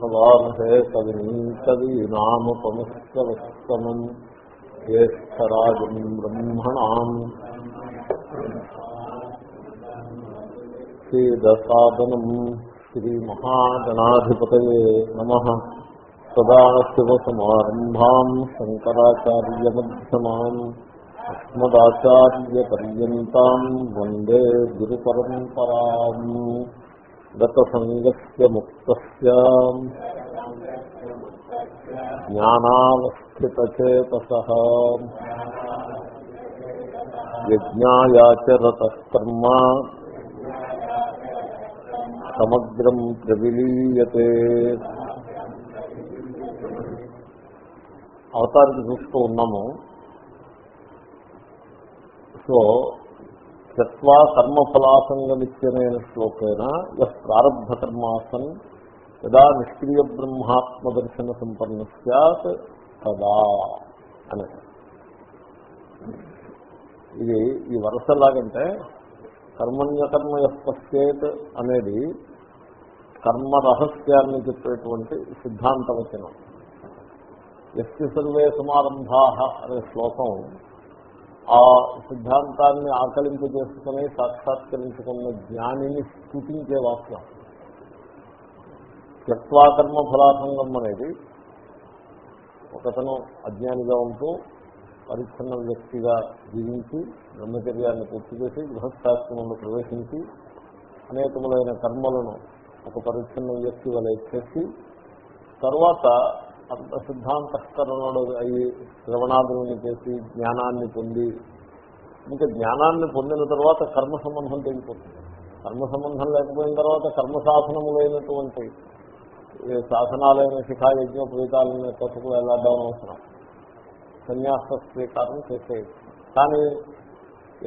హవామహే కవిం కవీనాముపమస్కవస్తమం జ్యేష్టరాజం బ్రహ్మణాం శ్రీదసాదనం శ్రీమహాగణాధిపతయే నమ సదాశివసమారంభాం శంకరాచార్యమ్యమాన్ అస్మదాచార్యపర్యంతం వందే గురు పరంపరా గతసంగస్య ముక్త జ్ఞానావస్థితచేతస. యజ్ఞాయాచరత సమగ్రం ప్రవిలీయతే. అవతారికి చూస్తూ ఉన్నాము. సో చత్వా కర్మఫలాసంగమిత్యనైన శ్లోకేన ఎస్ ప్రారంభకర్మాసన్ యదా నిష్క్రియ బ్రహ్మాత్మదర్శన సంపన్న సత్ తదా అనే. ఇది ఈ వరుస ఎలాగంటే కర్మణ్యకర్మ పశ్చేత్ అనేది కర్మ రహస్యాన్ని చెప్పేటువంటి సిద్ధాంతవచనం. ఎస్టి సర్వే సమారంభా అనే శ్లోకం ఆ సిద్ధాంతాన్ని ఆకలింపజేసుకుని సాక్షాత్కరించుకున్న జ్ఞానిని స్థుతించే వాక్యం. త్యక్వాకర్మ ఫలాసంగం అనేది ఒకతను అజ్ఞానిగా ఉంటూ పరిచ్ఛన్న వ్యక్తిగా జీవించి బ్రహ్మచర్యాన్ని పూర్తి చేసి గృహస్థాశ్రమంలో ప్రవేశించి అనేకములైన కర్మలను ఒక పరిచ్ఛన్న వ్యక్తి వలె చేసి తర్వాత అంత సిద్ధాంతస్కరణలు అయ్యి శ్రవణాదులను చేసి జ్ఞానాన్ని పొంది ఇంకా జ్ఞానాన్ని పొందిన తర్వాత కర్మ సంబంధం తెగిపోతుంది. కర్మ సంబంధం లేకపోయిన తర్వాత కర్మ సాధనములైనటువంటి శాసనాలైన శిఖా యజ్ఞోపేతాలైన కొత్తకు వెళ్ళడం అవసరం. సన్యాస స్వీకారం చేసే కానీ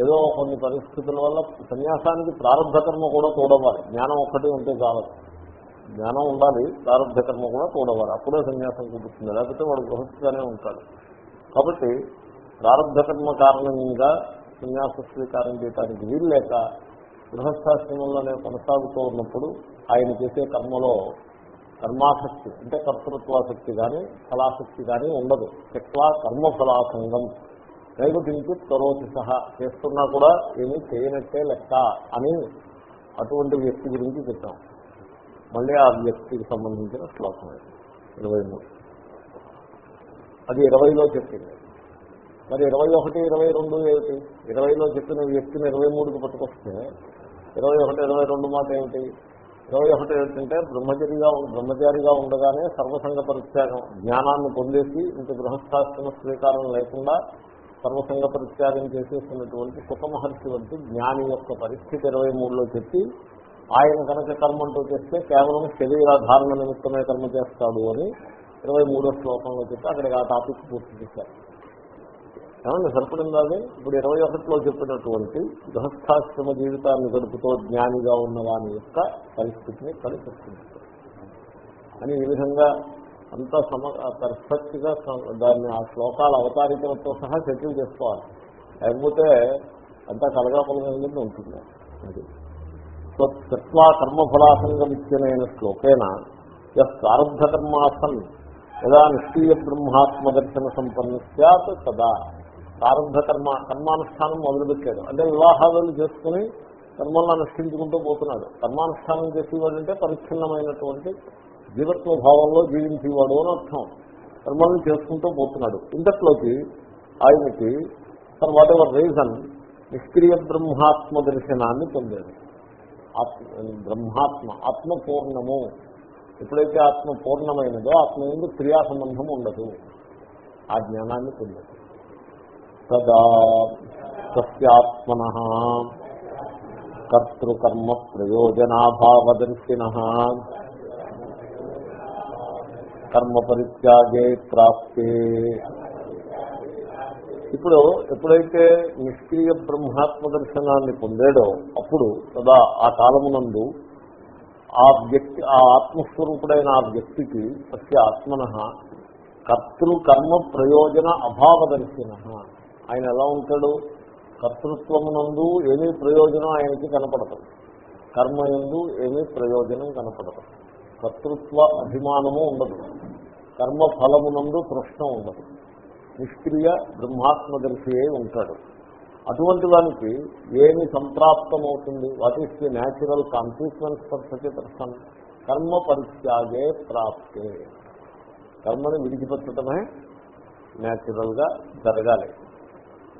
ఏదో కొన్ని పరిస్థితుల వల్ల సన్యాసానికి ప్రారంభ కర్మ కూడా తోడవాలి జ్ఞానం ఒక్కటి ఉంటే కావాలి జ్ఞానం ఉండాలి ప్రారంభ కర్మ కూడా తోడవాలి అప్పుడే సన్యాసం కుదురుతుంది. లేకపోతే వాడు గృహస్థిగానే ఉంటాడు. కాబట్టి ప్రారంభ కర్మ కారణంగా సన్యాస స్వీకారం చేయడానికి వీలు లేక గృహస్థాశ్రమంలోనే కొనసాగుతూ ఉన్నప్పుడు ఆయన చేసే కర్మలో కర్మాసక్తి అంటే కర్తృత్వాసక్తి కానీ ఫలాసక్తి కానీ ఉండదు. చెక్వా కర్మఫలాసంగం నైగుటించి తరోతి సహా చేస్తున్నా కూడా ఏమీ చేయనట్టే లెక్క అని అటువంటి వ్యక్తి గురించి చెప్పాం. మళ్ళీ ఆ వ్యక్తికి సంబంధించిన శ్లోకం ఇరవై మూడు. అది ఇరవైలో చెప్పింది. మరి ఇరవై ఒకటి ఇరవై రెండు ఏమిటి? ఇరవైలో చెప్పిన వ్యక్తిని ఇరవై మూడుకి పట్టుకొస్తే ఇరవై ఒకటి ఇరవై రెండు మాట ఏమిటి? ఇరవై ఒకటి ఏమిటంటే బ్రహ్మచరిగా బ్రహ్మచారిగా ఉండగానే సర్వసంగ పరిత్యాగం జ్ఞానాన్ని పొందేసి ఇంత గృహస్థాశ్రమ స్వీకారం లేకుండా సర్వసంగ పరిత్యాగం చేసేస్తున్నటువంటి సుఖమహర్షి వంటి జ్ఞాని యొక్క పరిస్థితి ఇరవై మూడులో చెప్పి ఆయన కనుక కర్మంటూ చేస్తే కేవలం శరీరాధారణ నిమిత్తమే కర్మ చేస్తాడు అని ఇరవై మూడో శ్లోకంలో చెప్పి అక్కడికి ఆ టాపిక్ పూర్తి చేశారు. ఏమన్నా సరిపడిందా ఇప్పుడు ఇరవై ఒకటిలో చెప్పినటువంటి గృహస్థాశ్రమ జీవితాన్ని గడుపుతో జ్ఞానిగా ఉన్న వాని యొక్క పరిస్థితిని కలిపిస్తుంది అని ఈ విధంగా అంతా సమ పర్ఫెక్ట్గా దాన్ని ఆ శ్లోకాల అవతారికలతో సహా సెటిల్ చేసుకోవాలి. లేకపోతే అంతా కలగాపలగా ఉంటుంది? అది. తత్వా కర్మఫలాసంగమిత్యనైన శ్లోకేన యహ్ యదా నిష్క్రియ బ్రహ్మాత్మదర్శన సంపన్న సత్ సదా ప్రారంభకర్మ కర్మానుష్ఠానం మొదలుపెట్టాడు. అంటే వివాహాలు చేసుకుని కర్మలను అనుష్ఠించుకుంటూ పోతున్నాడు. కర్మానుష్ఠానం చేసేవాడంటే పరిచ్ఛిన్నమైనటువంటి జీవత్వ భావంలో జీవించేవాడు అని అర్థం. కర్మలను చేసుకుంటూ పోతున్నాడు. ఇంతట్లోకి ఆయనకి ఫర్ వాట్ ఎవర్ రీజన్ నిష్క్రియ బ్రహ్మాత్మ దర్శనాన్ని పొందాడు. ఆత్మ బ్రహ్మాత్మ ఆత్మ పూర్ణము ఎప్పుడైతే ఆత్మ పూర్ణమైనదో ఆత్మ ఎందు క్రియా సంబంధం ఉండదు. ఆ జ్ఞానాన్ని పొందదు. తదా సత్యాత్మన కర్తృకర్మ ప్రయోజనాభావదర్శిన కర్మ పరిత్యాగే ప్రాప్తే. ఇప్పుడు ఎప్పుడైతే నిష్క్రియ బ్రహ్మాత్మ దర్శనాన్ని పొందాడో అప్పుడు కదా ఆ కాలమునందు ఆ వ్యక్తి ఆ ఆత్మస్వరూపుడైన ఆ వ్యక్తికి సత్య ఆత్మన కర్తృ కర్మ ప్రయోజన అభావదర్శిన ఆయన ఎలా ఉంటాడు? కర్తృత్వమునందు ఏమీ ప్రయోజనం ఆయనకి కనపడదు. కర్మ ఎందు ఏమీ ప్రయోజనం కనపడదు. కర్తృత్వ అభిమానము ఉండదు. కర్మ ఫలమునందు ప్రశ్న ఉండదు. నిష్క్రియ బ్రహ్మాత్మదర్శి అయి ఉంటాడు. అటువంటి దానికి ఏమి సంప్రాప్తమవుతుంది? What is the natural consequence for such person కర్మ పరిత్యాగే ప్రాప్తే. కర్మని విడిచిపెట్టడమే న్యాచురల్గా జరగాలి.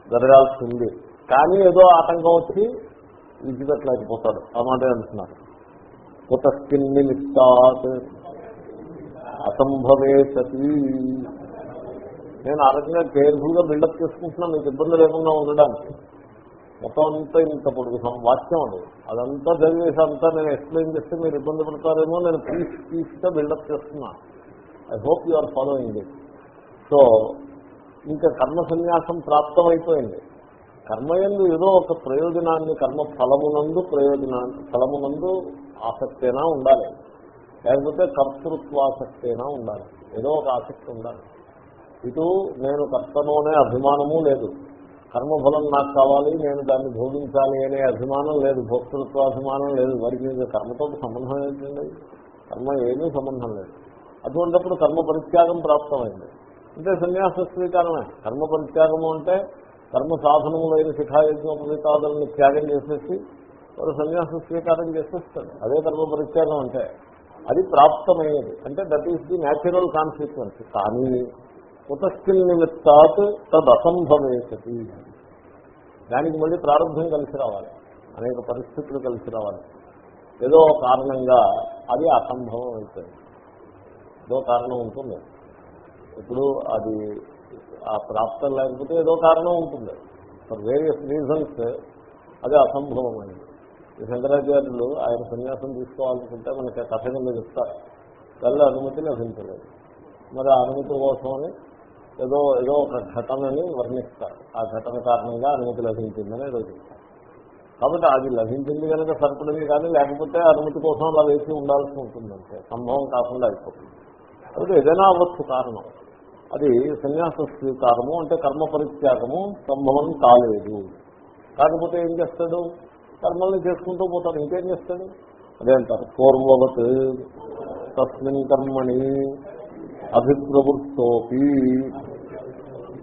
జరగాల్సింది. కానీ ఏదో ఆటంకం వచ్చి విడిచిపెట్టలేకపోతాడు. ఆ మాట అంటున్నారు. కుతస్కిన్ నిమిత్తాత్ అసంభవే సతీ నేను ఆ రకంగా కేర్ఫుల్గా బిల్డప్ చేసుకుంటున్నా మీకు ఇబ్బంది లేకుండా ఉండడానికి. మొత్తం అంతా ఇంత పొడుగు వాక్యం అది. అదంతా చదివేసి అంతా నేను ఎక్స్ప్లెయిన్ చేస్తే మీరు ఇబ్బంది పడతారేమో నేను పీస్ పీస్గా బిల్డప్ చేస్తున్నా. I hope you are following it. So ఇంకా కర్మ సన్యాసం ప్రాప్తమైపోయింది. కర్మయందు ఏదో ఒక ప్రయోజనాన్ని కర్మ ఫలమునందు ప్రయోజనాన్ని ఫలమునందు ఆసక్తేనా ఉండాలి. లేకపోతే కర్తృత్వాసక్తేనా ఉండాలి. ఏదో ఒక ఆసక్తి ఉండాలి. ఇటు నేను కర్తను అనే అభిమానము లేదు. కర్మఫలం నాకు కావాలి నేను దాన్ని భోగించాలి అనే అభిమానం లేదు. భోక్తృత్వాభిమానం లేదు. వారికి ఇంకా కర్మతో సంబంధం ఏంటండి? కర్మ ఏమీ సంబంధం లేదు. అటువంటిప్పుడు కర్మ పరిత్యాగం ప్రాప్తమైంది. అంటే సన్యాస స్వీకారమే. కర్మ పరిత్యాగము అంటే కర్మ సాధనములైన శిఖాయజ్ఞోపవితాదులను త్యాగం చేసేసి వారు సన్యాస స్వీకారం చేసేస్తాడు అదే కర్మ పరిత్యాగం అంటే. అది ప్రాప్తమైనది అంటే that is the natural consequence కానీ కుతస్కిల్ నిమిత్తాత్ తదసంభవేసతి దానికి మళ్ళీ ప్రారంభం కలిసి రావాలి. అనేక పరిస్థితులు కలిసి రావాలి. ఏదో కారణంగా అది అసంభవం అవుతుంది ఏదో కారణం ఉంటుంది. ఇప్పుడు అది ఆ ప్రాప్తం లేకపోతే ఏదో కారణం ఉంటుంది. ఫర్ వేరియస్ రీజన్స్ అది అసంభవమైంది ఈ శంకరాచార్యులు ఆయన సన్యాసం తీసుకోవాలనుకుంటే మనకి కథ కింద చెప్తారు. వెళ్ళ అనుమతి లభించలేదు. మరి ఆ అనుమతి కోసమని ఏదో ఏదో ఒక ఘటనని వర్ణిస్తారు. ఆ ఘటన కారణంగా అనుమతి లభించిందని ఏదో చెప్తారు. కాబట్టి అది లభించింది కనుక సరిపడింది కానీ లేకపోతే అనుమతి కోసం అలా వేసి ఉండాల్సి ఉంటుందంటే సంభవం కాకుండా అయిపోతుంది. కాబట్టి ఏదైనా అవ్వచ్చు కారణం. అది సన్యాస స్వీకారము అంటే కర్మ పరిత్యాగము సంభవం కాలేదు. కాకపోతే ఏం చేస్తాడు? కర్మల్ని చేసుకుంటూ పోతాడు. ఇంకేం చేస్తాడు? అదే అంటారు పూర్వవత్ తస్మిన్ కర్మణి అభిప్రవృత్తోపి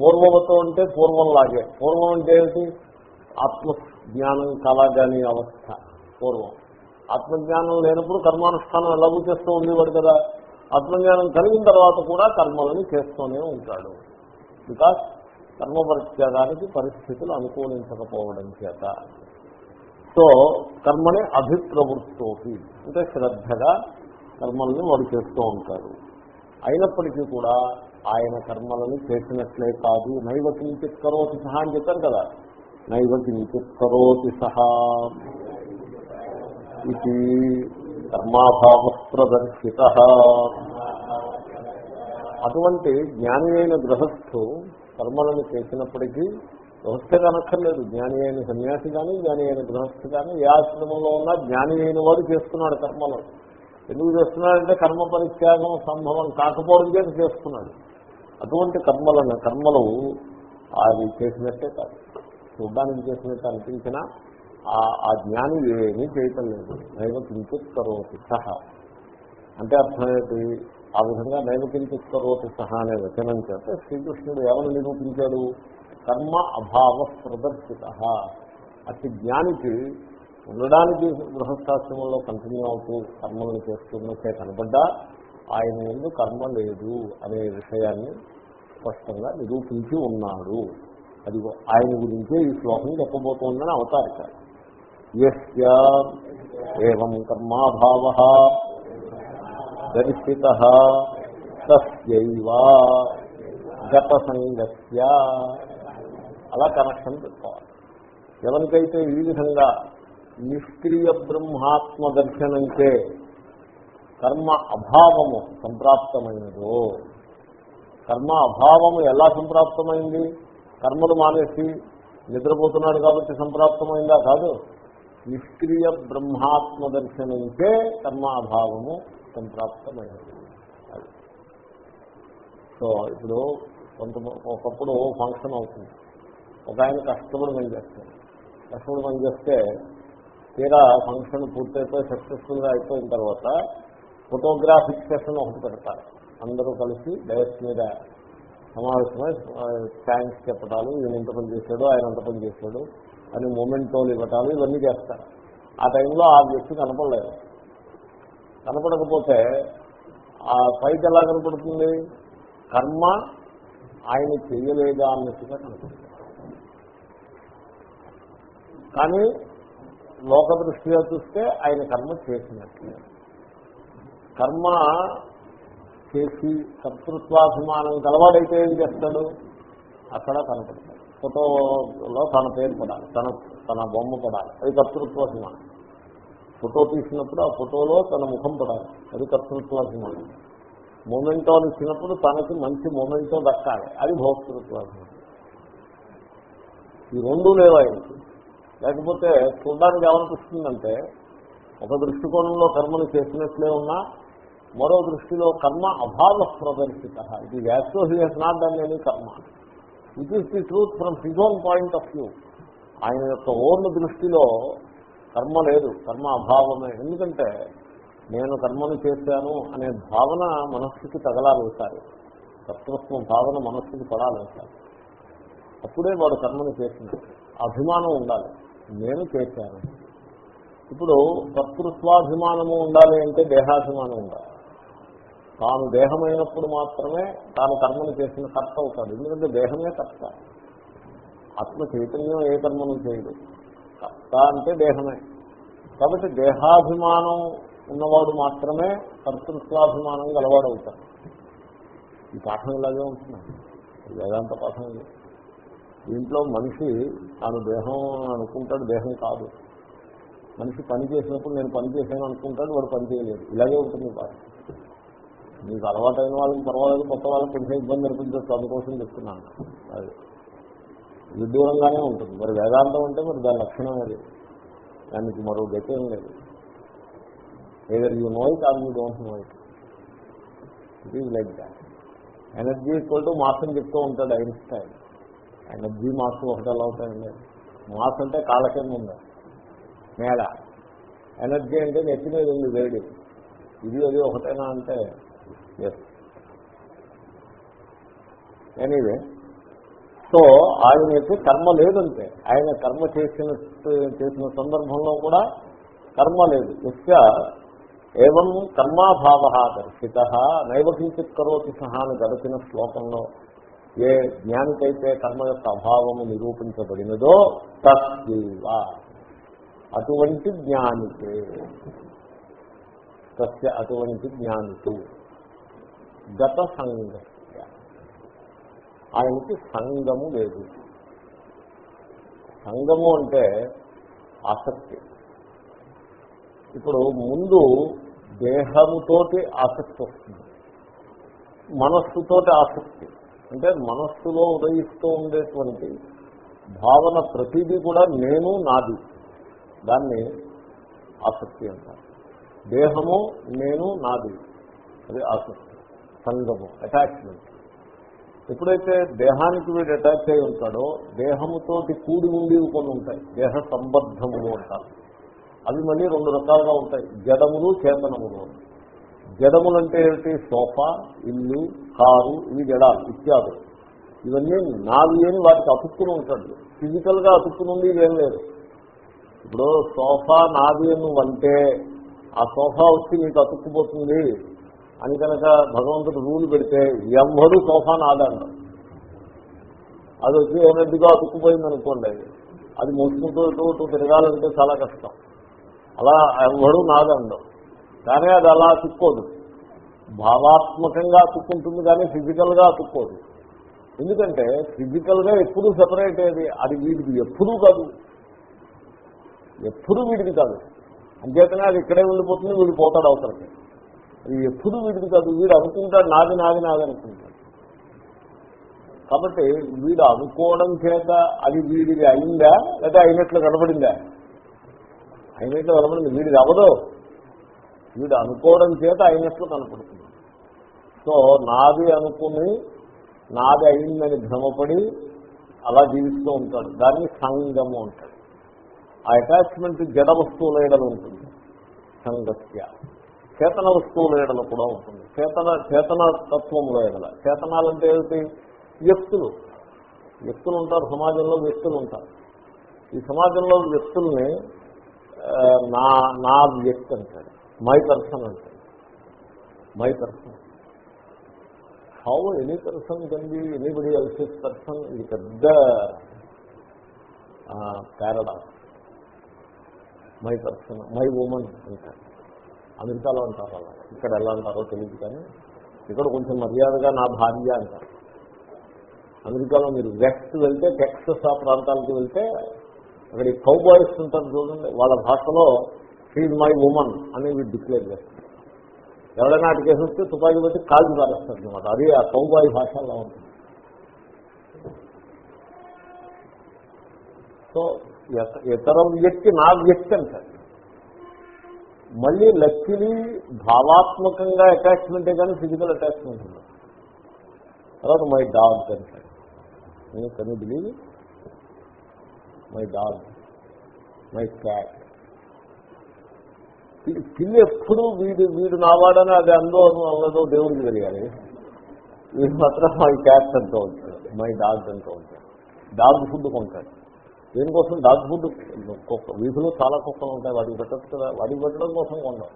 పూర్వవతం అంటే పూర్వంలాగే. పూర్వం అంటే ఏమిటి? ఆత్మజ్ఞానం కలగాని అవస్థ పూర్వం. ఆత్మజ్ఞానం లేనప్పుడు కర్మానుష్ఠానం ఎలాగూ చేస్తూ ఉండేవాడు కదా? ఆత్మజ్ఞానం కలిగిన తర్వాత కూడా కర్మలని చేస్తూనే ఉంటాడు. బికాస్ కర్మపరిత్యాగానికి పరిస్థితులు అనుకూలించకపోవడం చేత. సో కర్మని అభిప్రవృత్తోకి అంటే శ్రద్ధగా కర్మల్ని వాడు చేస్తూ ఉంటారు అయినప్పటికీ కూడా ఆయన కర్మలను చేసినట్లే కాదు. నైవ కించిత్ కరోతి సహా అని చెప్పారు కదా. నైవ కించిత్ కరోతి సహా ఇది కర్మాభావ ప్రదర్శిత అటువంటి జ్ఞాని అయిన గృహస్థు కర్మలను చేసినప్పటికీ గృహస్థ కనక్కర్లేదు. జ్ఞాని అయిన సన్యాసి కానీ జ్ఞాని అయిన గృహస్థు కానీ ఏ ఆశ్రమంలో ఉన్నా జ్ఞాని అయిన వాడు చేస్తున్నాడు కర్మలు. ఎందుకు చేస్తున్నాడంటే కర్మ పరిత్యాగం సంభవం కాకపోవడం చేత చేస్తున్నాడు. అటువంటి కర్మలను కర్మలు అది చేసినట్టే కాదు. చూడ్డానికి చేసినట్టు అనిపించినా ఆ జ్ఞాని ఏమీ చేయటం లేదు నైవ కించిత్ కరోతి సహ. అంటే అర్థం ఆ విధంగా నైవ కించిత్ కరోతి సహ అనే వచనం చేత శ్రీకృష్ణుడు ఏమని నిరూపించాడు? కర్మ అభావ ప్రదర్శిత. అతి జ్ఞానికి ఉండడానికి గృహస్థాశ్రమంలో కంటిన్యూ అవుతూ కర్మలను చేస్తున్నట్టే కనబడ్డా ఆయన ఎందు కర్మ లేదు అనే విషయాన్ని స్పష్టంగా నిరూపించి ఉన్నాడు. అది ఆయన గురించే ఈ శ్లోకం చెప్పబోతోందని అవతారిక. ఏం కర్మాభావ దర్శిత తస్యైవ గత సంగస్య అలా కనెక్షన్ పెట్టుకోవాలి. ఎవరికైతే ఈ విధంగా నిష్క్రియ బ్రహ్మాత్మ దర్శనంచే కర్మ అభావము సంప్రాప్తమైనదో. కర్మ అభావము ఎలా సంప్రాప్తమైంది? కర్మలు మానేసి నిద్రపోతున్నాడు కాబట్టి సంప్రాప్తమైందా? కాదు. నిష్క్రియ బ్రహ్మాత్మ దర్శనంకే కర్మ అభావము సంప్రాప్తమైనది. సో ఇప్పుడు కొంత ఒకప్పుడు ఫంక్షన్ అవుతుంది. ఒక ఆయన కష్టపడి పనిచేస్తాడు కష్టపడి పనిచేస్తే తీరా ఫంక్షన్ పూర్తయిపోయి సక్సెస్ఫుల్గా అయిపోయిన తర్వాత ఫోటోగ్రాఫిక్ సెషన్ ఒకటి పెడతారు. అందరూ కలిసి డైరెక్ట్ మీద సమావేశమై థ్యాంక్స్ చెప్పటాలు ఈయన ఎంత పని చేశాడు ఆయన ఎంత పని చేశాడు అని మూమెంటోలు ఇవ్వటాలు ఇవన్నీ చేస్తారు. ఆ టైంలో ఆ వ్యక్తి కనపడలేదు. కనపడకపోతే ఆ పైకి ఎలా కనపడుతుంది? కర్మ ఆయన చేయలేదా అన్నట్టుగా కనపడుతుంది. కానీ లోక దృష్టిగా చూస్తే ఆయన కర్మ చేసినట్టు. కర్మ చేసి కర్తృత్వాభిమానం గలవాడైతే ఏం చేస్తాడు? అక్కడ కనపడతాడు ఫోటోలో తన పేరు పడాలి తన తన బొమ్మ పడాలి అది కర్తృత్వాభిమానం ఫోటో తీసినప్పుడు ఆ ఫోటోలో తన ముఖం పడాలి అది కర్తృత్వాభిమానం మూమెంటో ఇచ్చినప్పుడు తనకి మంచి మూమెంటో దక్కాలి. అది భోక్తృత్వాభిమానం. ఈ రెండు లేవు ఆయనకి లేకపోతే చూడడానికి ఏమనిపిస్తుందంటే ఒక దృష్టికోణంలో కర్మను చేసినట్లే ఉన్నా మరో దృష్టిలో కర్మ అభావ ప్రదర్శిత ఇది వ్యాసో he he's not done any కర్మ. It is the truth from his own point of view ఆయన యొక్క ఓన్ దృష్టిలో కర్మ లేదు కర్మ అభావమే. ఎందుకంటే నేను కర్మను చేశాను అనే భావన మనస్సుకి తగలాలి ఒకసారి భావన మనస్సుకి పడాలి ఒకసారి అప్పుడే వాడు కర్మను చేసినట్టు అభిమానం ఉండాలి. నేను చేశాను. ఇప్పుడు కర్తృత్వాభిమానము ఉండాలి అంటే దేహాభిమానం ఉండాలి. తాను దేహమైనప్పుడు మాత్రమే తాను కర్మను చేసిన కర్త అవుతాడు. ఎందుకంటే దేహమే కర్త. ఆత్మ చైతన్యం ఏ కర్మను చేయదు. కర్త అంటే దేహమే. కాబట్టి దేహాభిమానం ఉన్నవాడు మాత్రమే కర్తృత్వాభిమానం గలవాడు అవుతాడు ఈ పాఠం ఇలాగే ఉంటున్నాడు వేదాంత పాఠం ఇది. దీంట్లో మనిషి తాను దేహం అనుకుంటాడు దేహం కాదు. మనిషి పని చేసినప్పుడు నేను పని చేశాను అనుకుంటాడు వాడు పని చేయలేదు. ఇలాగే ఉంటుంది పాఠం. మీకు అలవాటైన వాళ్ళకి పర్వాలేదు కొత్త వాళ్ళకి కొంచెం ఇబ్బంది అనిపించవచ్చు అందుకోసం చెప్తున్నాను. అది విదూరంగానే ఉంటుంది. మరి వేదాంతం అంటే మరి దాని లక్షణం అది. దానికి మరో గతేం లేదు. Either you know it or you don't know it it is like that energy equal to mass అని చెప్తూ ఉంటాడు ఐన్స్టైన్ ఎనర్జీ మాస్ ఒకటి ఎలా అవుతాయండి మాస్ అంటే కాళ్ళ కింద నేల ఎనర్జీ అంటే నెత్తి మీద ఉంది వేడి. ఇది అది ఒకటేనా అంటే ఎస్ ఎనీవే సో ఆయనకి కర్మ లేదంటే ఆయన కర్మ చేసిన చేసిన సందర్భంలో కూడా కర్మ లేదు. ఎస్య ఏవం కర్మాభావ దర్శిత నైవ కించిత్ కరోతి సహా అని గడిచిన శ్లోకంలో ఏ జ్ఞానికైతే కర్మ యొక్క అభావము నిరూపించబడినదో తస్వ అటువంటి జ్ఞానికే. తస్య అటువంటి జ్ఞానికి. గత సంగస్య ఆయనకి సంగము లేదు. సంగము అంటే ఆసక్తి. ఇప్పుడు ముందు దేహముతోటి ఆసక్తి వస్తుంది. మనస్సుతోటి ఆసక్తి. అంటే మనస్సులో ఉదయిస్తూ ఉండేటువంటి భావన ప్రతిదీ కూడా నేను నాది. దాన్ని ఆసక్తి అంటారు. దేహము నేను నాది. అది ఆసక్తి. సంగము అటాచ్మెంట్ ఎప్పుడైతే దేహానికి వీడు అటాచ్ అయి ఉంటాడో దేహముతోటి కూడి ఉండి కొన్ని ఉంటాయి. దేహ సంబద్ధములు అంటారు. అవి మళ్ళీ రెండు రకాలుగా ఉంటాయి. జడములు చేతనములు. జడములు అంటే ఏమిటి? సోఫా ఇల్లు కారు ఇవి జడాలు ఇత్యాదు ఇవన్నీ నావి అని వాటికి అతుక్కుని ఉంటాడు. ఫిజికల్గా అతుక్కునుంది అతుక్కుని ఉంది లేదు. ఇప్పుడు సోఫా నాది నువ్వంటే ఆ సోఫా వచ్చి నీకు అతుక్కుపోతుంది. అని కనుక భగవంతుడు రూల్ పెడితే ఎవ్వడు తోఫాన్ నాదంటాం అది వచ్చి ఏమద్దిగా అతుక్కుపోయింది అనుకోండి అది మోసుకుంటూ ఇటు తిరగాలంటే చాలా కష్టం. అలా ఎవ్వడు నాదండం కానీ అది అలా అతుక్కోదు. భావాత్మకంగా అతుక్కుంటుంది కానీ ఫిజికల్గా అతుక్కోదు. ఎందుకంటే ఫిజికల్గా ఎప్పుడు సెపరేట్ అయ్యేది అది వీడికి ఎప్పుడూ కాదు. ఎప్పుడు వీడికి కాదు. అంచేతనే అది ఇక్కడే ఉండిపోతుంది వీడు పోతాడు అవసరం అది ఎప్పుడు వీడిది కాదు వీడు అనుకుంటాడు నాది నాది నాది అనుకుంటాడు. కాబట్టి వీడు అనుకోవడం చేత అది వీడిది అయిందా లేదా అయినట్లు కనబడిందా? అయినట్లు కనబడింది వీడిది అవ్వదు. వీడు అనుకోవడం చేత అయినట్లు కనపడుతుంది. సో నాది అనుకుని నాది అయిందని భ్రమపడి అలా జీవిస్తూ ఉంటాడు. దాన్ని సంగము అంటాడు ఆ అటాచ్మెంట్ జడ వస్తువుల ఉంటుంది. సంగత్య చేతన వస్తువుల ఏడలు కూడా ఉంటుంది. చేతన చేతన తత్వంలో ఏడల చేతనాలంటే ఏమిటి? వ్యక్తులు. వ్యక్తులు ఉంటారు సమాజంలో వ్యక్తులు ఉంటారు. ఈ సమాజంలో వ్యక్తుల్ని నా నా వ్యక్తి అంటాడు. మై పర్సన్ అంటాడు. My person. How any person can be anybody else's person? ఇది పెద్ద paradox my person my women అంటారు అమెరికాలో అంటారు అలా. ఇక్కడ ఎలా అంటారో తెలియదు కానీ ఇక్కడ కొంచెం మర్యాదగా నా భార్య అంటారు. అమెరికాలో మీరు వెస్ట్ వెళ్తే టెక్సస్ ఆ ప్రాంతాలకి వెళ్తే అక్కడ ఈ కౌబాయ్స్ ఉంటారు చూడండి వాళ్ళ భాషలో షీజ్ మై ఉమన్ అని వీడు డిక్లేర్ చేస్తారు. ఎవరైనా అటు కేసు వస్తే తుపాకీ పెట్టి కాల్చి పారేస్తారు అనమాట అది ఆ కౌబాయ్ భాషలో ఉంటుంది. సో ఇతర వ్యక్తి నా వ్యక్తి అంటారు. మళ్ళీ లక్ష్మీ భావాత్మకంగా అటాచ్మెంటే కానీ ఫిజికల్ అటాచ్మెంట్ ఉంది తర్వాత మై డాగ్ అంటాడు. నేను కనీ believe my dog my cat పిల్లి ఎప్పుడు వీడు వీడు నావాడని అది అందో అవ్వదో దేవుడికి తెలియాలి. వీడు మాత్రం మై క్యాట్ అంటూ ఉంటాడు మై డాగ్ అంటూ ఉంటాడు. డాగ్ ఫుడ్ కొంటాడు. దేనికోసం డాగ్ ఫుడ్ కుక్క వీధిలో చాలా కుక్కలు ఉంటాయి. వాటికి పెట్టచ్చు కదా. వాటికి పెట్టడం కోసం కొండం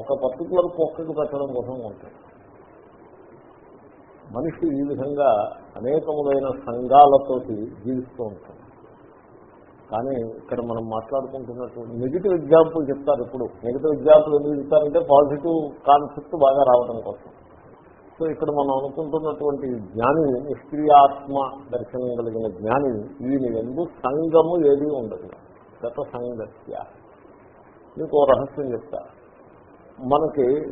ఒక పర్టికులర్ కుక్కకి పెట్టడం కోసం కొంటాం. మనిషి ఈ విధంగా అనేకములైన సంఘాలతోటి జీవిస్తూ ఉంటాడు కానీ ఇక్కడ మనం మాట్లాడుకుంటున్నట్టు నెగిటివ్ ఎగ్జాంపుల్ చెప్తారు ఇప్పుడు నెగిటివ్ ఎగ్జాంపుల్ ఎందుకు చెప్తారంటే పాజిటివ్ కాన్సెప్ట్ బాగా రావడం కోసం. సో ఇక్కడ మనం అనుకుంటున్నటువంటి జ్ఞాని నిష్క్రియాత్మ దర్శనం కలిగిన జ్ఞాని ఈయన ఎందు సంగము ఏది ఉండదు. గత సంగత్య. మీకు ఓ రహస్యం చెప్తా. మనకి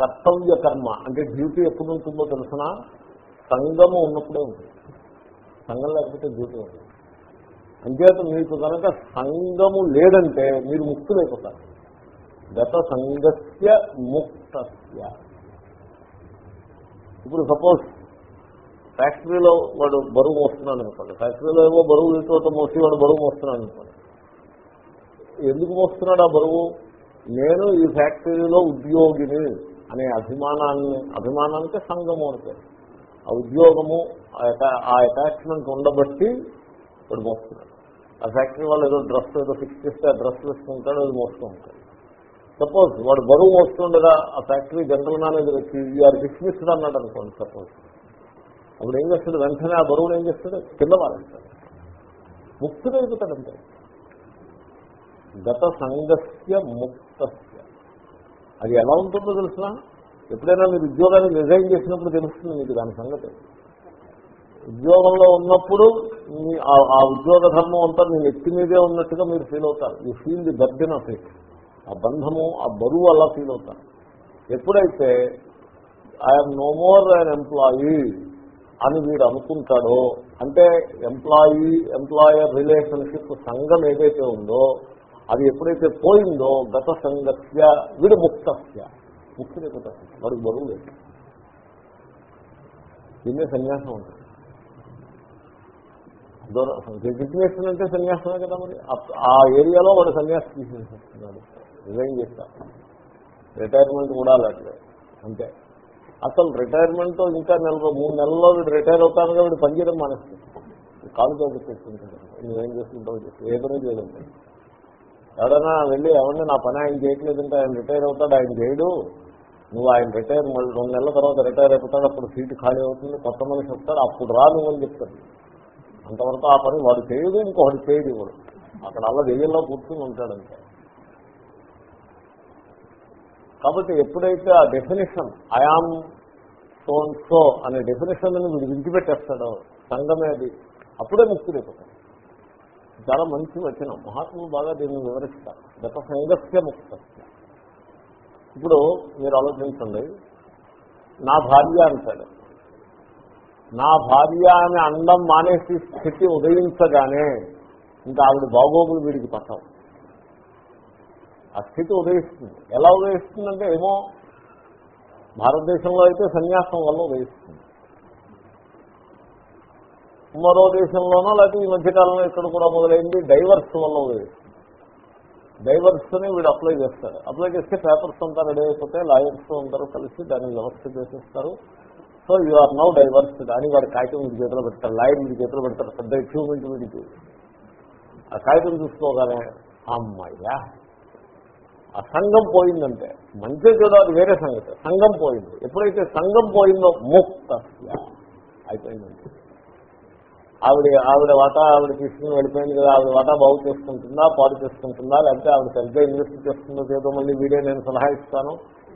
కర్తవ్య కర్మ అంటే డ్యూటీ ఎప్పుడు ఉంటుందో తెలిసిన? సంగము ఉన్నప్పుడే ఉంటుంది. సంఘం లేకపోతే డ్యూటీ ఉంటుంది అంచేత మీకు కనుక సంగము లేదంటే మీరు ముక్తులైపోతారు. గత సంగస్య ముక్తస్య. ఇప్పుడు సపోజ్ ఫ్యాక్టరీలో వాడు బరువు మోస్తున్నాడు అనుకోండి. ఫ్యాక్టరీలో ఏవో బరువు వీటితో మోసి వాడు బరువు మోస్తున్నాడు అనుకోండి. ఎందుకు మోస్తున్నాడు ఆ బరువు? నేను ఈ ఫ్యాక్టరీలో ఉద్యోగిని అనే అభిమానాన్ని అభిమానానికి సంఘము అంటే. ఆ ఉద్యోగము ఆ ఆ అటాచ్మెంట్ ఉండబట్టి వాడు మోస్తున్నాడు. ఆ ఫ్యాక్టరీ వాళ్ళు ఏదో డ్రెస్ ఏదో ఫిక్స్ చేస్తే ఆ డ్రెస్ వేసుకుంటాడు అది మోస్తూ ఉంటాడు. సపోజ్ వాడు బరువు వస్తుండగా ఆ ఫ్యాక్టరీ జనరల్ మేనేజర్ వచ్చి వీఆర్ డిస్మిస్డ్ అన్నాడు అనుకోండి సపోజ్. అప్పుడు ఏం చేస్తాడు? వెంటనే ఆ బరువును ఏం చేస్తాడు? కింద మారేస్తాడు ముక్తుడు ఎదుగుతాడంటే గత సంఘస్య ముక్తస్య. అది ఎలా ఉంటుందో తెలుసిన ఎప్పుడైనా మీరు ఉద్యోగాన్ని రిజైన్ చేసినప్పుడు తెలుస్తుంది మీకు దాని సంగతి. ఉద్యోగంలో ఉన్నప్పుడు మీ ఆ- ఉద్యోగ ధర్మం అంతా మీ ఎత్తి మీదే ఉన్నట్టుగా మీరు ఫీల్ అవుతారు. You feel the burden of it ఆ బంధము ఆ బరువు అలా ఫీల్ అవుతారు. ఎప్పుడైతే I'm no more an employee అని వీడు అనుకుంటాడో అంటే ఎంప్లాయీ ఎంప్లాయర్ రిలేషన్షిప్ సంఘం ఏదైతే ఉందో అది ఎప్పుడైతే పోయిందో గత సంగత్య వీడు ముక్తస్య. ముక్తుడైపోతాడు వాడికి బరువు లేదు. దీన్నే సన్యాసం ఉంటుంది రిజిగ్నేషన్ అంటే సన్యాసమే కదా మరి. ఆ- ఆ ఏరియాలో వాడు సన్యాసం తీసేస్తున్నాడు. రిజైన్ చేస్తా రిటైర్మెంట్ కూడా అలాంటిదే అంతే. అసలు రిటైర్మెంట్ ఇంకా నెల మూడు నెలల్లో వీడు రిటైర్ అవుతాను వీడు పనిచేయడం మనసు కాలు చూపించుకుంటాడు నువ్వేం చేసుకుంటావు చెప్పు. ఏ పని చేయలేదు ఎవడన్నా వెళ్ళి ఎవరిని నా పని ఆయన చేయట్లేదంటే ఆయన రిటైర్ అవుతాడు ఆయన చేయడు. నువ్వు ఆయన రిటైర్ మళ్ళీ రెండు నెలల తర్వాత రిటైర్ అయిపోతాడు అప్పుడు సీటు ఖాళీ అవుతుంది కొత్త మనిషి వస్తాడు అప్పుడు రా నువ్వని చెప్తాడు. అంతవరకు ఆ పని వాడు చేయదు ఇంకొకటి చేయదు ఇవ్వడు అక్కడ అలా దెయ్యంలో కూర్చుని ఉంటాడంటే కాబట్టి ఎప్పుడైతే ఆ definition I am son so అనే డెఫినేషన్ అని వీడు విడిచిపెట్టేస్తాడో సంఘమేది అప్పుడే ముక్తుడైపోతాడు. చాలా మంచి వచనం. మహాత్ములు బాగా దీన్ని వివరిస్తారు. గత సంఘస్య ముక్త ఇప్పుడు మీరు ఆలోచించండి. నా భార్య అంటాడు. నా భార్య అని అండం మానేసి స్థితి ఉదయించగానే ఇంకా ఆవిడ బాగోగులు వీడికి పట్టవు. ఆ స్థితి ఉదయిస్తుంది. ఎలా ఉదయిస్తుందంటే ఏమో భారతదేశంలో అయితే సన్యాసం వల్ల ఉదయిస్తుంది. మరో దేశంలోనో లేకపోతే ఈ మధ్యకాలంలో ఇక్కడ కూడా మొదలైంది డైవర్స్ వల్ల ఉదయిస్తుంది. డైవర్స్ అని వీడు అప్లై చేస్తారు అప్లై చేస్తే పేపర్స్ అంతా రెడీ అయిపోతే లాయర్స్ అందరూ కలిసి దాన్ని వ్యవస్థ చేసేస్తారు. So you are now divorce. అని వాడు కాగితం వీడి చేతిలో పెడతారు లాయర్ వీడి చేతిలో పెడతారు పెద్ద అచీవ్మెంట్ వీడికి ఆ కాగితం చూసుకోగానే అమ్మాయ్యా! ఆ సంఘం పోయిందంటే మంచి చెడు అది వేరే సంగతి. సంఘం పోయింది. ఎప్పుడైతే సంఘం పోయిందో ముక్త అయిపోయిందండి ఆవిడ ఆవిడ వాటా ఆవిడ తీసుకుని వెళ్ళిపోయింది కదా ఆవిడ వాటా బాగు చేసుకుంటుందా పాడు చేసుకుంటుందా లేకపోతే ఆవిడ సరిగ్గా ఇన్వెస్ట్ చేస్తుందో ఏదో మళ్ళీ వీడియో నేను సలహా ఇస్తాను.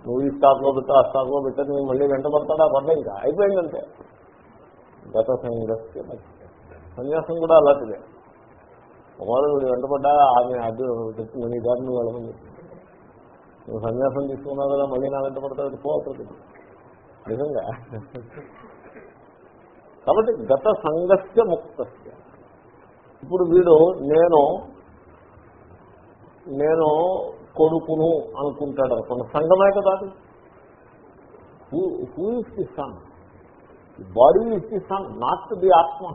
నువ్వు ఈ స్టాక్లో పెట్టా ఆ స్టాక్లో నేను మళ్ళీ వెంటబడతాడా? పడ్డా ఇంకా అయిపోయిందంటే. గత సంగతి సన్యాసం కూడా అలాంటిదే. ఒకవేళ వీడు వెంటబడ్డా ఆమె అది చెప్తుంది నీ వెళ్ళమని నువ్వు సన్యాసం తీసుకున్నావు కదా మళ్ళీ నా వెంట పడతావు పోతుంది. నిజంగా. కాబట్టి గత సంగస్య ముక్తస్య. ఇప్పుడు వీడు నేను నేను కొడుకును అనుకుంటాడు అనుకున్న సంగమే కదా అది. Who is the son body is the son not the atma.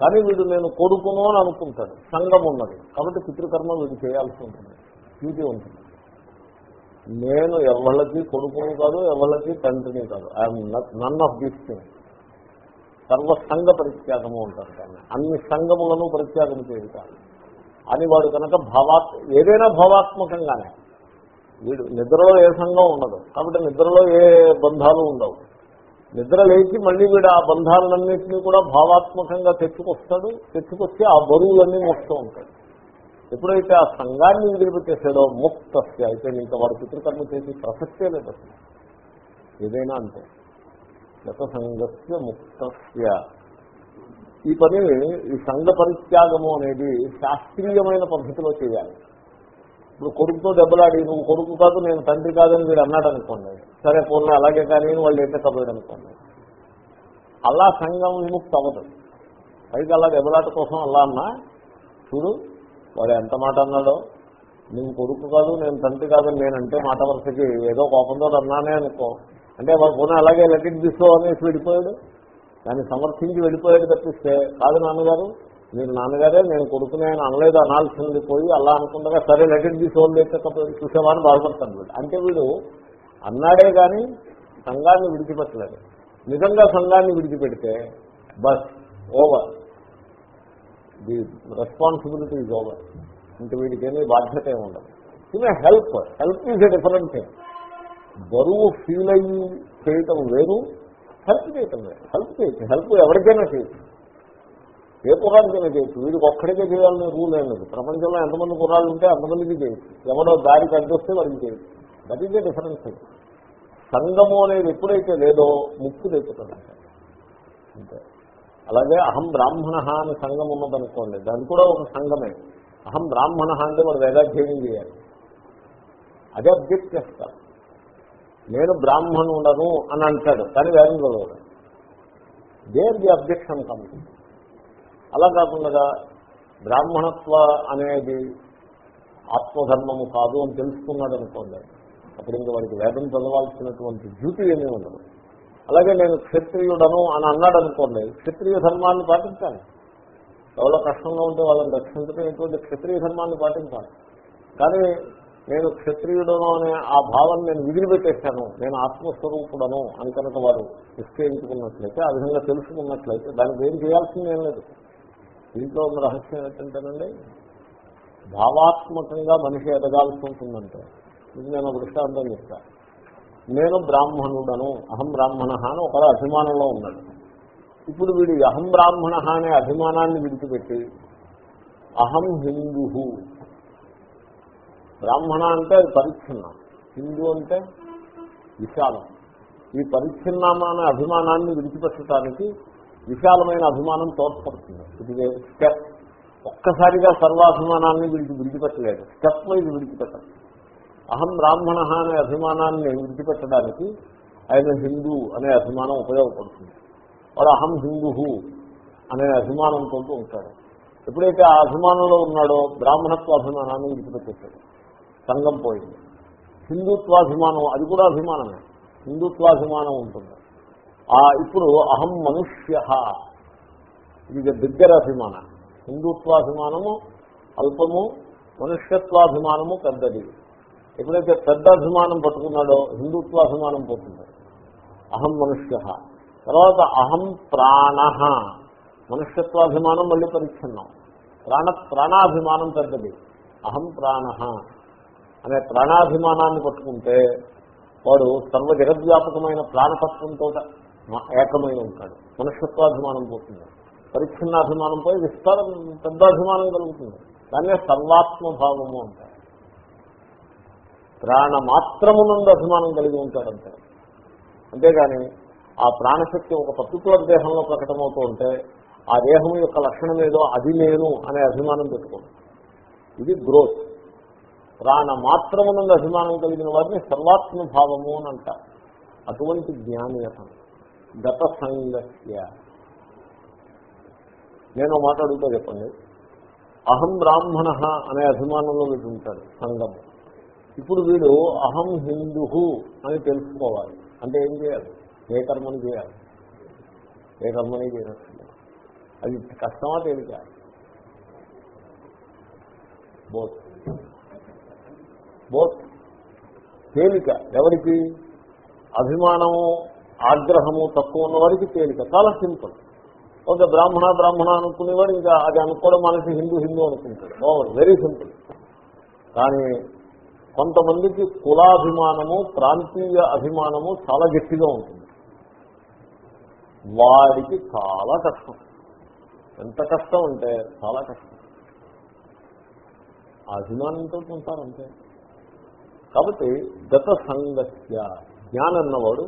కానీ వీడు నేను కొడుకును అని అనుకుంటాడు. సంఘం ఉన్నది. కాబట్టి పితృకర్మ వీడు చేయాల్సి ఉంటుంది. డ్యూటీ ఉంటుంది. నేను ఎవళ్ళకి కొడుకుని కాదు ఎవళ్ళకి తండ్రిని కాదు. I'm none of this thing సర్వసంగ పరిత్యాగము ఉంటారు కానీ అన్ని సంగములను పరిత్యాగం చేయుతారు అని వాడు కనుక భావాత్ ఏదైనా భావాత్మకంగానే వీడు నిద్రలో ఏ సంఘం ఉండదు. కాబట్టి నిద్రలో ఏ బంధాలు ఉండవు. నిద్ర లేచి మళ్ళీ వీడు ఆ బంధాలన్నింటినీ కూడా భావాత్మకంగా తెచ్చుకొస్తాడు తెచ్చుకొచ్చి ఆ బరువులన్నీ మోస్తూ ఉంటాడు. ఎప్పుడైతే ఆ సంఘాన్ని విడిపెట్టేసాడో ముక్తస్య. అయితే ఇంకా వాడు పితృకర్మ చేసి ప్రసక్తే లేదు అసలు ఏదైనా అంటే గత సంఘస్య ముక్తస్య. ఈ పని ఈ సంఘ పరిత్యాగము అనేది శాస్త్రీయమైన పద్ధతిలో చేయాలి. ఇప్పుడు కొడుకుతో దెబ్బలాడి నువ్వు కొడుకు కాదు నేను తండ్రి కాదని వీడు అన్నాడు అనుకోండి సరే పూర్ణ అలాగే కానీ వాళ్ళు ఎట్టకపోయాడు అనుకోండి అలా సంఘం విముక్తి అవ్వదు పైకి అలా దెబ్బలాట కోసం అలా అన్నా చూడు వాడు ఎంత మాట అన్నాడో? నేను కొడుకు కాదు నేను తండ్రి కాదని నేనంటే మాట వరుసకి ఏదో కోపంతో అన్నానే అనుకో. అంటే వాడు పోనీ అలాగే లెక్కిట్ తీసుకో అనేసి వెళ్ళిపోయాడు. దాన్ని సమర్థించి వెళ్ళిపోయాడు తప్పిస్తే కాదు నాన్నగారు మీరు నాన్నగారే నేను కొడుకునే అని అనలేదు అనాల్సింది పోయి అలా అనుకుండగా సరే లెటర్ తీసుకోవాలి లేకపోతే చూసేవాడిని బాధపడతాను వీడు. అంటే వీడు అన్నాడే కానీ సంఘాన్ని విడిచిపెట్టలేదు. నిజంగా సంఘాన్ని విడిచిపెడితే bus over. The responsibility is over. ఇంక వీడికేమీ ఏమీ బాధ్యత ఏమి ఉండదు. ఈమె help help is a different thing బరువు ఫీల్ అయ్యి చేయటం వేరు హెల్ప్ చేయటం వేరు. హెల్ప్ చేయొచ్చు. హెల్ప్ ఎవరికైనా చేయొచ్చు. ఏ కుర్రాడికైనా చేయొచ్చు. వీడికి ఒక్కడికే చేయాలని రూల్ ఏం లేదు. ప్రపంచంలో ఎంతమంది కుర్రాళ్ళు ఉంటే అంతమందికి చేయొచ్చు. ఎవరో దారికి అడ్డొస్తే వాడికి చేయొచ్చు. That is a difference thing సంగము అనేది ఎప్పుడైతే లేదో ముక్తి తెచ్చుతుంది అంతే. అలాగే అహం బ్రాహ్మణ అని సంఘం ఉన్నదనుకోండి దాని కూడా ఒక సంఘమే. అహం బ్రాహ్మణ అంటే వాడు వేదాధ్యయనం చేయాలి. అదే అబ్జెక్ట్ చేస్తారు నేను బ్రాహ్మణుడను అని అంటాడు కానీ వేదం చదవడం. దేర్ ది అబ్జెక్షన్ కమిటీ అలా కాకుండా బ్రాహ్మణత్వ అనేది ఆత్మధర్మము కాదు అని తెలుసుకున్నాడు అనుకోండి అప్పుడు ఇంకా వాడికి వేదం చదవాల్సినటువంటి డ్యూటీ ఏమీ ఉండదు. అలాగే నేను క్షత్రియుడను అని అన్నాడు అనుకోండి క్షత్రియ ధర్మాన్ని పాటించాలి. ఎవరో కష్టంగా ఉంటే వాళ్ళని రక్షించడం ఎటువంటి క్షత్రియ ధర్మాన్ని పాటించాలి. కానీ నేను క్షత్రియుడను అనే ఆ భావం నేను విదిలిపెట్టేశాను నేను ఆత్మస్వరూపుడను అని కనుక వారు నిశ్చయించుకున్నట్లయితే ఆ విధంగా తెలుసుకున్నట్లయితే దానికి ఏం చేయాల్సింది ఏం లేదు. దీంట్లో ఉన్న రహస్యం ఏంటంటేనండి భావాత్మకంగా మనిషి ఎదగాల్సి ఉంటుందంటే ఇది నేను ఒక దృష్టాంతం చెప్తాను. నేను బ్రాహ్మణుడను అహం బ్రాహ్మణ అని ఒకరు అభిమానంలో ఉన్నాడు. ఇప్పుడు వీడు అహం బ్రాహ్మణ అనే అభిమానాన్ని విడిచిపెట్టి అహం హిందూ. బ్రాహ్మణ అంటే అది పరిచ్ఛిన్నం. హిందూ అంటే విశాలం. ఈ పరిచ్ఛిన్నమైన అభిమానాన్ని విడిచిపెట్టడానికి విశాలమైన అభిమానం తోడ్పడుతుంది. ఇది స్టెప్ ఒక్కసారిగా సర్వాభిమానాన్ని విడిచి విడిచిపెట్టలేదు. స్టెప్ వైజ్ విడిచిపెట్టాలి అహం బ్రాహ్మణ అనే అభిమానాన్ని విడిచిపెట్టడానికి ఆయన హిందూ అనే అభిమానం ఉపయోగపడుతుంది. వాడు అహం హిందూ అనే అభిమానంతో ఉంటాడు. ఎప్పుడైతే ఆ అభిమానంలో ఉన్నాడో బ్రాహ్మణత్వ అభిమానాన్ని విడిచిపెట్టేశాడు. సంఘం పోయింది. హిందుత్వాభిమానం అది కూడా అభిమానమే. హిందుత్వాభిమానం ఉంటుంది. ఆ ఇప్పుడు అహం మనుష్య ఇది దగ్గర అభిమానం. హిందుత్వాభిమానము అల్పము మనుష్యత్వాభిమానము పెద్దది. ఎప్పుడైతే పెద్ద అభిమానం పట్టుకున్నాడో హిందుత్వాభిమానం పోతుంది. అహం మనుష్య. తర్వాత అహం ప్రాణ. మనుష్యత్వాభిమానం మళ్ళీ పరిచ్ఛిన్నం. ప్రాణ ప్రాణాభిమానం పెద్దది. అహం ప్రాణ. అనే ప్రాణాభిమానాన్ని పట్టుకుంటే వాడు సర్వ జగద్వ్యాపకమైన ప్రాణతత్వంతో ఏకమై ఉంటాడు. మనుష్యత్వాభిమానం పోతుంది. పరిచ్ఛిన్నాభిమానం పోయి విస్తారం పెద్ద అభిమానం కలుగుతుంది. దాన్నే సర్వాత్మభావము అంటారు. ప్రాణమాత్రమునందు అభిమానం కలిగి ఉంటాడంతే అంతేగాని ఆ ప్రాణశక్తి ఒక పర్టికులర్ దేహంలో ప్రకటమవుతూ ఉంటే ఆ దేహం యొక్క లక్షణం ఏదో అది నేను అనే అభిమానం పెట్టుకోండి. ఇది గ్రోత్. ప్రాణ మాత్రమునందు అభిమానం కలిగిన వారిని సర్వాత్మ భావము అని అంటారు. అటువంటి జ్ఞాని అతను. గత సంగస్య నేను మాట్లాడుతూ చెప్పండి. అహం బ్రాహ్మణ అనే అభిమానంలో పెట్టుకుంటాడు ఉంటాడు సంగము. ఇప్పుడు వీడు అహం హిందూ అని తెలుసుకోవాలి. అంటే ఏం చేయాలి? ఏ కర్మని చేయాలి? ఏ కర్మని చేయాల్సింది అది కష్టమా తేలిక? బోత్. బోత్. తేలిక ఎవరికి? అభిమానము ఆగ్రహము తక్కువ ఉన్నవాడికి తేలిక. చాలా సింపుల్. ఒక బ్రాహ్మణ బ్రాహ్మణ అనుకునేవాడు ఇంకా అది అనుకోవడం మనకి హిందూ హిందూ అనుకుంటాడు. Over very simple. కానీ కొంతమందికి కులాభిమానము ప్రాంతీయ అభిమానము చాలా గట్టిగా ఉంటుంది. వాడికి చాలా కష్టం. ఎంత కష్టం అంటే చాలా కష్టం. ఆ అభిమానంతో ఉంటారంటే కాబట్టి గత సంగత్య జ్ఞానం అన్నవాడు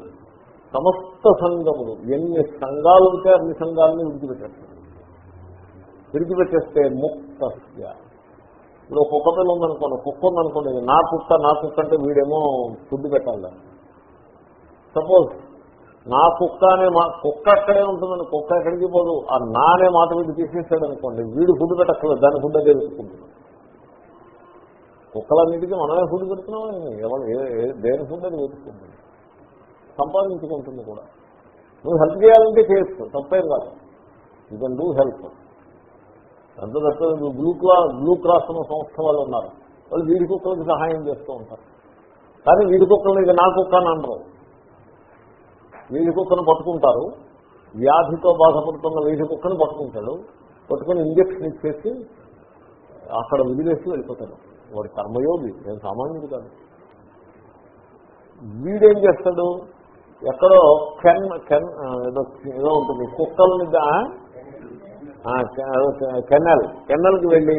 సమస్త సంఘములు ఎన్ని సంఘాలు ఉంటే అన్ని సంఘాలని విడిచిపెట్టేస్తాడు. విడిచిపెట్టేస్తే ముక్తస్య. ఇప్పుడు కుక్క పిల్ల ఉందనుకోండి కుక్క ఉందనుకోండి నా కుక్క నా కుక్క అంటే వీడేమో ఫుడ్ పెట్టాలి. సపోజ్ నా కుక్క అనే మా కుక్క అక్కడే ఉంటుందని కుక్క ఎక్కడికి పోదు. ఆ నా అనే మాట వీడు తీసేసాడు అనుకోండి వీడు ఫుడ్ పెట్టక్కర్లేదు దాని ఫుడ్ అదే పెట్టుకుంటుంది. కుక్కలన్నిటికీ మనమే ఫుడ్ పెడుతున్నాం ఎవరు దేని ఫుడ్ అది పెట్టుకుంటుంది. సంపాదించుకుంటుంది కూడా. నువ్వు హెల్ప్ చేయాలంటే చేయొచ్చు తప్పేం కాదు. You can do help. అంత తప్ప బ్లూ క్లాస్ బ్లూ క్రాస్ అన్న సంస్థ వాళ్ళు ఉన్నారు. వాళ్ళు వీడి కుక్కలకి సహాయం చేస్తూ ఉంటారు. కానీ వీడి కుక్కలు ఇక నా కుక్క అని అనరు. వీడి కుక్కను పట్టుకుంటారు. వ్యాధితో బాధపడుతున్న వీడి కుక్కను పట్టుకుంటాడు. పట్టుకొని ఇంజక్షన్ ఇచ్చేసి అక్కడ వదిలేసి వెళ్ళిపోతాడు. వాడు కర్మయోగి. నేను సామాన్యుడు కాదు. వీడేం చేస్తాడు? ఎక్కడో కెన్ కెన్ ఏదో ఏదో ఉంటుంది. కుక్కల్ని కెనల్. కెనల్కి కెన్నెల్ కెన్నెల్కి వెళ్ళి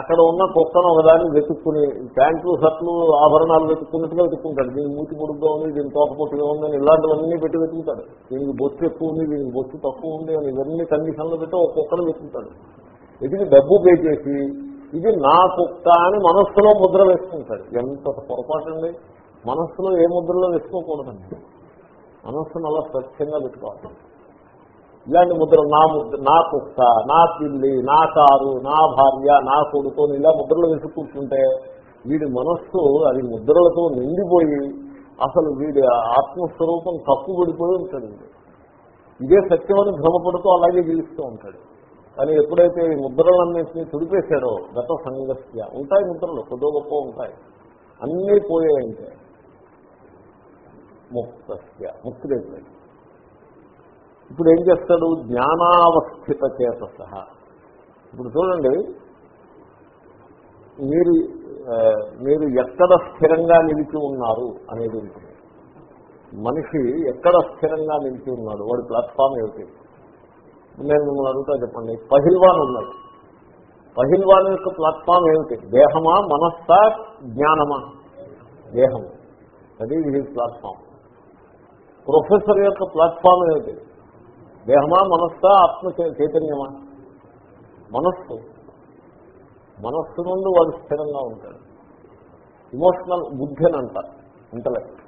అక్కడ ఉన్న కుక్కను ఒకదాన్ని వెతుక్కుని ప్యాంట్లు షర్ట్లు ఆభరణాలు వెతుక్కున్నట్టుగా వెతుక్కుంటాడు. దీని మూతి పొడుగ్గా ఉంది దీని తోక పొట్టుగా ఉంది అని ఇలాంటివన్నీ పెట్టి వెతుకుతాడు. దీనికి బొచ్చు ఎక్కువ ఉంది దీనికి బొచ్చు తక్కువ ఉంది అని ఇవన్నీ కండిషన్లు పెట్టి ఒక కుక్కను వెతుకుతాడు. వెతికి డబ్బు పే చేసి ఇది నా కుక్క అని మనస్సులో ముద్ర వేసుకుంటాడు. ఎంత పొరపాటు అండి మనస్సులో ఏ ముద్రలో వేసుకోకూడదండి. మనస్సును అలా స్వచ్ఛంగా పెట్టుకోవాలి ఇలాంటి ముద్ర నా ముద్ర నా కుక్క నా పిల్లి నా కారు నా భార్య నా కొడుకు ఇలా ముద్రలు వేసుకుంటుంటే వీడి మనస్సు అది ముద్రలతో నిండిపోయి అసలు వీడి ఆత్మస్వరూపం తప్పు పడిపోయి ఉంటాడు. ఇదే సత్యమని భ్రమపడుతూ అలాగే జీవిస్తూ ఉంటాడు. కానీ ఎప్పుడైతే ఈ ముద్రలన్నింటినీ తుడిపేశాడో గత సంగస్య ఉంటాయి ముద్రలు కొద్దో గొప్ప ఉంటాయి. అన్నీ పోయాయంటే ముక్తస్య ముక్తుడైపోయాడు ఇప్పుడు ఏం చేస్తాడు? జ్ఞానావస్థిత చేత సహా ఇప్పుడు చూడండి మీరు మీరు ఎక్కడ స్థిరంగా నిలిచి ఉన్నారు అనేది ఉంటుంది. మనిషి ఎక్కడ స్థిరంగా నిలిచి ఉన్నాడు? వాడి ప్లాట్ఫామ్ ఏమిటి? నేను మిమ్మల్ని అడుగుతా చెప్పండి. పహిల్వాన్ ఉన్నాడు. పహిల్వాన్ యొక్క ప్లాట్ఫామ్ ఏమిటి? దేహమా మనస్సా జ్ఞానమా? దేహం అది ఇది ప్లాట్ఫామ్ ప్రొఫెసర్ యొక్క ప్లాట్ఫామ్ ఏమిటి? దేహమా మనస్సా ఆత్మ చైతన్యమా? మనస్సు. మనస్సు నుండి వాడు స్థిరంగా ఉంటాడు. ఇమోషనల్ బుద్ధి అని అంటారు ఇంటలెక్ట్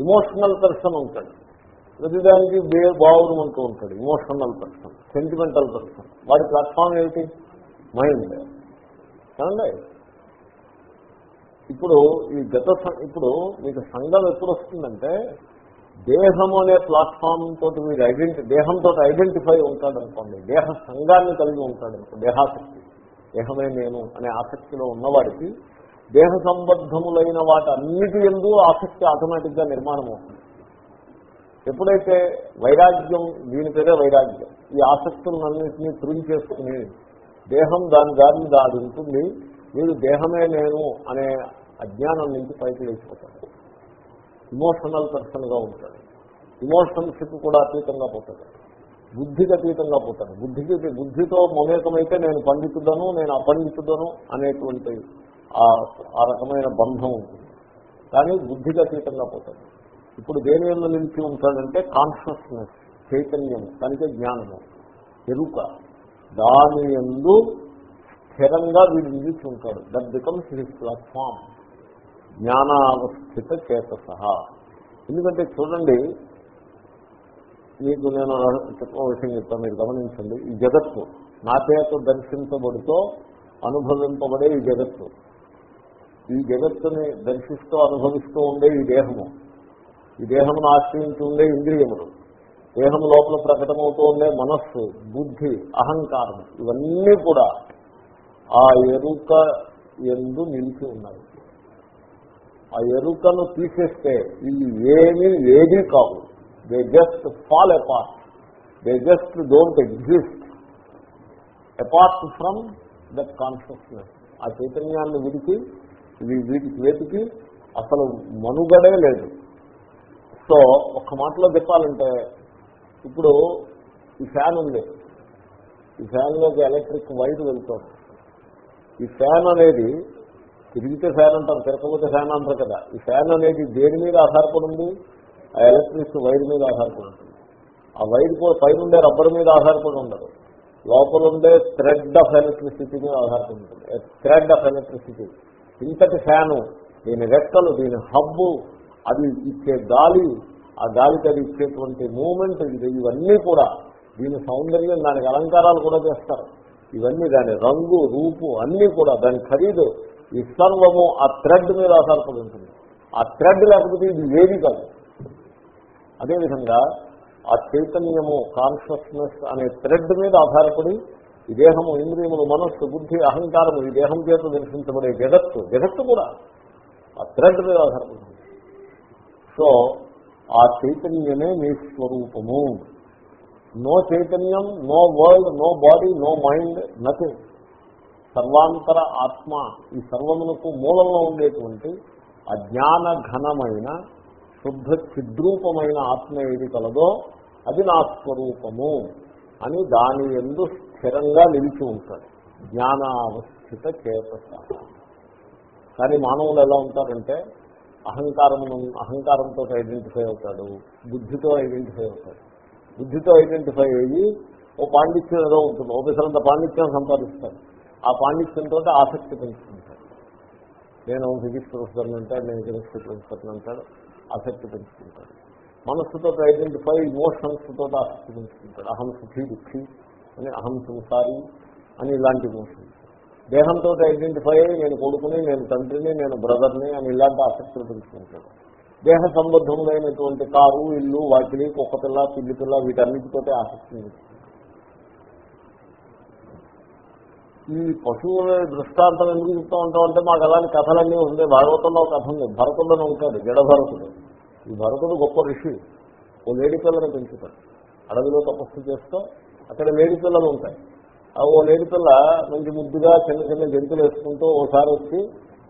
ఇమోషనల్ పర్సన్ ఉంటాడు. ప్రతిదానికి బే బావురు అంటూ ఉంటాడు ఇమోషనల్ పర్సన్ సెంటిమెంటల్ పర్సన్ వాడి ప్లాట్ఫామ్ ఏమిటి? మైండ్ కదండి? ఇప్పుడు ఈ గత సం- ఇప్పుడు మీకు సంఘం ఎప్పుడు వస్తుందంటే దేహం అనే ప్లాట్ఫామ్ తోటి మీరు ఐడెంటి దేహంతో ఐడెంటిఫై ఉంటాడు అనుకోండి దేహ సంఘాన్ని కలిగి ఉంటాడు అనుకోండి దేహాసక్తి దేహమే నేను అనే ఆసక్తిలో ఉన్నవాడికి దేహ సంబద్ధములైన వాటన్నిటి ఎందు ఆసక్తి ఆటోమేటిక్గా నిర్మాణం అవుతుంది. ఎప్పుడైతే వైరాగ్యం దీని పేరే వైరాగ్యం ఈ ఆసక్తులన్నింటినీ తురిగి చేసుకుని దేహం దాని దారిని దాడి ఉంటుంది వీడు దేహమే నేను అనే అజ్ఞానం నుంచి పైకి లేచిపోతాడు. ఇమోషనల్ పర్సన్గా ఉంటాడు. ఇమోషన్స్కి కూడా అతీతంగా పోతాడు. బుద్ధికి అతీతంగా పోతాడు. బుద్ధికి బుద్ధితో మమేకమైతే నేను పండితుడను నేను అపండితుడను అనేటువంటి ఆ రకమైన బంధం ఉంటుంది. కానీ బుద్ధికి అతీతంగా పోతాడు. ఇప్పుడు దేని వల్ల నిలిచి ఉంటాడంటే కాన్షియస్నెస్ చైతన్యం దానికే జ్ఞానము. ఎరుక. దాని ఎందు స్థిరంగా వీడు నిలిచి ఉంటాడు. That becomes his platform. జ్ఞానావస్థిత చేత సహా ఎందుకంటే చూడండి మీకు నేను చెప్పిన విషయం చెప్తాను మీరు గమనించండి. ఈ జగత్తు నా చేత దర్శించబడుతూ అనుభవింపబడే ఈ జగత్తు. ఈ జగత్తుని దర్శిస్తూ అనుభవిస్తూ ఉండే ఈ దేహము. ఈ దేహమును ఆశ్రయించి ఉండే ఇంద్రియములు. దేహం లోపల ప్రకటమవుతూ ఉండే మనస్సు బుద్ధి అహంకారం ఇవన్నీ కూడా ఆ ఎరుక ఎందు నిలిచి ఉన్నాయి. ఆ ఎరుకను తీసేస్తే ఇవి ఏమి ఏది కావు. They just fall apart they just don't exist apart from that consciousness ఆ చైతన్యాన్ని విడిచి ఇవి వీటికి వేటికి అసలు మనుగడే లేదు. సో ఒక మాటలో చెప్పాలంటే ఇప్పుడు ఈ ఫ్యాన్ ఉంది. ఈ ఫ్యాన్లోకి ఎలక్ట్రిక్ వైర్ వెళ్తుంది. ఈ ఫ్యాన్ అనేది తిరిగితే ఫ్యాన్ అంటారు తిరగకపోతే ఫ్యాన్ అంటారు కదా. ఈ ఫ్యాన్ అనేది దేని మీద ఆధారపడి ఉంది ఆ ఎలక్ట్రిక్ వైర్ మీద ఆధారపడి ఉంటుంది ఆ వైర్ కూడా పైన ఉండే రబ్బర్ మీద ఆధారపడి ఉండదు. లోపల ఉండే థ్రెడ్ ఆఫ్ ఎలక్ట్రిసిటీ మీద ఆధారపడి ఉంటుంది. Thread of electricity. ఇంతటి ఫ్యాను దీని రెక్కలు దీని హబ్బు అది ఇచ్చే గాలి ఆ గాలికి అది ఇచ్చేటువంటి మూమెంట్ ఇది ఇవన్నీ కూడా దీని సౌందర్యం దానికి అలంకారాలు కూడా చేస్తారు. ఇవన్నీ దాని రంగు రూపు అన్నీ కూడా దాని ఖరీదు. ఈ సర్వము ఆ థ్రెడ్ మీద ఆధారపడి ఉంటుంది. ఆ థ్రెడ్ లేకపోతే ఇది ఏది కాదు. అదేవిధంగా ఆ చైతన్యము కాన్షియస్నెస్ అనే థ్రెడ్ మీద ఆధారపడి ఈ దేహము ఇంద్రియములు మనస్సు బుద్ధి అహంకారము ఈ దేహం చేత దర్శించబడే జగత్తు జగత్తు కూడా ఆ థ్రెడ్ మీద ఆధారపడుతుంది సో ఆ చైతన్యమే మీ స్వరూపము. నో చైతన్యం no world no body no mind nothing. సర్వాంతర ఆత్మ ఈ సర్వమునకు మూలంలో ఉండేటువంటి అజ్ఞాన ఘనమైన శుద్ధ చిద్రూపమైన ఆత్మ ఏది కలదో అది నా స్వరూపము అని దాని ఎందు స్థిరంగా నిలిచి ఉంటాడు. జ్ఞానావస్థిత చేతస. కానీ మానవులు ఎలా ఉంటారంటే అహంకారం అహంకారంతో ఐడెంటిఫై అవుతాడు బుద్ధితో ఐడెంటిఫై అవుతాడు. బుద్ధితో ఐడెంటిఫై అయ్యి ఓ పాండిత్యం ఏదో ఉంటుంది ఓపెసరంత పాండిత్యం సంపాదిస్తాడు. ఆ పాండిత్యంతో ఆసక్తి పెంచుకుంటాడు. నేను ఫిజిక్స్ ప్రొఫెసర్ అంటాడు నేను కెమిస్ట్రీ ప్రొఫెసర్ అంటాడు ఆసక్తి పెంచుకుంటాడు. మనస్సుతో ఐడెంటిఫై ఇమోషన్స్ తోటి ఆసక్తి పెంచుకుంటాడు. అహం సుఖీ దుఃఖి అని అహం సంసారి అని ఇలాంటి ఇమోషన్స్ దేహంతో ఐడెంటిఫై అయ్యి నేను కొడుకుని నేను తండ్రిని నేను బ్రదర్ని అని ఇలాంటి ఆసక్తులు పెంచుకుంటాడు. దేహ సంబద్ధములైనటువంటి కారు ఇల్లు వాకిలి కుక్క పిల్ల పిల్లి పిల్ల వీటన్నిటితో ఆసక్తి ఈ పశువుల దృష్టాంతం ఎందుకు చెప్తా ఉంటాం అంటే మాకు అలాంటి కథలన్నీ ఉంది భాగవతంలో కథ ఉంది. భరతుల్లోనే ఉంటాడు జడభరతుడు ఈ భరతుడు గొప్ప ఋషి. ఓ లేడి పిల్లని పెంచుతాడు. అడవిలో తపస్సు చేస్తూ అక్కడ లేడి పిల్లలు ఉంటాయి. ఆ ఓ లేడి పిల్ల మంచి ముద్దుగా చిన్న చిన్న జంతువులు వేసుకుంటూ ఓసారి వచ్చి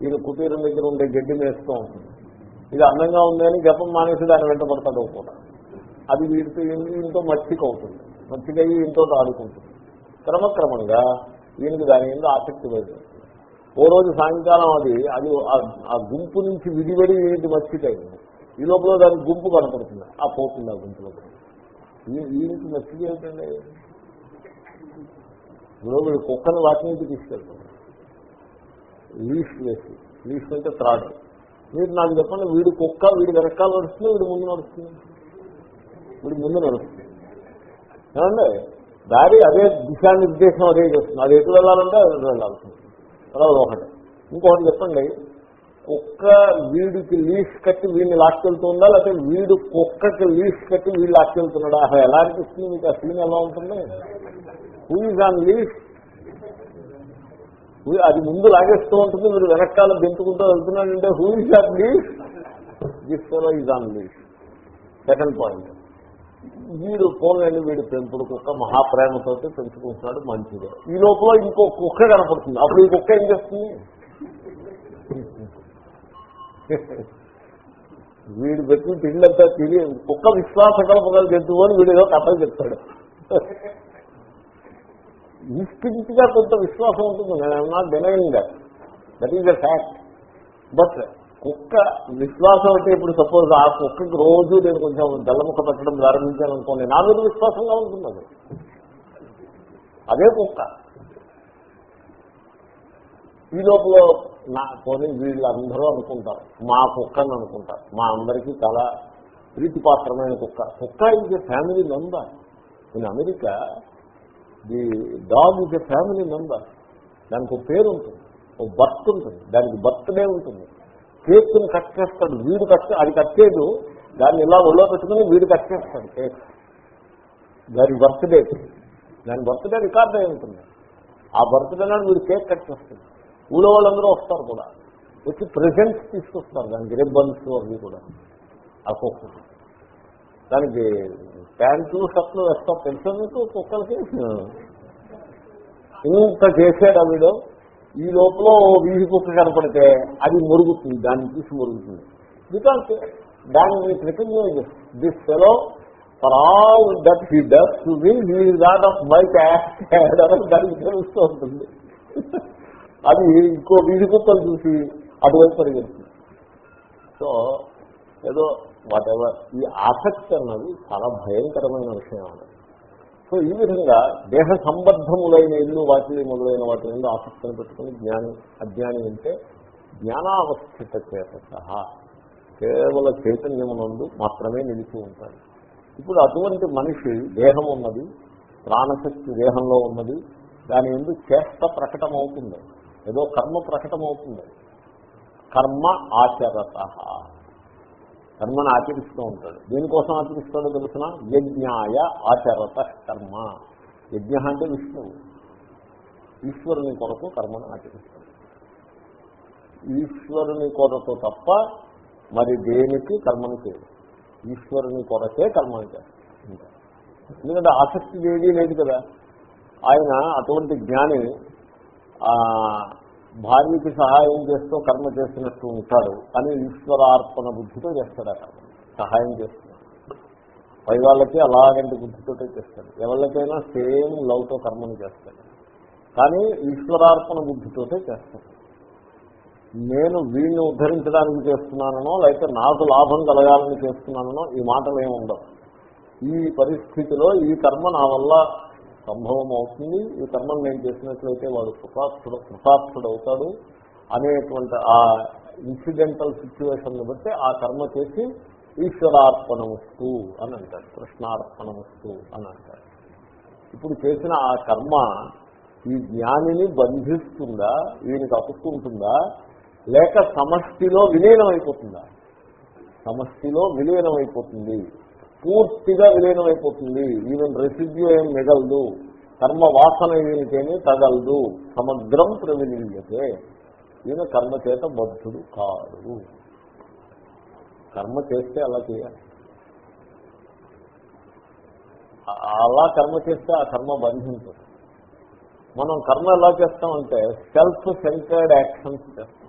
ఈయన కుటీరం దగ్గర ఉండే గడ్డి వేస్తూ ఉంటుంది. ఇది అందంగా ఉంది అని జపం మానేసి దాన్ని వెంటబడతాడు కూడా అది వీటితో ఇంతో మచ్చిక అవుతుంది. మచ్చిక అయ్యి ఇంతో ఆడుకుంటుంది క్రమక్రమంగా దీనికి దాని మీద ఆసక్తి లేదు. ఓ రోజు సాయంకాలం అది అది ఆ గుంపు నుంచి విడివడి ఏంటి మర్చిపోయింది అయింది. ఈ లోపల దాని గుంపు కనపడుతుంది. ఆ పోతుంది ఆ గుంపులో ఈయనకి మచ్చిక ఏంటండి? ఇప్పుడు వీడు కుక్కను వాటి నుంచి తీసుకెళ్తాడు. లీఫ్ వేసి లీఫ్ అంటే త్రాడు. మీరు నాకు చెప్పండి వీడు కుక్క వీడి వెనకాల నడుస్తుంది వీడు ముందు నడుస్తుంది? వీడు ముందు నడుస్తుంది. ఏమండి? దారి అదే దిశానిర్దేశం అదే చేస్తుంది. అది ఎటు వెళ్ళాలంటే అది వెళ్ళాల్సింది అలా ఒకటి ఇంకొకటి చెప్పండి. కుక్క వీడికి లీస్ కట్టి వీడిని లాక్కెళ్తుందా? లేకపోతే వీడు కుక్కకి లీస్ కట్టి వీడు లాక్కెళ్తున్నాడా? అసలు ఎలా అనిపిస్తుంది మీకు ఆ సీన్ ఎలా ఉంటుంది? హూ ఈజ్ ఆన్ లీస్ అది ముందు లాగేస్తూ ఉంటుంది. మీరు వెనకాల దింపుకుంటూ వెళ్తున్నాడంటే who is on leash this fellow is on leash second point వీడు పోలేని వీడు పెంపుడు కుక్క మహాప్రేమతో పెంచుకుంటున్నాడు మంచిదే ఈ లోపల ఇంకో కుక్క కనపడుతుంది అప్పుడు ఈ కుక్క ఏం చేస్తుంది వీడు పెట్టిన తిండంతా తిని కుక్క విశ్వాస కలపగల జంతువు అని వీడు ఏదో కథలు చెప్తాడు ఇన్స్టింక్ట్గా కొంత విశ్వాసం ఉంటుంది నేను not denying that that is a fact but కుక్క విశ్వాసం అంటే ఇప్పుడు సపోజ్ ఆ కుక్కకి రోజు నేను కొంచెం బెల్లముక్క పెట్టడం ప్రారంభించాను అనుకోండి నా మీద విశ్వాసంగా ఉంటుంది అది. అదే కుక్క. ఈ లోపల నా వీళ్ళు వీళ్ళందరూ అనుకుంటారు మా కుక్కని అనుకుంటారు. మా అందరికీ చాలా ప్రీతిపాత్రమైన కుక్క. కుక్క is a family member in America the dog ఇది ఎ ఫ్యామిలీ మెంబర్ దానికి ఒక పేరు ఉంటుంది ఒక బర్త్ ఉంటుంది. దానికి బర్త్డే ఉంటుంది. కేక్ని కట్ చేస్తాడు వీడు కట్ అది కట్ చేయదు. దాన్ని ఇలా ఒళ్ళో పెట్టుకుని వీడు కట్ చేస్తాడు కేక్ దాని బర్త్డే. దాని బర్త్డే రికార్డ్ అయి ఉంటుంది. ఆ బర్త్డే నాడు వీడు కేక్ కట్ చేస్తుంది ఊళ్ళో వాళ్ళందరూ వస్తారు కూడా. వచ్చి ప్రెజెంట్స్ తీసుకొస్తారు దానికి రిబ్బన్స్ అవి కూడా. ఆ కుక్క దానికి ప్యాంట్లు షర్ట్లు వేస్తారు తెలుసు మీకు కుక్కలకి? ఇంత చేశాడు ఆ వీడు? ఈ లోపల వీధి కుక్క కనపడితే అది మురుగుతుంది దాన్ని చూసి మురుగుతుంది. బికాస్ దాన్ని recognize this fellow for all that he does to will that of my cat దానికి తెలుస్తూ ఉంటుంది. అది ఇంకో వీధి కుక్కలు చూసి అటువైపు పరిగెడుతుంది. సో ఏదో వాట్ ఎవర్ ఈ ఆసక్తి అన్నది చాలా భయంకరమైన విషయం అన్నది సో ఈ విధంగా దేహ సంబద్ధములైన ఇల్లు వాటి మొదలైన వాటి నుండి ఆసక్తిని పెట్టుకుని జ్ఞాని అజ్ఞాని అంటే జ్ఞానావస్థిత చేత సహా కేవల చైతన్యమునందు మాత్రమే నిలిచి ఉంటాడు. ఇప్పుడు అటువంటి మనిషి దేహం ఉన్నది ప్రాణశక్తి దేహంలో ఉన్నది దాని ఎందుకు చేష్ట ప్రకటన అవుతుంది ఏదో కర్మ ప్రకటన అవుతుంది కర్మ ఆచరత. కర్మను ఆచరిస్తూ ఉంటాడు. దేనికోసం ఆచరిస్తాడో తెలుసిన? యజ్ఞాయ ఆచరత కర్మ. యజ్ఞ అంటే విష్ణువు. ఈశ్వరుని కొరకు కర్మను ఆచరిస్తాడు. ఈశ్వరుని కొరకు తప్ప మరి దేనికి కర్మను చేయదు ఈశ్వరుని కొరకే కర్మను చేస్తాడు. ఎందుకంటే ఆసక్తి ఏదీ లేదు కదా. ఆయన అటువంటి జ్ఞాని భార్యకి సహాయం చేస్తూ కర్మ చేస్తున్నట్టు ఉంటాడు అని ఈశ్వరార్పణ బుద్ధితో చేస్తాడు ఆ కర్మ సహాయం చేస్తున్నాడు పై వాళ్ళకి అలాగంటి బుద్ధితోటే చేస్తాడు. ఎవరికైనా సేమ్ లవ్తో కర్మను చేస్తాడు. కానీ ఈశ్వరార్పణ బుద్ధితోటే చేస్తాడు. నేను వీడిని ఉద్ధరించడానికి చేస్తున్నానో లేకపోతే నాకు లాభం కలగాలని చేస్తున్నానో ఈ మాటలు ఏమి ఉండవు ఈ పరిస్థితిలో ఈ కర్మ నా వల్ల సంభవం అవుతుంది ఈ కర్మను నేను చేసినట్లయితే వాడు కృతార్థుడు కృతార్థుడు అవుతాడు అనేటువంటి ఆ ఇన్సిడెంటల్ సిచ్యువేషన్ బట్టి ఆ కర్మ చేసి ఈశ్వరార్పణముస్తూ అని అంటాడు కృష్ణార్పణముస్తూ అని అంటాడు ఇప్పుడు చేసిన ఆ కర్మ ఈ జ్ఞానిని బంధిస్తుందా? ఈయనకి అతుక్కుంటుందా లేక సమష్టిలో విలీనమైపోతుందా? సమష్టిలో విలీనమైపోతుంది. పూర్తిగా విలీనమైపోతుంది. ఈవెన్ రెసిడ్యూ ఏం మిగలదు. కర్మ వాసన ఏమిటేమీ తగలదు. సమగ్రం ప్రవిలీయతే. ఈయన కర్మ చేత బద్ధుడు కాదు కర్మ చేస్తే అలా చేయాలి. అలా కర్మ చేస్తే ఆ కర్మ బంధించదు. మనం కర్మ ఎలా చేస్తామంటే సెల్ఫ్ సెంటర్డ్ యాక్షన్స్ చేస్తాం.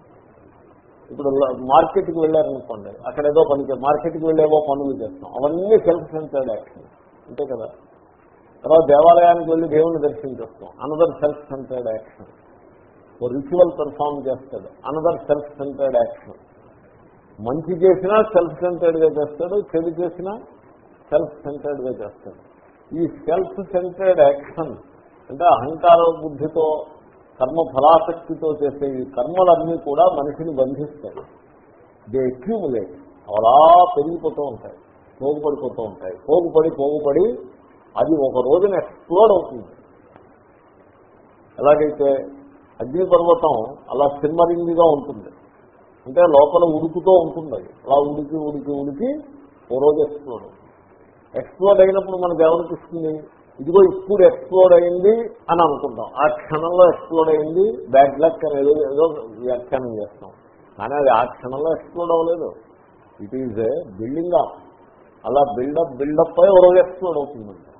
ఇప్పుడు మార్కెట్కి వెళ్ళారనుకోండి అక్కడ ఏదో పని మార్కెట్కి వెళ్ళేవో పనులు చేస్తాం. అవన్నీ సెల్ఫ్ సెంటర్డ్ యాక్షన్ అంతే కదా? తర్వాత దేవాలయానికి వెళ్ళి దేవుణ్ణి దర్శించేస్తాం. అనదర్ సెల్ఫ్ సెంటర్డ్ యాక్షన్ ఓ రిచువల్ పెర్ఫామ్ చేస్తాడు. అనదర్ సెల్ఫ్ సెంటర్డ్ యాక్షన్ మంచి చేసినా సెల్ఫ్ సెంటర్డ్గా చేస్తాడు చెడు చేసినా సెల్ఫ్ సెంటర్డ్గా చేస్తాడు. ఈ సెల్ఫ్ సెంటర్డ్ యాక్షన్ అంటే అహంకార బుద్ధితో కర్మ ఫలాసక్తితో చేసే ఈ కర్మలన్నీ కూడా మనిషిని బంధిస్తాయి. దే అక్యూములేట్ అలా పెరిగిపోతూ ఉంటాయి. పోగుపడిపోతూ ఉంటాయి. పోగుపడి పోగుపడి అది ఒక రోజున ఎక్స్ప్లోడ్ అవుతుంది. ఎలాగైతే అగ్నిపర్వతం అలా సిమ్మరింగ్గా ఉంటుంది. అంటే లోపల ఉడుకుతూ ఉంటుంది. అది అలా ఉడికి ఉడికి ఉడికి ఓ రోజు ఎక్స్ప్లోడ్ ఎక్స్ప్లోడ్ అయినప్పుడు మనకు ఎవరికిస్తుంది ఇదిగో ఇప్పుడు ఎక్స్ప్లోడ్ అయింది అని అనుకుంటాం. ఆ క్షణంలో ఎక్స్ప్లోడ్ అయింది బ్యాడ్ లక్ అని ఏదో ఏదో వ్యాఖ్యానం చేస్తాం. కానీ అది ఆ క్షణంలో ఎక్స్ప్లోడ్ అవ్వలేదు. ఇట్ ఈజ్ బిల్డింగ్ అప్ అలా బిల్డప్ బిల్డప్ అయి ఒక ఎక్స్ప్లోర్ ఎక్స్ప్లోడ్ అవుతుందండి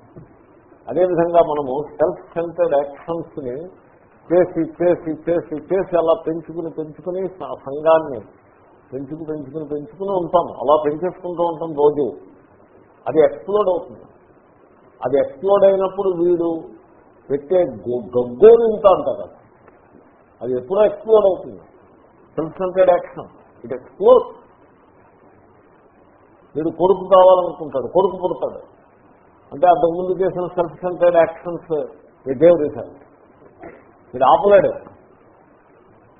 అదేవిధంగా మనము సెల్ఫ్ సెంటర్డ్ యాక్షన్స్ని చేసి చేసి చేసి చేసి అలా పెంచుకుని పెంచుకుని సంఘాన్ని పెంచుకు పెంచుకుని పెంచుకుని ఉంటాం. అలా పెంచేసుకుంటూ ఉంటాం రోజు. అది ఎక్స్ప్లోడ్ అవుతుంది. అది ఎక్స్ప్లోడ్ అయినప్పుడు వీడు పెట్టే గగ్గోలు ఇంత అంటారు అది. ఎప్పుడో ఎక్స్ప్లోడ్ అవుతుంది. Self centred action. It explore వీడు కొడుకు కావాలనుకుంటాడు కొడుకు పుడతాడు. అంటే అంతకుముందు చేసిన self centred actions their result వీడు ఆపలేడు.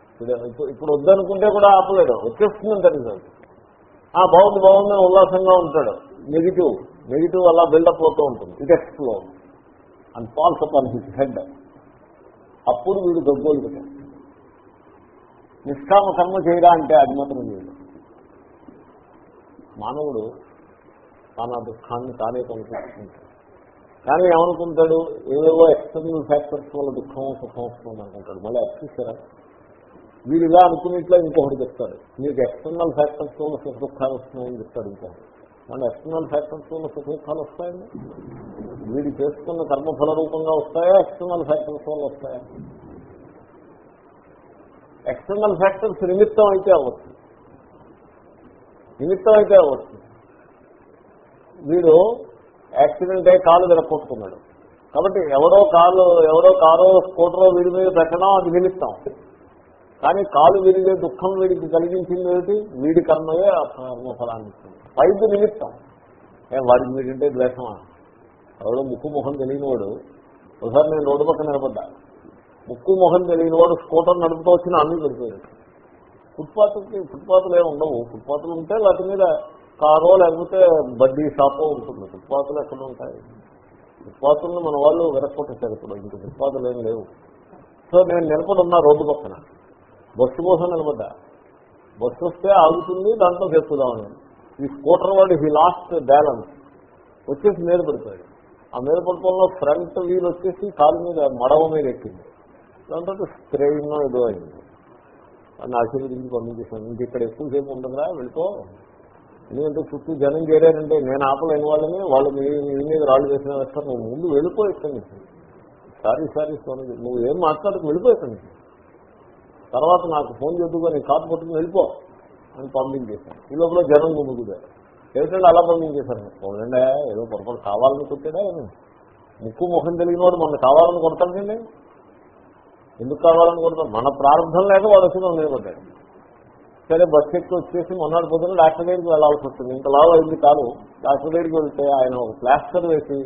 ఇప్పుడు- ఇప్పుడు వద్దనుకుంటే కూడా ఆపలేడు. వచ్చేస్తుందంట రిజల్ట్ ఆ బాగుంది బాగుంది ఉల్లాసంగా ఉంటాడు. నెగిటివ్ నెగిటివ్ అలా బిల్డప్ అవుతూ ఉంటుంది. It explore and falls upon his head అప్పుడు వీడు దొబ్బోలుగుతాడు నిష్కామ కర్మ చేయరా అంటే అది మాత్రం చేయడు మానవుడు తన దుఃఖాన్ని తానే కొనుక్కుంటాడు కానీ ఏమనుకుంటాడు? ఏవేవో ఎక్స్టర్నల్ ఫ్యాక్టర్స్ వల్ల దుఃఖం సుఖం వస్తుంది అనుకుంటాడు. మళ్ళీ అర్థిస్తారా వీడు ఇలా అనుకునేట్లో ఇంకొకటి చెప్తాడు. మీకు ఎక్స్టర్నల్ ఫ్యాక్టర్స్ వల్ల సుఖ దుఃఖాలు వస్తున్నాయని చెప్తాడు ఇంకొకటి. మన ఎక్స్టర్నల్ ఫ్యాక్టర్స్ వల్ల సుఖదుఖాలు వస్తాయండి. వీడు చేసుకున్న కర్మఫల రూపంగా వస్తాయా ఎక్స్టర్నల్ ఫ్యాక్టర్స్ వల్ల వస్తాయా? ఎక్స్టర్నల్ ఫ్యాక్టర్స్ నిమిత్తం అయితే అవ్వచ్చు. నిమిత్తం అయితే అవ్వచ్చు. వీడు యాక్సిడెంట్ అయ్యి కాలు విరక్కొట్టుకున్నాడు కాబట్టి ఎవడో కాలు ఎవడో కారో స్కూటరో వీడి మీద పెట్టడం అది నిమిత్తం. కానీ కాలు విరిగే దుఃఖం వీడికి కలిగించింది ఏమిటి? వీడి కర్మయే ఫలాన్ని ఇస్తుంది. పైకి నిమిత్తం. ఏం వాడికి వీడింటే ద్వేషమా? ఎవడో ముక్కు ముఖం తెలియనివాడు. ఒకసారి నేను రోడ్డు పక్కన నిలబడ్డా. ముక్కు ముఖం తెలియనివాడు స్కూటర్ నడుపుతూ వచ్చిన అన్నీ దొరికాడు ఫుట్పాత్కి ఫుట్పాత్లు ఏమి ఉండవు. ఫుట్పాత్లు ఉంటే వాటి మీద కారో లేకపోతే బడ్డీ షాపో ఉంటుంది. ఫుట్పాత్లు ఎక్కడ ఉంటాయి? ఫుట్పాత్లను మన వాళ్ళు వెనక్కొట్టేశారు ఇప్పుడు. ఇంకా ఫుట్పాత్లు ఏం లేవు. సో నేను నిలబడి ఉన్నా రోడ్డు పక్కన. బస్సు కోసం నిలబడ్డా. బస్సు వస్తే ఆగుతుంది దాంట్లో చెప్పుదామని ఈ స్కూటర్ వాడు హీ లాస్ట్ బ్యాలెన్స్. వచ్చేసి మీద పడిపోయాడు. ఆ మీద పడిపోవడంలో ఫ్రంట్ వీల్ వచ్చేసి కాలు మీద మడవ మీద ఎక్కింది. దాంతో స్ట్రెయిన్ ఏదో అయింది. అని ఆశీర్వదించి పంపించేసాను ఇంక ఇక్కడ ఎక్కువసేపు ఉండదురా వెళ్ళిపో. ఎందుకంటే చుట్టూ జనం చేరారంటే నేను ఆపలేని వాళ్ళని వాళ్ళు మీ మీ మీద రాళ్ళు వేసిన వేస్తారు. నువ్వు ముందు వెళ్ళిపోయి ఇక్కడి నుంచి. సారీ సారీ స్వామి. నువ్వు ఏం మాట్లాడకు వెళ్ళిపోయి ఇక్కడి నుంచి. తర్వాత నాకు ఫోన్ చేద్దుగా నేను కాపు పట్టుకుని వెళ్ళిపో అని పంపించేశాను ఈ లోపల జనం గుమ్ముకుదారు ఏమిటంటే అలా పంపించేశాను పోనండి ఏదో పొరపాటు కావాలని కొట్టాడా ఏమి? ముక్కు ముఖం తెలియని వాడు మొన్న కావాలని కొడతాడండి ఎందుకు కావాలని కొడతాం మన ప్రారంభం లేక వాడు వచ్చి నిలబడ్డాడు. సరే బస్ ఎక్కి వచ్చేసి మొన్నటి పొద్దున డాక్టర్ దగ్గరికి వెళ్ళాల్సి వస్తుంది. ఇంత లావు అయింది కాదు డాక్టర్ దగ్గరికి వెళ్తే ఆయన ఒక ప్లాస్టర్ వేసి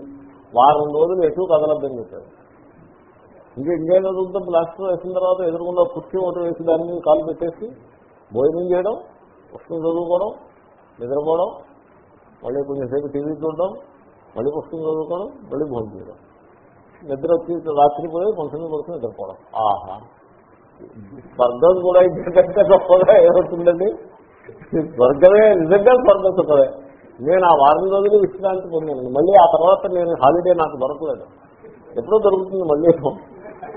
వారం రోజులు ఎటు కదలద్దని చెప్పాడు. ఇంకా ఇంకేం చదువుతాం ప్లాస్టర్ వేసిన తర్వాత ఎదురుకుండా కుర్చీ ఒకటి వేసి దాని మీద కాలు పెట్టేసి భోజనం చేయడం పుస్తకం చదువుకోవడం నిద్రపోవడం మళ్ళీ కొంచెంసేపు టీవీ చూడడం మళ్ళీ పుస్తకం చదువుకోవడం మళ్ళీ భోజనం చేయడం. నిద్ర వచ్చి రాత్రి పోయి కొంచెం పడుకుని నిద్రపోవడం. ఆహా. స్వర్గం కూడా ఇంతకంటే గొప్పగా ఏమవుతుందండి స్వర్గమే నిజంగా స్వర్గం గొప్పదే నేను ఆ వారం రోజులు విశ్రాంతి పొందాను. మళ్ళీ ఆ తర్వాత నేను హాలిడే నాకు దొరకలేదు. ఎప్పుడో దొరుకుతుంది మళ్ళీ.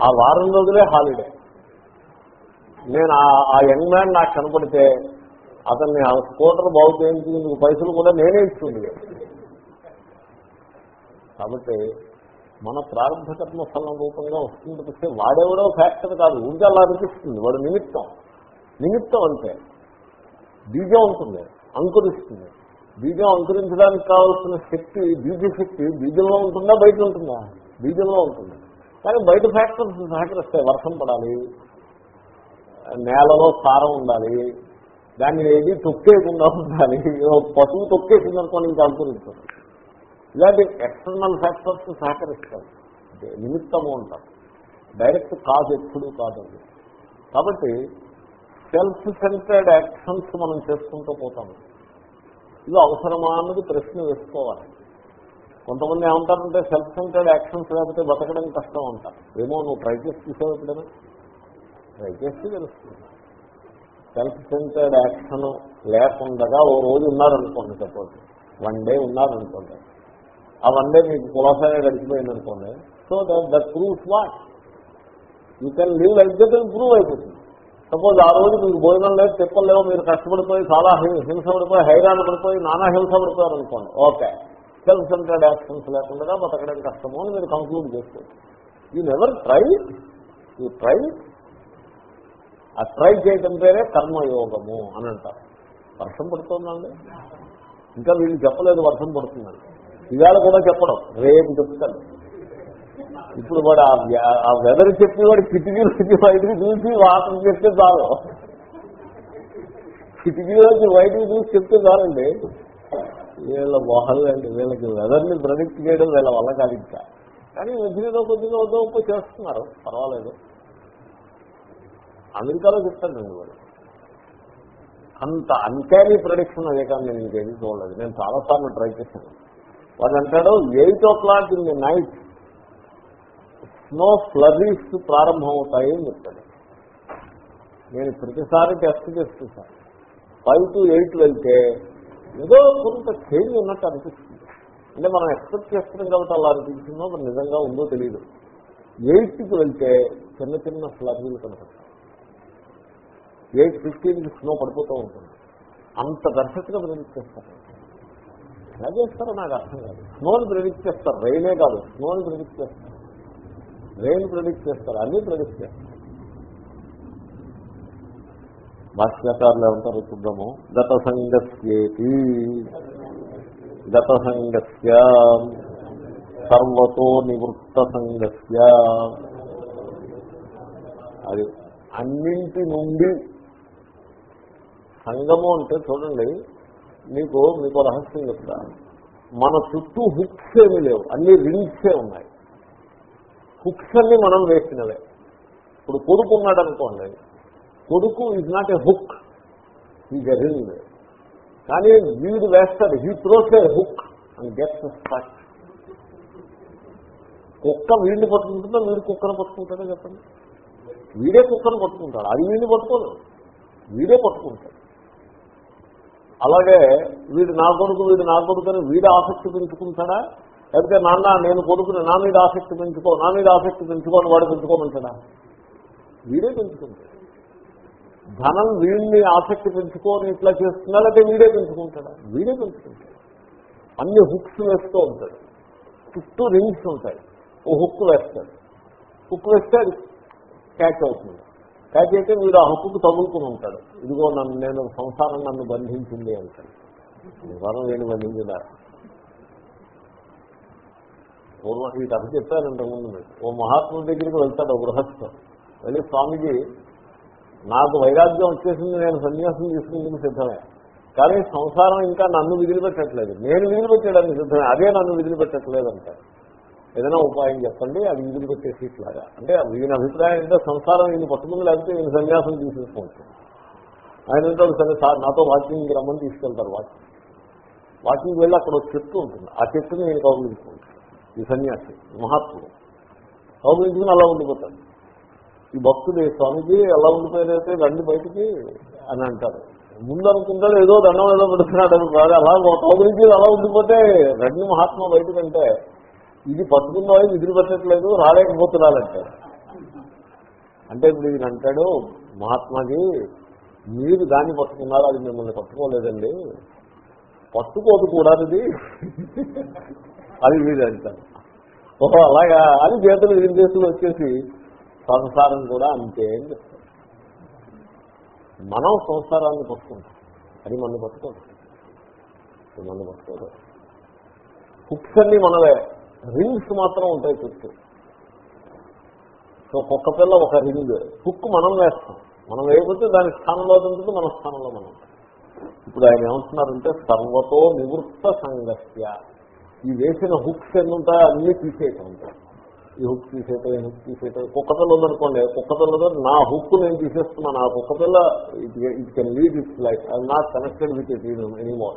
ఆ వారం రోజులే హాలిడే నేను ఆ- యంగ్ మ్యాన్ నాకు కనపడితే అతన్ని ఆ స్కూటర్ బాగు చేయించేందుకు పైసలు కూడా నేనే ఇస్తుంది కాబట్టి మన ప్రారంభ కర్మ ఫలం రూపంగా వస్తుంది తప్పిస్తే వాడెవడో ఫ్యాక్టర్ కాదు. ఊరికే అలా అనిపిస్తుంది. వాడు నిమిత్తం. నిమిత్తం అంటే బీజం ఉంటుంది. అంకురిస్తుంది. బీజం అంకురించడానికి కావాల్సిన శక్తి బీజశక్తి బీజంలో ఉంటుందా? బయట ఉంటుందా? బీజంలో ఉంటుంది. కానీ బయట ఫ్యాక్టర్స్ సహకరిస్తాయి వర్షం పడాలి నేలలో సారం ఉండాలి దాన్ని ఏది తొక్కేయకుండా ఉండాలి పశువు తొక్కేసింది అనుకోండి ఇంకా అనుకుంటుంది ఇలాంటి ఎక్స్టర్నల్ ఫ్యాక్టర్స్ సహకరిస్తాయి. నిమిత్తము ఉంటాం డైరెక్ట్ కాజ్ ఎప్పుడు కాదు కాబట్టి సెల్ఫ్ సెంటర్డ్ యాక్షన్స్ మనం చేసుకుంటూ పోతాము. ఇది అవసరమా అన్నది ప్రశ్న వేసుకోవాలి. కొంతమంది ఏమంటారంటే సెల్ఫ్ సెంటర్డ్ యాక్షన్స్ లేకపోతే బతకడం కష్టం అంటారు. ఏమో నువ్వు ట్రై చేసి చూసావు ఎప్పుడైనా? ట్రై చేసి తెలుస్తుంది. సెల్ఫ్ సెంటర్డ్ యాక్షన్ లేకుండా ఓ రోజు ఉన్నారనుకోండి సపోజ్ వన్ డే ఉన్నారనుకోండి. ఆ వన్ డే మీకు కులాసాగా గడిచిపోయింది అనుకోండి so that that proof what you can live like that prove అయిపోతుంది సపోజ్ ఆ రోజు మీకు భోజనం లేదు చెప్పలేవు మీరు కష్టపడిపోయి చాలా హింస పడిపోయి హైరాణ పడిపోయి నానా హింస పడిపోయారు అనుకోండి ఓకే సెల్ఫ్ సెంటర్డ్ యాక్షన్స్ లేకుండా బతకడం కష్టము అని మీరు కంక్లూడ్ చేసుకోవచ్చు. You never try you try ఆ ట్రై చేయడం పేరే కర్మయోగము అని అంటారు. వర్షం పడుతుందండి? ఇంకా వీళ్ళు చెప్పలేదు వర్షం పడుతుందండి ఇవాళ కూడా చెప్పడం. రేపు చెప్తాను. ఇప్పుడు వాడు ఆ ఆ వెదర్ చెప్పి వాడు కిటికీలోకి బయటికి చూసి వాసన చెప్తే చాలు. కిటికీలోకి బయటికి చూసి చెప్తే చాలండి. వీళ్ళ మొహల్ అండి వీళ్ళకి వెదర్ని ప్రెడిక్ట్ చేయడం వీళ్ళ వల్ల కాదు ఇంకా. కానీ మధ్యలో కొద్దిగా వద్ద చేస్తున్నారు పర్వాలేదు. అమెరికాలో చెప్తానండి వాడు అంత అన్కారీ ప్రొడిక్షన్ అదే కానీ నేను ఇంకేది చూడలేదు. నేను చాలాసార్లు ట్రై చేశాను. వాడు అంటాడు eight o'clock in the night snow flurries ప్రారంభమవుతాయి అని చెప్తాడు. నేను ప్రతిసారి టెస్ట్ చేస్తున్నాను ఫైవ్ టు ఎయిట్ వెళ్తే ఏదో కొంత చేంజ్ ఉన్నట్టు అనిపిస్తుంది. అంటే మనం ఎక్స్పెక్ట్ చేస్తున్నాం కాబట్టి అలా అనిపించిందో మరి నిజంగా ఉందో తెలియదు ఎయిట్కి వెళ్తే చిన్న చిన్న ఫ్లరీలు కనపడతాయి. ఎయిట్ ఫిఫ్టీన్కి స్నో పడిపోతూ ఉంటుంది. అంత పర్ఫెక్ట్గా ప్రెడిక్ట్ చేస్తారు ఎలా చేస్తారో నాకు అర్థం కాదు. స్నోని ప్రెడిక్ట్ చేస్తారు రైనే కాదు. స్నోని ప్రెడిక్ట్ చేస్తారు రైన్ ప్రెడిక్ట్ చేస్తారు అన్ని ప్రెడిక్ట్ చేస్తారు భాష్యకారులు ఏమంటారు చూద్దాము. గత సంగస్యేతి గత సంగస్య సర్వతో నివృత్త సంగస్య అది అన్నింటి నుండి సంగము అంటే చూడండి మీకు మీకు రహస్యం చెప్తా. మన చుట్టూ హుక్స్ ఏమీ లేవు అన్ని రింగ్సే ఉన్నాయి. హుక్స్ అన్ని మనం వేసినవే. ఇప్పుడు కొడుకున్నాడు అనుకోండి కొడుకు ఈజ్ నాట్ ఎ హుక్ ఈ ఎ రింగ్ కానీ వీడు వేస్తాడు. He throws a hook and gets stuck కుక్క వీడిని పట్టుకుంటుందా? వీడు కుక్కను పట్టుకుంటాడో? చెప్పండి. వీడే కుక్కను పట్టుకుంటాడు? అది వీడిని పట్టుకోదు వీడే పట్టుకుంటాడు. అలాగే వీడు నా కొడుకు వీడు నా కొడుకు అని వీడు ఆసక్తి పెంచుకుంటాడా? లేకపోతే నాన్న నేను కొడుకుని నా మీద ఆసక్తి పెంచుకో నా మీద ఆసక్తి పెంచుకోని వాడు పెంచుకోమంటాడా? వీడే పెంచుకుంటాడు. ధనం వీడిని ఆసక్తి పెంచుకొని ఇట్లా చేస్తున్నాడు లేకపోతే వీడే పెంచుకుంటాడా? వీడే పెంచుకుంటాడు. అన్ని హుక్స్ వేస్తూ ఉంటాడు. చుట్టూ రింగ్స్ ఉంటాయి. ఓ హుక్ వేస్తాడు. హుక్ వేస్తే అది క్యాచ్ అవుతుంది. క్యాచ్ అయితే మీరు ఆ హుక్కు తగులుకుని ఉంటాడు. ఇదిగో నన్ను నేను సంసారం నన్ను బంధించింది అంటాడు. సంసారం నేను బంధించిందా? పూర్వం ఈ కథ చెప్పాను ఇంతకుముందు ఓ మహాత్ముడి దగ్గరికి వెళ్తాడు ఓ గృహస్థం. వెళ్ళి స్వామిజీ నాకు వైరాగ్యం వచ్చేసింది నేను సన్యాసం తీసుకుందుకు సిద్ధమే. కానీ సంసారం ఇంకా నన్ను విదిలిపెట్టట్లేదు. నేను విదిలిపెట్టడానికి సిద్ధమే. అదే నన్ను విదిలిపెట్టట్లేదు అంటారు. ఏదైనా ఉపాయం చెప్పండి అది విదిలిపెట్టేసి ఇట్లాగా అంటే ఈయన అభిప్రాయం అంటే సంసారం ఈయన పట్టుకుంది లేకపోతే ఈయన సన్యాసం తీసేసుకోవచ్చు ఆయన ఏంటో సరే సార్ నాతో వాకింగ్ రమ్మని తీసుకెళ్తారు వాకింగ్. వాకింగ్ వెళ్ళి అక్కడ ఒక చెట్టు ఉంటుంది. ఆ చెట్టుని నేను కౌగులించుకుంటాను. ఈ సన్యాసి మహాత్ముడు. కౌగులించుకుని అలా ఉండిపోతాడు. ఈ భక్తుడు స్వామిజీ ఎలా ఉండిపోయారైతే రండి బయటికి అని అంటారు. ముందు అనుకుంటాడు ఏదో దండం ఏదో పెడుతున్నాడు అని కాదు అలా కౌగులించి అలా ఉండిపోతే రండి మహాత్మ బయటకంటే ఇది పట్టుకున్న వాళ్ళు విధులు పెట్టట్లేదు రాలేకపోతున్నాడంటే. అంటే ఇప్పుడు ఈయన అంటాడు మహాత్మాజీ మీరు దాన్ని పట్టుకున్నారు అది మిమ్మల్ని పట్టుకోలేదండి. పట్టుకోదు కూడా ఇది అది మీరు అంటారు ఓహో అలాగా అది చేతులు విదేశంలో వచ్చేసి సంసారం కూడా అంతే అని చెప్తారు. మనం సంసారాన్ని పట్టుకుంటాం. అది మనం పట్టుకోదు. మనం పట్టుకోదు. హుక్స్ అన్ని మనవే రింగ్స్ మాత్రం ఉంటాయి చుట్టూ సో కుక్క పిల్ల ఒక రింగ్. హుక్ మనం వేస్తాం. మనం వేయకపోతే దాని స్థానంలో ఉంటుంది మన స్థానంలో మనం ఇప్పుడు ఆయన ఏమంటున్నారంటే సర్వతో నివృత్త సంగస్య. ఈ వేసిన హుక్స్ ఎన్ని ఉంటాయో అన్ని తీసేయటం ఉంటాయి ఈ హుక్ తీసేయటం ఈ హుక్ తీసేయటం. కుక్కతలు ఉందనుకోండి కుక్క నా హుక్ నేను తీసేస్తున్నాను. ఆ కుక్క it can lead its life I'm not connected with it anymore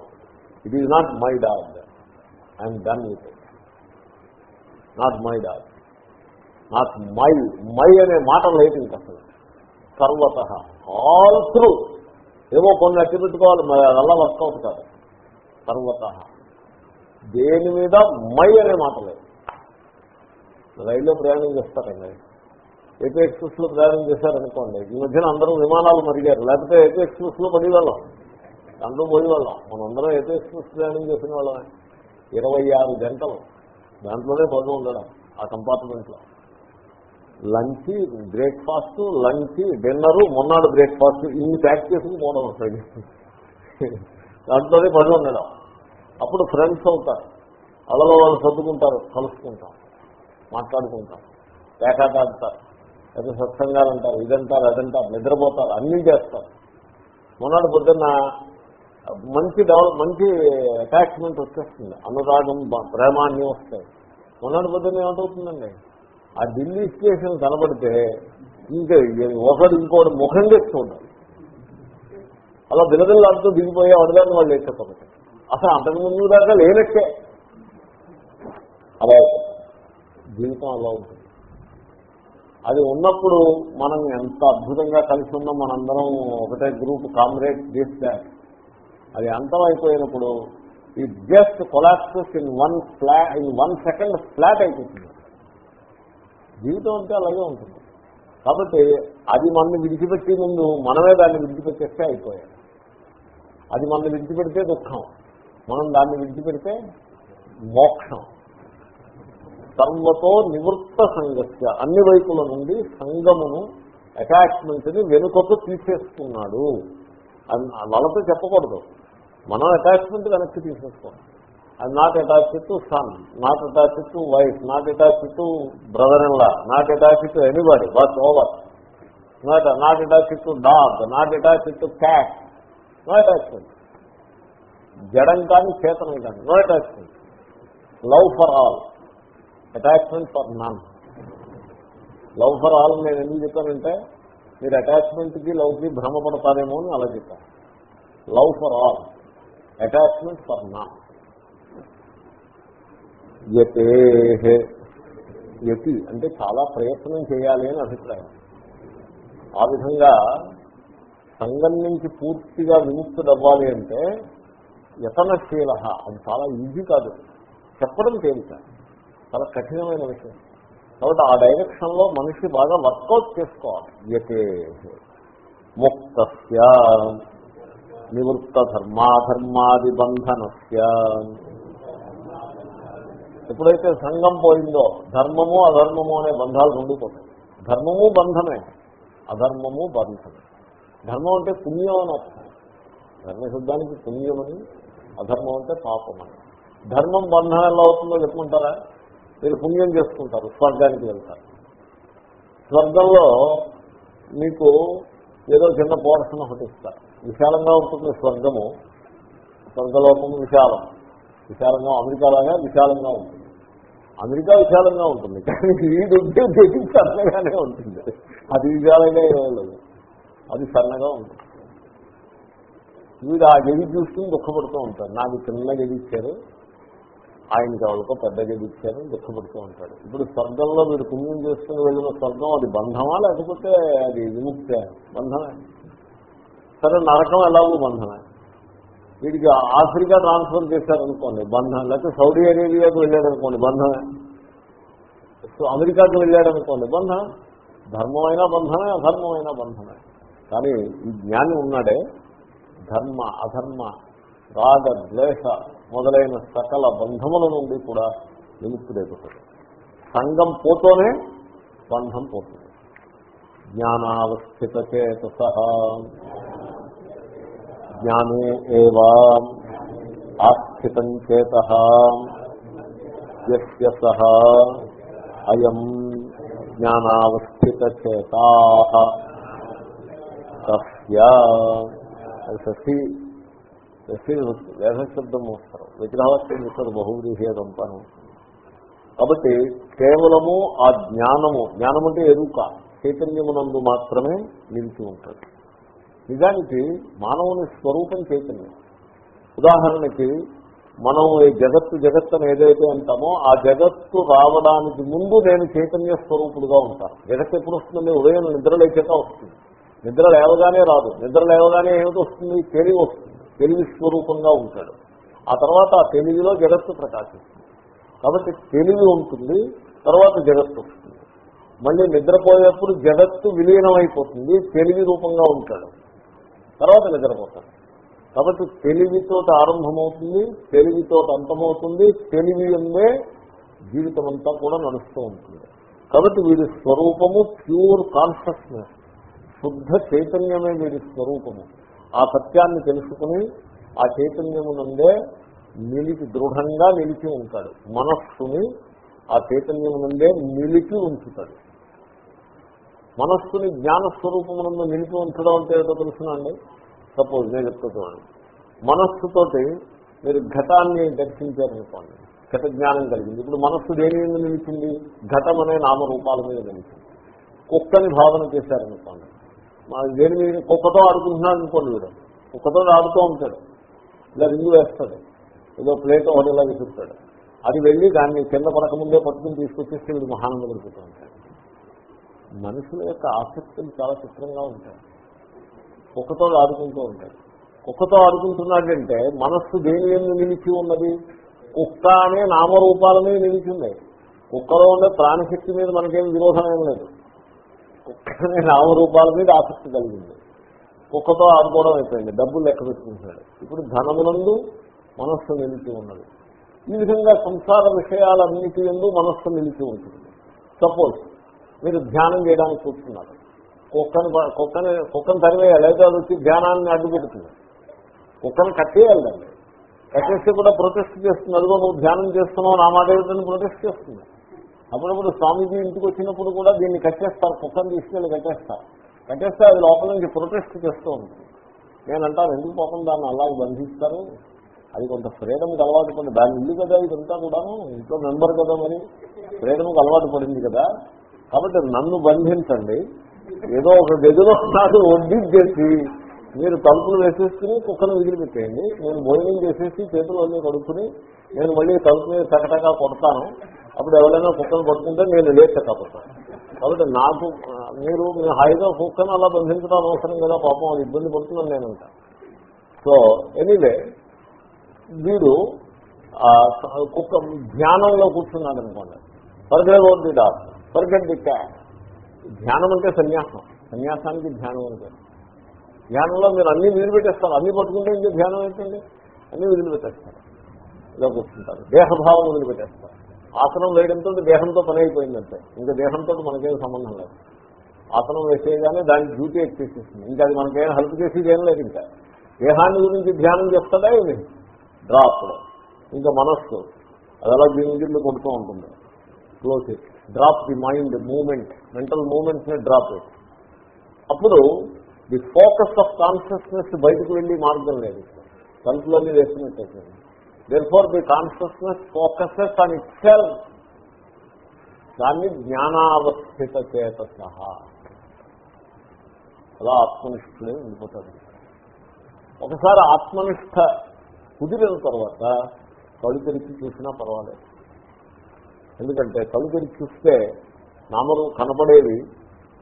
it is not my dog I'm done with it not my dog not my my అనే మాట లేదు ఇంక అసలు. సర్వత. ఆల్ త్రూ ఏవో కొన్ని అట్టి పెట్టుకోవాలి మరి అదల్లా వర్కౌట్ కాదు. సర్వత. దేని మీద? మై అనే మాట లేదు. రైల్లో ప్రయాణం చేస్తారండి. ఏపీ ఎక్స్ప్రెస్లో ప్రయాణం చేశారనుకోండి ఈ మధ్యన అందరూ విమానాలు మరిగారు. లేకపోతే ఏపీ ఎక్స్ప్రెస్లో పడి వెళ్ళాం దాంట్లో పోయి వెళ్ళాం మనందరం ఏపీ ఎక్స్ప్రెస్ ప్రయాణం చేసిన వాళ్ళమే. ఇరవై ఆరు గంటలు దాంట్లోనే పడి ఉండడం ఆ కంపార్ట్మెంట్లో లంచ్ బ్రేక్ఫాస్ట్ లంచ్ డిన్నరు మొన్నాడు బ్రేక్ఫాస్ట్ ఇన్ని ప్యాక్ చేసుకుని పోవడం వస్తుంది దాంట్లోనే పడి ఉండడం. అప్పుడు ఫ్రెండ్స్ అవుతారు. అలలో వాళ్ళు సర్దుకుంటారు కలుసుకుంటాం. మాట్లాడుకుంటారు పేకాట ఆడతారు లేదా సత్సంగాలు అంటారు ఇదంటారు అదంటారు నిద్రపోతారు అన్నీ చేస్తారు. మొన్నటి పొద్దున్న మంచి డెవలప్ మంచి అటాచ్మెంట్ వచ్చేస్తుంది. అనురాగం బ- ప్రేమ అన్నీ వస్తాయి. మొన్నటి పొద్దున్న ఏమంటవుతుందండి ఆ ఢిల్లీ స్టేషన్ కనబడితే ఇంకా ఒకడు ఇంకోటి ముఖం తెచ్చుకుంటారు అలా బిలబిల్లాడుతూ దిగిపోయే అడగాన్ని వాళ్ళు లేకపోతే అసలు అంతకుముందు దాకా లేనట్టే. అలా జీవితం అలా ఉంటుంది. అది ఉన్నప్పుడు మనం ఎంత అద్భుతంగా కలిసి ఉన్నాం మనందరం ఒకటే గ్రూప్ కామ్రేడ్ దిస్ దాట్ అది అంతం అయిపోయినప్పుడు ఈ just collapses in one flat in one second flat అయిపోతుంది. జీవితం అంటే అలాగే ఉంటుంది. కాబట్టి అది మనల్ని విడిచిపెట్టే ముందు మనమే దాన్ని విడిచిపెట్టేస్తే అయిపోయాయి అది మనల్ని విడిచిపెడితే దుఃఖం. మనం దాన్ని విడిచిపెడితే మోక్షం. సర్వతో నివృత్త సంగస్య అన్ని వైపుల నుండి సంగమును అటాచ్మెంట్ని వెనుకకు తీసేసుకున్నాడు అని వాళ్ళతో చెప్పకూడదు. మనం అటాచ్మెంట్ వెనక్కి తీసేసుకోండి అది not attached to son not attached to wife not attached to brother in law not attached to anybody but over not not attach to dog not attached to cat no attachment జడం కానీ చేతనం కానీ no attachment love for all attachment for none love for all నేను ఎందుకు చెప్పానంటే మీరు అటాచ్మెంట్కి లవ్కి భ్రమపడతారేమో అని అలా చెప్పాను love for all attachment for none యతే యతి అంటే చాలా ప్రయత్నం చేయాలి అని అభిప్రాయం. ఆ విధంగా సంఘం నుంచి పూర్తిగా విముక్తుడవ్వాలి అంటే యతనశీల అది చాలా ఈజీ కాదు. చెప్పడం తేలిక. చాలా కఠినమైన విషయం. కాబట్టి ఆ డైరెక్షన్లో మనిషి బాగా వర్కౌట్ చేసుకోవాలి. యతే ముక్తస్య నివృత్త ధర్మాధర్మాది బంధనస్య ఎప్పుడైతే సంఘం పోయిందో ధర్మము అధర్మము అనే బంధాలు ఉండిపోతాయి ధర్మము బంధమే అధర్మము బంధమే. ధర్మం అంటే పుణ్యం అని అర్థం. ధర్మశుద్ధానికి పుణ్యమని అధర్మం అంటే పాపం అని ధర్మం బంధం ఎలా అవుతుందో చెప్పుకుంటారా? మీరు పుణ్యం చేసుకుంటారు స్వర్గానికి వెళ్తారు. స్వర్గంలో మీకు ఏదో చిన్న పోర్షన్ ఒకటి ఇస్తారు. విశాలంగా ఉంటుంది స్వర్గము స్వర్గలోకము విశాలం. విశాలంగా అమెరికా లాగా విశాలంగా ఉంటుంది. అమెరికా విశాలంగా ఉంటుంది కానీ వీడు ఉంటే సన్నగానే ఉంటుంది. అది విశాలంగా ఏమలేదు అది సన్నగా ఉంటుంది. వీడు ఆ గది చూసుకుని దుఃఖపడుతూ ఉంటారు నాకు చిన్న గది ఇచ్చారు ఆయనకి ఎవరికో పెద్ద గది ఇచ్చారు దుఃఖపడుతూ ఉంటాడు. ఇప్పుడు స్వర్గంలో మీరు పుణ్యం చేసుకుని వెళ్ళిన స్వర్గం అది బంధమా లేకపోతే అది విముక్తే? బంధమే. సరే నరకం ఎలాగో బంధమే. వీడికి ఆఫ్రికా ట్రాన్స్ఫర్ చేశారనుకోండి బంధం. లేకపోతే సౌదీ అరేబియాకు వెళ్ళాడనుకోండి బంధమే. సో అమెరికాకు వెళ్ళాడనుకోండి బంధం ధర్మమైన బంధమే అధర్మమైన బంధమే. కానీ ఈ జ్ఞాని ఉన్నాడే ధర్మ అధర్మ రాగ ద్వేష మొదలైన సకల బంధముల నుండి కూడా విముక్తుడైపోతాడు. సంఘం పోతూనే బంధం పోతుంది. జ్ఞానావస్థిత చేత జ్ఞానే ఏవా ఆస్థితం చేత. సహ. అయం జ్ఞానావస్థిత చేతా తస్య. అది షష్ఠి వస్తారు విగ్రహవాక్యం ఇస్తారు బహువ్రీహి కాబట్టి కేవలము ఆ జ్ఞానము జ్ఞానం అంటే ఎరుక చైతన్యమునందు మాత్రమే నిలిచి ఉంటుంది. నిజానికి మానవుని స్వరూపం చైతన్యం. ఉదాహరణకి మనం ఈ జగత్తు జగత్తు అని ఏదైతే అంటామో ఆ జగత్తు రావడానికి ముందు నేను చైతన్య స్వరూపుడుగా ఉంటాను. జగత్తు ఎప్పుడు వస్తుంది ఉదయం నిద్రలేచాక వస్తుంది. నిద్ర లేవగానే రాదు. నిద్ర లేవగానే ఏమిటి వస్తుంది? తెలివి వస్తుంది. తెలివి స్వరూపంగా ఉంటాడు. ఆ తర్వాత ఆ తెలివిలో జగత్తు ప్రకాశిస్తుంది. కాబట్టి తెలివి ఉంటుంది తర్వాత జగత్తు వస్తుంది. మళ్ళీ నిద్రపోయేప్పుడు జగత్తు విలీనమైపోతుంది తెలివి రూపంగా ఉంటాడు. తర్వాత నిద్రపోతాడు. కాబట్టి తెలివితో ఆరంభమవుతుంది తెలివితో అంతమవుతుంది తెలివి ఉందే జీవితం అంతా కూడా నడుస్తూ ఉంటుంది. కాబట్టి వీడి స్వరూపము ప్యూర్ కాన్షియస్నెస్ శుద్ధ చైతన్యమే వీడి స్వరూపము. ఆ సత్యాన్ని తెలుసుకుని ఆ చైతన్యమునందే నిలిచి దృఢంగా నిలిచి ఉంటాడు. మనస్సుని ఆ చైతన్యమునందే నిలిచి ఉంచుతాడు. మనస్సుని జ్ఞాన నుండి నిలిపి ఉంచడం అంటే ఏదో తెలుసునండి సపోజ్ నేను చెప్తా చూడండి. మనస్సుతోటి మీరు ఘటాన్ని దర్శించారనుకోండి ఘట జ్ఞానం కలిగింది. ఇప్పుడు మనస్సు దేని మీద నిలిచింది? ఘటం అనే నామరూపాల మీద నిలిచింది. కుక్కని భావన చేశారనుకోండి. దేని మీద కుక్కతో ఆడుకుంటున్నాడు అనుకోండి వీడు. కుక్కతో ఆడుతూ ఉంటాడు. ఇలా రింగు వేస్తాడు. ఏదో ప్లేట్ ఒకటి ఇలా విసురుతాడు అది వెళ్ళి దాన్ని కింద పడకముందే పట్టుకుని తీసుకొచ్చేస్తే వీడు మహానంద పడిపోతూ ఉంటాడు మనుషుల యొక్క ఆసక్తులు చాలా చిత్రంగా ఉంటాయి. కుక్కతో ఆడుకుంటూ ఉంటాడు కుక్కతో ఆడుకుంటున్నాడంటే మనస్సు దేని మీద నిలిచి ఉన్నది? కుక్క అనే నామరూపాల మీద నిలిచింది కుక్కలో ఉండే ప్రాణశక్తి మీద మనకేం విరోధం ఏం లేదు. కుక్క అనే నామరూపాల మీద ఆసక్తి కలిగింది కుక్కతో ఆడుకోవడం అయిపోయింది. డబ్బులు లెక్క పెట్టుకుంటున్నాడు. ఇప్పుడు ధనమునందు మనస్సు నిలిచి ఉన్నది. ఈ విధంగా సంసార విషయాలన్నిటి ఎందు మనస్సు నిలిచి ఉంటుంది. సపోజ్ మీరు ధ్యానం చేయడానికి కూర్చున్నారు. కుక్కని కుక్కని కుక్కని తరివేయాలి అయితే అది వచ్చి ధ్యానాన్ని అడ్డుపెడుతుంది. కుక్కని కట్టేయాలి దాన్ని. కట్టేస్తే కూడా ప్రొటెస్ట్ చేస్తుంది. అదిగో నువ్వు ధ్యానం చేస్తున్నావు నా మాట ఏమిటని ప్రొటెస్ట్ చేస్తుంది. అప్పుడప్పుడు స్వామీజీ ఇంటికి వచ్చినప్పుడు కూడా దీన్ని కట్టేస్తారు. కుక్కని తీసుకెళ్ళి కట్టేస్తారు. కట్టేస్తే అది లోపల నుంచి ప్రొటెస్ట్ చేస్తూ ఉంటుంది. నేనంటాను ఎందుకు పాపం దాన్ని అలాగే బంధిస్తారు? అది కొంత ఫ్రీడమ్కి అలవాటు పడింది. దాని ఇల్లు కదా ఇదంతా కూడాను. ఇంట్లో మెంబర్ కదా మరి. ఫ్రీడమ్కి అలవాటు పడింది కదా. కాబట్టి నన్ను బంధించండి. ఏదో ఒక గదిలో నాకు వడ్డించేసి మీరు తలుపులు వేసేసుకుని కుక్కను విదిలిపెట్టేయండి. నేను భోజనం చేసేసి చేతులు అన్నీ కడుక్కుని నేను మళ్ళీ తలుపు మీద చకటగా కొడతాను. అప్పుడు ఎవరైనా కుక్కను పట్టుకుంటే నేను లేచకపోతాను కాబట్టి నాకు మీరు మీ హాయిగా కుక్కను అలా బంధించడం అవసరం కదా పాపం అది ఇబ్బంది పడుతుందని నేను సో ఎనీవే వీడు కుక్క ధ్యానంలో కూర్చున్నాడు అనుకోండి. పరిగెడబోద్ది డాక్టర్ డాక్ ధ్యానం అంటే సన్యాసం. సన్యాసానికి ధ్యానం అంటే ధ్యానంలో మీరు అన్ని వదిలిపెట్టేస్తారు అన్ని పట్టుకుంటే ఇంకా ధ్యానం ఏంటండి? అన్ని వదిలిపెట్టేస్తారు ఇలా కూర్చుంటారు. దేహభావం వదిలిపెట్టేస్తారు. ఆసనం వేయడంతో దేహంతో పని అయిపోయిందంటే ఇంకా దేహంతో మనకేం సంబంధం లేదు. ఆసనం వేసేయగానే దానికి డ్యూటీ ఎక్కేసేస్తుంది. ఇంకా అది మనకేం హెల్ప్ చేసేది ఏం లేదు ఇంకా. దేహాన్ని గురించి ధ్యానం చేస్తాడా ఇది డ్రాప్. ఇంకా మనస్సు అది అలా కొడుతూ ఉంటుంది. Close drop the mind moment mental మూమెంట్స్ని drop అప్పుడు ది ఫోకస్ ఆఫ్ కాన్షియస్నెస్ బయటకు వెళ్ళి మార్గం లేదు. కంట్లోని వేసినట్టయితే. Therefore the consciousness focuses on itself దాన్ని జ్ఞానావస్థిత చేత సహా అలా ఆత్మనిష్ఠుడే ఉండిపోతాడు ఒకసారి ఆత్మనిష్ట కుదిరిన తర్వాత కళ్ళు తెరిచి చూసినా పర్వాలేదు. ఎందుకంటే కళ్ళు తెరిచి చూస్తే నామరూ కనపడేవి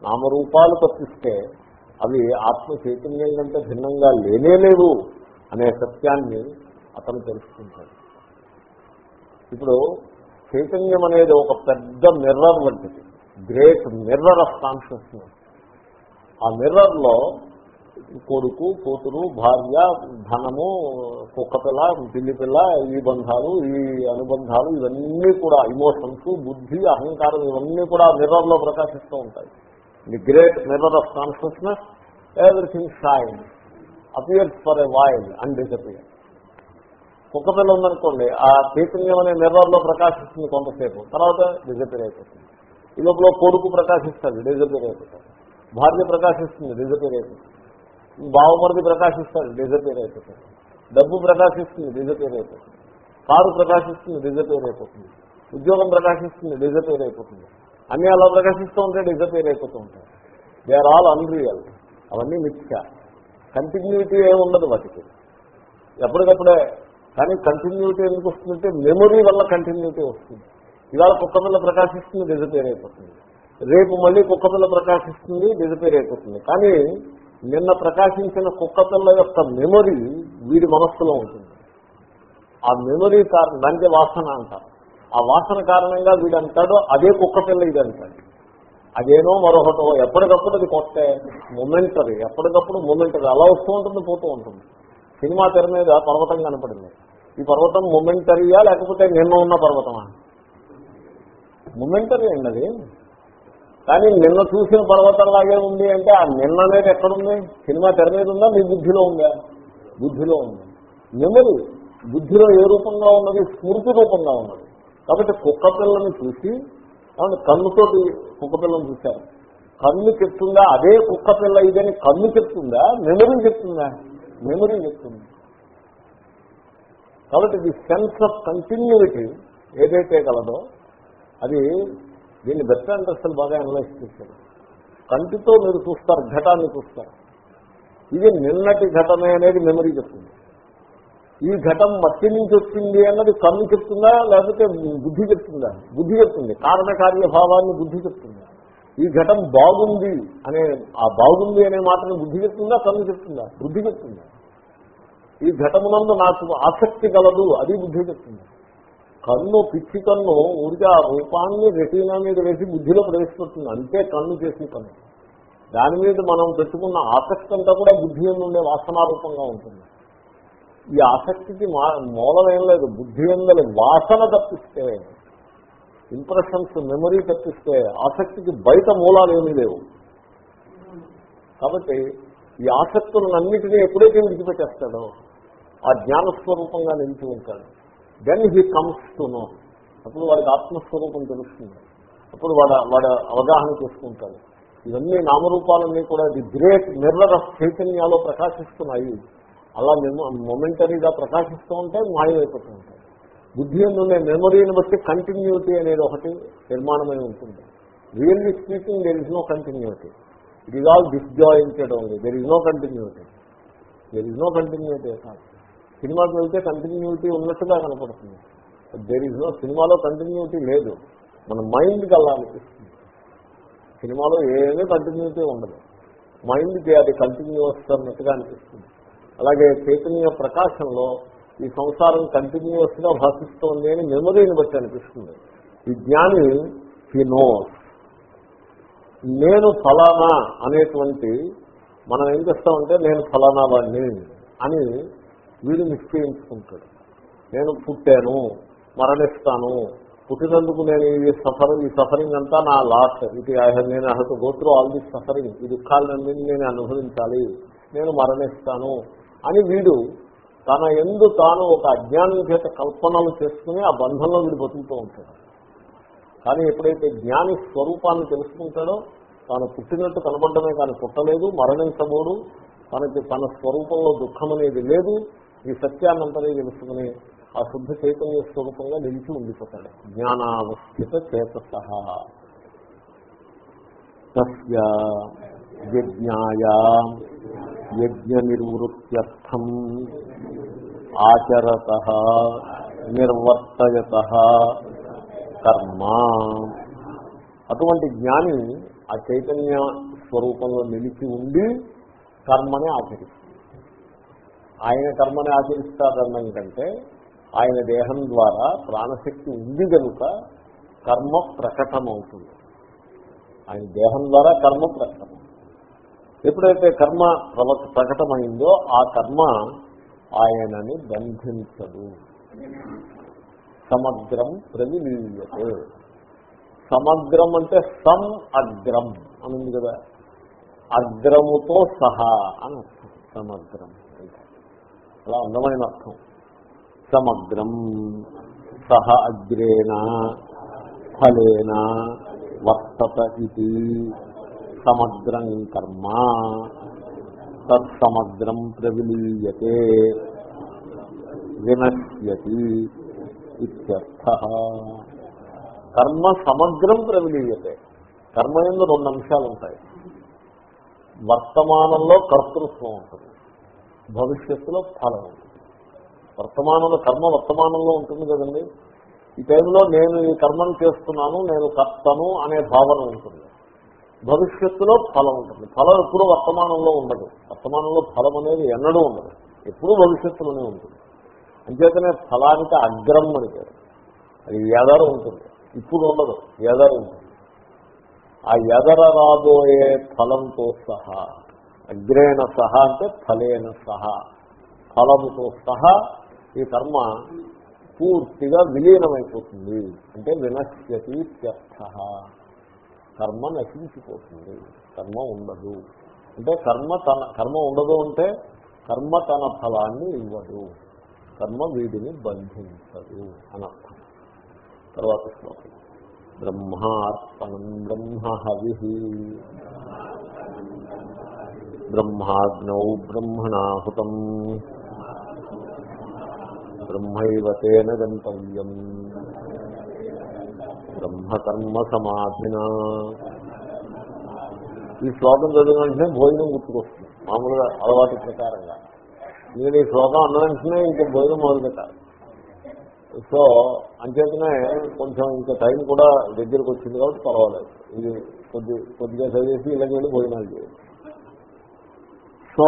నామరూపాలు తప్పిస్తే అవి ఆత్మ చైతన్యం కంటే భిన్నంగా లేనేలేవు అనే సత్యాన్ని అతను తెలుసుకుంటాడు. ఇప్పుడు చైతన్యం అనేది ఒక పెద్ద మిర్రర్ వంటిది. గ్రేట్ మిర్రర్ ఆఫ్ కాన్షియస్నెస్ ఆ మిర్రర్లో కొడుకు కూతురు భార్య ధనము కుక్కపిల్ల పిల్లి పిల్ల ఈ బంధాలు ఈ అనుబంధాలు ఇవన్నీ కూడా ఇమోషన్స్ బుద్ధి అహంకారం ఇవన్నీ కూడా మిర్రర్లో ప్రకాశిస్తూ ఉంటాయి. The great mirror of consciousness everything shine appears for a while and disappear కుక్కపిల్ల ఉందనుకోండి ఆ చైతన్యం అనే మిర్రర్లో ప్రకాశిస్తుంది కొంతసేపు తర్వాత డిజపియర్ అయిపోతుంది. ఈ లోపల కొడుకు ప్రకాశిస్తుంది డిజపియర్ అయిపోతుంది భార్య ప్రకాశిస్తుంది డిజపియర్ అయిపోతుంది. బావమరిది ప్రకాశిస్తాడు డిజపియర్ అయిపోతుంది డబ్బు ప్రకాశిస్తుంది డిజపియర్ అయిపోతుంది. కారు ప్రకాశిస్తుంది డిజపియర్ అయిపోతుంది. ఉద్యోగం ప్రకాశిస్తుంది డిజపియర్ అయిపోతుంది. అన్నీ అలా ప్రకాశిస్తూ ఉంటే డిజపేర్ అయిపోతూ ఉంటాయి. దే ఆర్ ఆల్ అన్రియల్ అవన్నీ మిథ్య. కంటిన్యూటీ ఏమి ఉండదు వాటికి. ఎప్పటికప్పుడే. కానీ కంటిన్యూటీ ఎందుకు వస్తుందంటే మెమొరీ వల్ల కంటిన్యూటీ వస్తుంది. ఇవాళ కుక్క పిల్ల ప్రకాశిస్తుంది డిజపేర్ అయిపోతుంది. రేపు మళ్ళీ కుక్క పిల్ల ప్రకాశిస్తుంది డిజపేర్ అయిపోతుంది. కానీ నిన్న ప్రకాశించిన కుక్క పిల్ల యొక్క మెమొరీ వీడి మనస్సులో ఉంటుంది. ఆ మెమొరీ కారణం దానికే వాసన అంటారు. ఆ వాసన కారణంగా వీడు అదే కుక్క పిల్ల ఇది అంటాడు అదేనో మరొకటో ఎప్పటికప్పుడు అది కొత్త మొమెంటరీ ఎప్పటికప్పుడు మొమెంటరీ. అలా వస్తూ ఉంటుంది పోతూ ఉంటుంది. సినిమా తెర మీద పర్వతం కనపడింది. ఈ పర్వతం మొమెంటరీయా లేకపోతే నిన్న ఉన్న పర్వతమా? మొమెంటరీ అండి అది. కానీ నిన్న చూసిన పర్వతంలాగే ఉంది అంటే ఆ నిన్న అనేది ఎక్కడుంది? సినిమా తెర మీద ఉందా? మీ బుద్ధిలో ఉందా? బుద్ధిలో ఉంది. మెమరీ బుద్ధిలో ఏ రూపంగా ఉన్నది? స్మృతి రూపంగా ఉన్నది. కాబట్టి కుక్క పిల్లని చూసి కన్నుతోటి కుక్క పిల్లని చూశారు. కన్ను చెప్తుందా? అదే కుక్క పిల్ల ఇదని కన్ను చెప్తుందా? మెమరీ చెప్తుందా? మెమరీ చెప్తుంది. కాబట్టి ది సెన్స్ ఆఫ్ కంటిన్యూటీ ఏదైతే కలదో అది దీన్ని బెటర్ అసలు బాగా అనలైజ్ చేశారు. కంటితో మీరు చూస్తారు ఘటాన్ని చూస్తారు. ఇది నిన్నటి ఘటన అనేది మెమరీ చెప్తుంది. ఈ ఘటం మట్టి నుంచి వచ్చింది అన్నది కన్ను చెప్తుందా? లేకపోతే బుద్ధి చెప్తుందా? బుద్ధి చెప్తుంది. కారణకార్యభావాన్ని బుద్ధి చెప్తుంది. ఈ ఘటం బాగుంది అనే ఆ బాగుంది అనే మాటను బుద్ధి చెప్తుందా? కన్ను చెప్తుందా? బుద్ధి చెప్తుందా? ఈ ఘటమునందు నాకు ఆసక్తి కలదు అది బుద్ధి చెప్తుంది. కన్ను పిచ్చి కన్ను ఊరిగా రూపాన్ని రెటీనా మీద వేసి బుద్ధిలో ప్రవేశపెడుతుంది. అంతే కన్ను చేసిన పని దాని మీద మనం పెట్టుకున్న ఆసక్తి అంతా కూడా బుద్ధి ఉండే వాసనారూపంగా ఉంటుంది. ఈ ఆసక్తికి మా మూలం ఏం లేదు. బుద్ధి ఎందలి వాసన తప్పిస్తే ఇంప్రెషన్స్ మెమరీ తప్పిస్తే ఆసక్తికి బయట మూలాలు ఏమీ లేవు. కాబట్టి ఈ ఆసక్తులన్నింటినీ ఎప్పుడైతే విడిచిపెట్టేస్తాడో ఆ జ్ఞానస్వరూపంగా నిలిచి ఉంటాడు. Then he comes to know అప్పుడు వాడికి ఆత్మస్వరూపం తెలుస్తుంది. అప్పుడు వాడు వాడు అవగాహన చేసుకుంటాడు. ఇవన్నీ నామరూపాలన్నీ కూడా ది గ్రేట్ మిర్రర్ ఆఫ్ చైతన్యాలో ప్రకాశిస్తున్నాయి. అలా మొమెంటరీగా ప్రకాశిస్తూ ఉంటే మాయమైపోతూ ఉంటాయి బుద్ధి ఉండే మెమొరీని బట్టి కంటిన్యూటీ అనేది ఒకటి నిర్మాణమై ఉంటుంది. Really speaking there is no continuity it is all disjointed only there is no continuity there is no continuity కాదు సినిమాకి వెళ్తే కంటిన్యూటీ ఉన్నట్టుగా కనపడుతుంది. దెర్ ఇస్ నో సినిమాలో కంటిన్యూటీ లేదు. మన మైండ్కి అలా అనిపిస్తుంది. సినిమాలో ఏమీ కంటిన్యూటీ ఉండదు. మైండ్కి అది కంటిన్యూస్ అన్నట్టుగా అనిపిస్తుంది. అలాగే చైతన్య ప్రకాశంలో ఈ సంసారం కంటిన్యూస్గా భాషిస్తోంది అని మెమరీని బట్టి అనిపిస్తుంది. ఈ జ్ఞాని హీ నోస్ నేను ఫలానా అనేటువంటి మనం ఏం చేస్తామంటే నేను ఫలానా వాడిని అని వీడు నిశ్చయించుకుంటాడు. నేను పుట్టాను మరణిస్తాను పుట్టినందుకు నేను ఈ సఫరింగ్ ఈ సఫరింగ్ అంతా నా లాస్ ఇది నేను అసలు గోత్రు ఆల్ ది సఫరింగ్ ఈ దుఃఖాలన్నీ నేను అనుభవించాలి. నేను మరణిస్తాను. అని వీడు తన ఎందు తాను ఒక అజ్ఞానం చేత కల్పనలు చేసుకుని ఆ బంధంలో వీడు బతుకుతూ ఉంటాడు. కానీ ఎప్పుడైతే జ్ఞాని స్వరూపాన్ని తెలుసుకుంటాడో తాను పుట్టినట్టు కనబడమే కానీ పుట్టలేదు మరణించబోడు తనకి తన స్వరూపంలో దుఃఖం అనేది లేదు ఈ సత్యాన్నంతనే తెలుసుకుని ఆ శుద్ధ చైతన్య స్వరూపంగా నిలిచి ఉండిపోతాడు. జ్ఞానావస్థిత చేత తస్య యజ్ఞాయ. యజ్ఞ నిర్వృత్యర్థం ఆచరత నిర్వర్తయత కర్మ. అటువంటి జ్ఞాని ఆ చైతన్య స్వరూపంలో నిలిచి ఉండి కర్మని ఆచరిస్తుంది. ఆయన కర్మని ఆచరిస్తారన్నం కంటే ఆయన దేహం ద్వారా ప్రాణశక్తి ఉంది కనుక కర్మ ప్రకటమవుతుంది. ఆయన దేహం ద్వారా కర్మ ప్రకటన ఎప్పుడైతే కర్మ ప్రకటమైందో ఆ కర్మ ఆయనని బంధించదు. సమగ్రం ప్రవిలీయతే. సమగ్రం అంటే సం అగ్రం అని ఉంది కదా. అగ్రముతో సహా అని అర్థం. సమగ్రం అలా అందమైన అర్థం. సమగ్రం సహ అగ్రేణ ఫలేన వర్తత ఇది. సమగ్రం కర్మ. తత్సమగ్రం ప్రవిలీయతే. వినశ్యతి ఇత్యర్థ. కర్మ సమగ్రం ప్రవిలీయతే. కర్మ ఎందు రెండు అంశాలు ఉంటాయి. వర్తమానంలో కర్తృత్వం ఉంటుంది. భవిష్యత్తులో ఫలం ఉంటుంది. వర్తమానంలో కర్మ వర్తమానంలో ఉంటుంది కదండి. ఈ టైంలో నేను ఈ కర్మను చేస్తున్నాను నేను కర్తను అనే భావన ఉంటుంది. భవిష్యత్తులో ఫలం ఉంటుంది. ఫలం ఎప్పుడూ వర్తమానంలో ఉండదు. వర్తమానంలో ఫలం అనేది ఎన్నడూ ఉండదు. ఎప్పుడూ భవిష్యత్తులోనే ఉంటుంది. అంచేతనే ఫలానికి అగ్రం అని పేరు. అది ఎదర ఉంటుంది. ఇప్పుడు ఉండదు. ఎదర ఉంటుంది. ఆ ఎదర రాబోయే ఫలంతో సహా అగ్రేణ సహా అంటే ఫలేన సహా ఫలముతో సహా ఈ కర్మ పూర్తిగా విలీనమైపోతుంది. అంటే వినశ్యతి త్యర్థ కర్మ నశించిపోతుంది. కర్మ ఉండదు. అంటే కర్మ తన కర్మ ఉండదు అంటే కర్మ తన ఫలాన్ని ఇవ్వదు. కర్మ వీడిని బంధించదు అనర్థం తర్వాత శ్లోకం. బ్రహ్మార్పణం బ్రహ్మ హవి. బ్రహ్మాగ్నౌ బ్రహ్మణాహుతం. బ్రహ్మైవ తేన గంతవ్యం. బ్రహ్మకర్మ సమాధిన ఈ శ్లోకం చదివిన వెంటనే భోజనం గుర్తుకొస్తుంది. మామూలుగా అలవాటు ప్రకారంగా. నేను ఈ శ్లోకం అన్న వెంటనే ఇంకా భోజనం మొదలుపెట్టాలి సో అంచేతనే కొంచెం ఇంకా టైం కూడా దగ్గరకు వచ్చింది కాబట్టి పర్వాలేదు. ఇది కొద్ది కొద్దిగా చదివేసి ఇలాగే వెళ్ళి భోజనాలు చేయాలి సో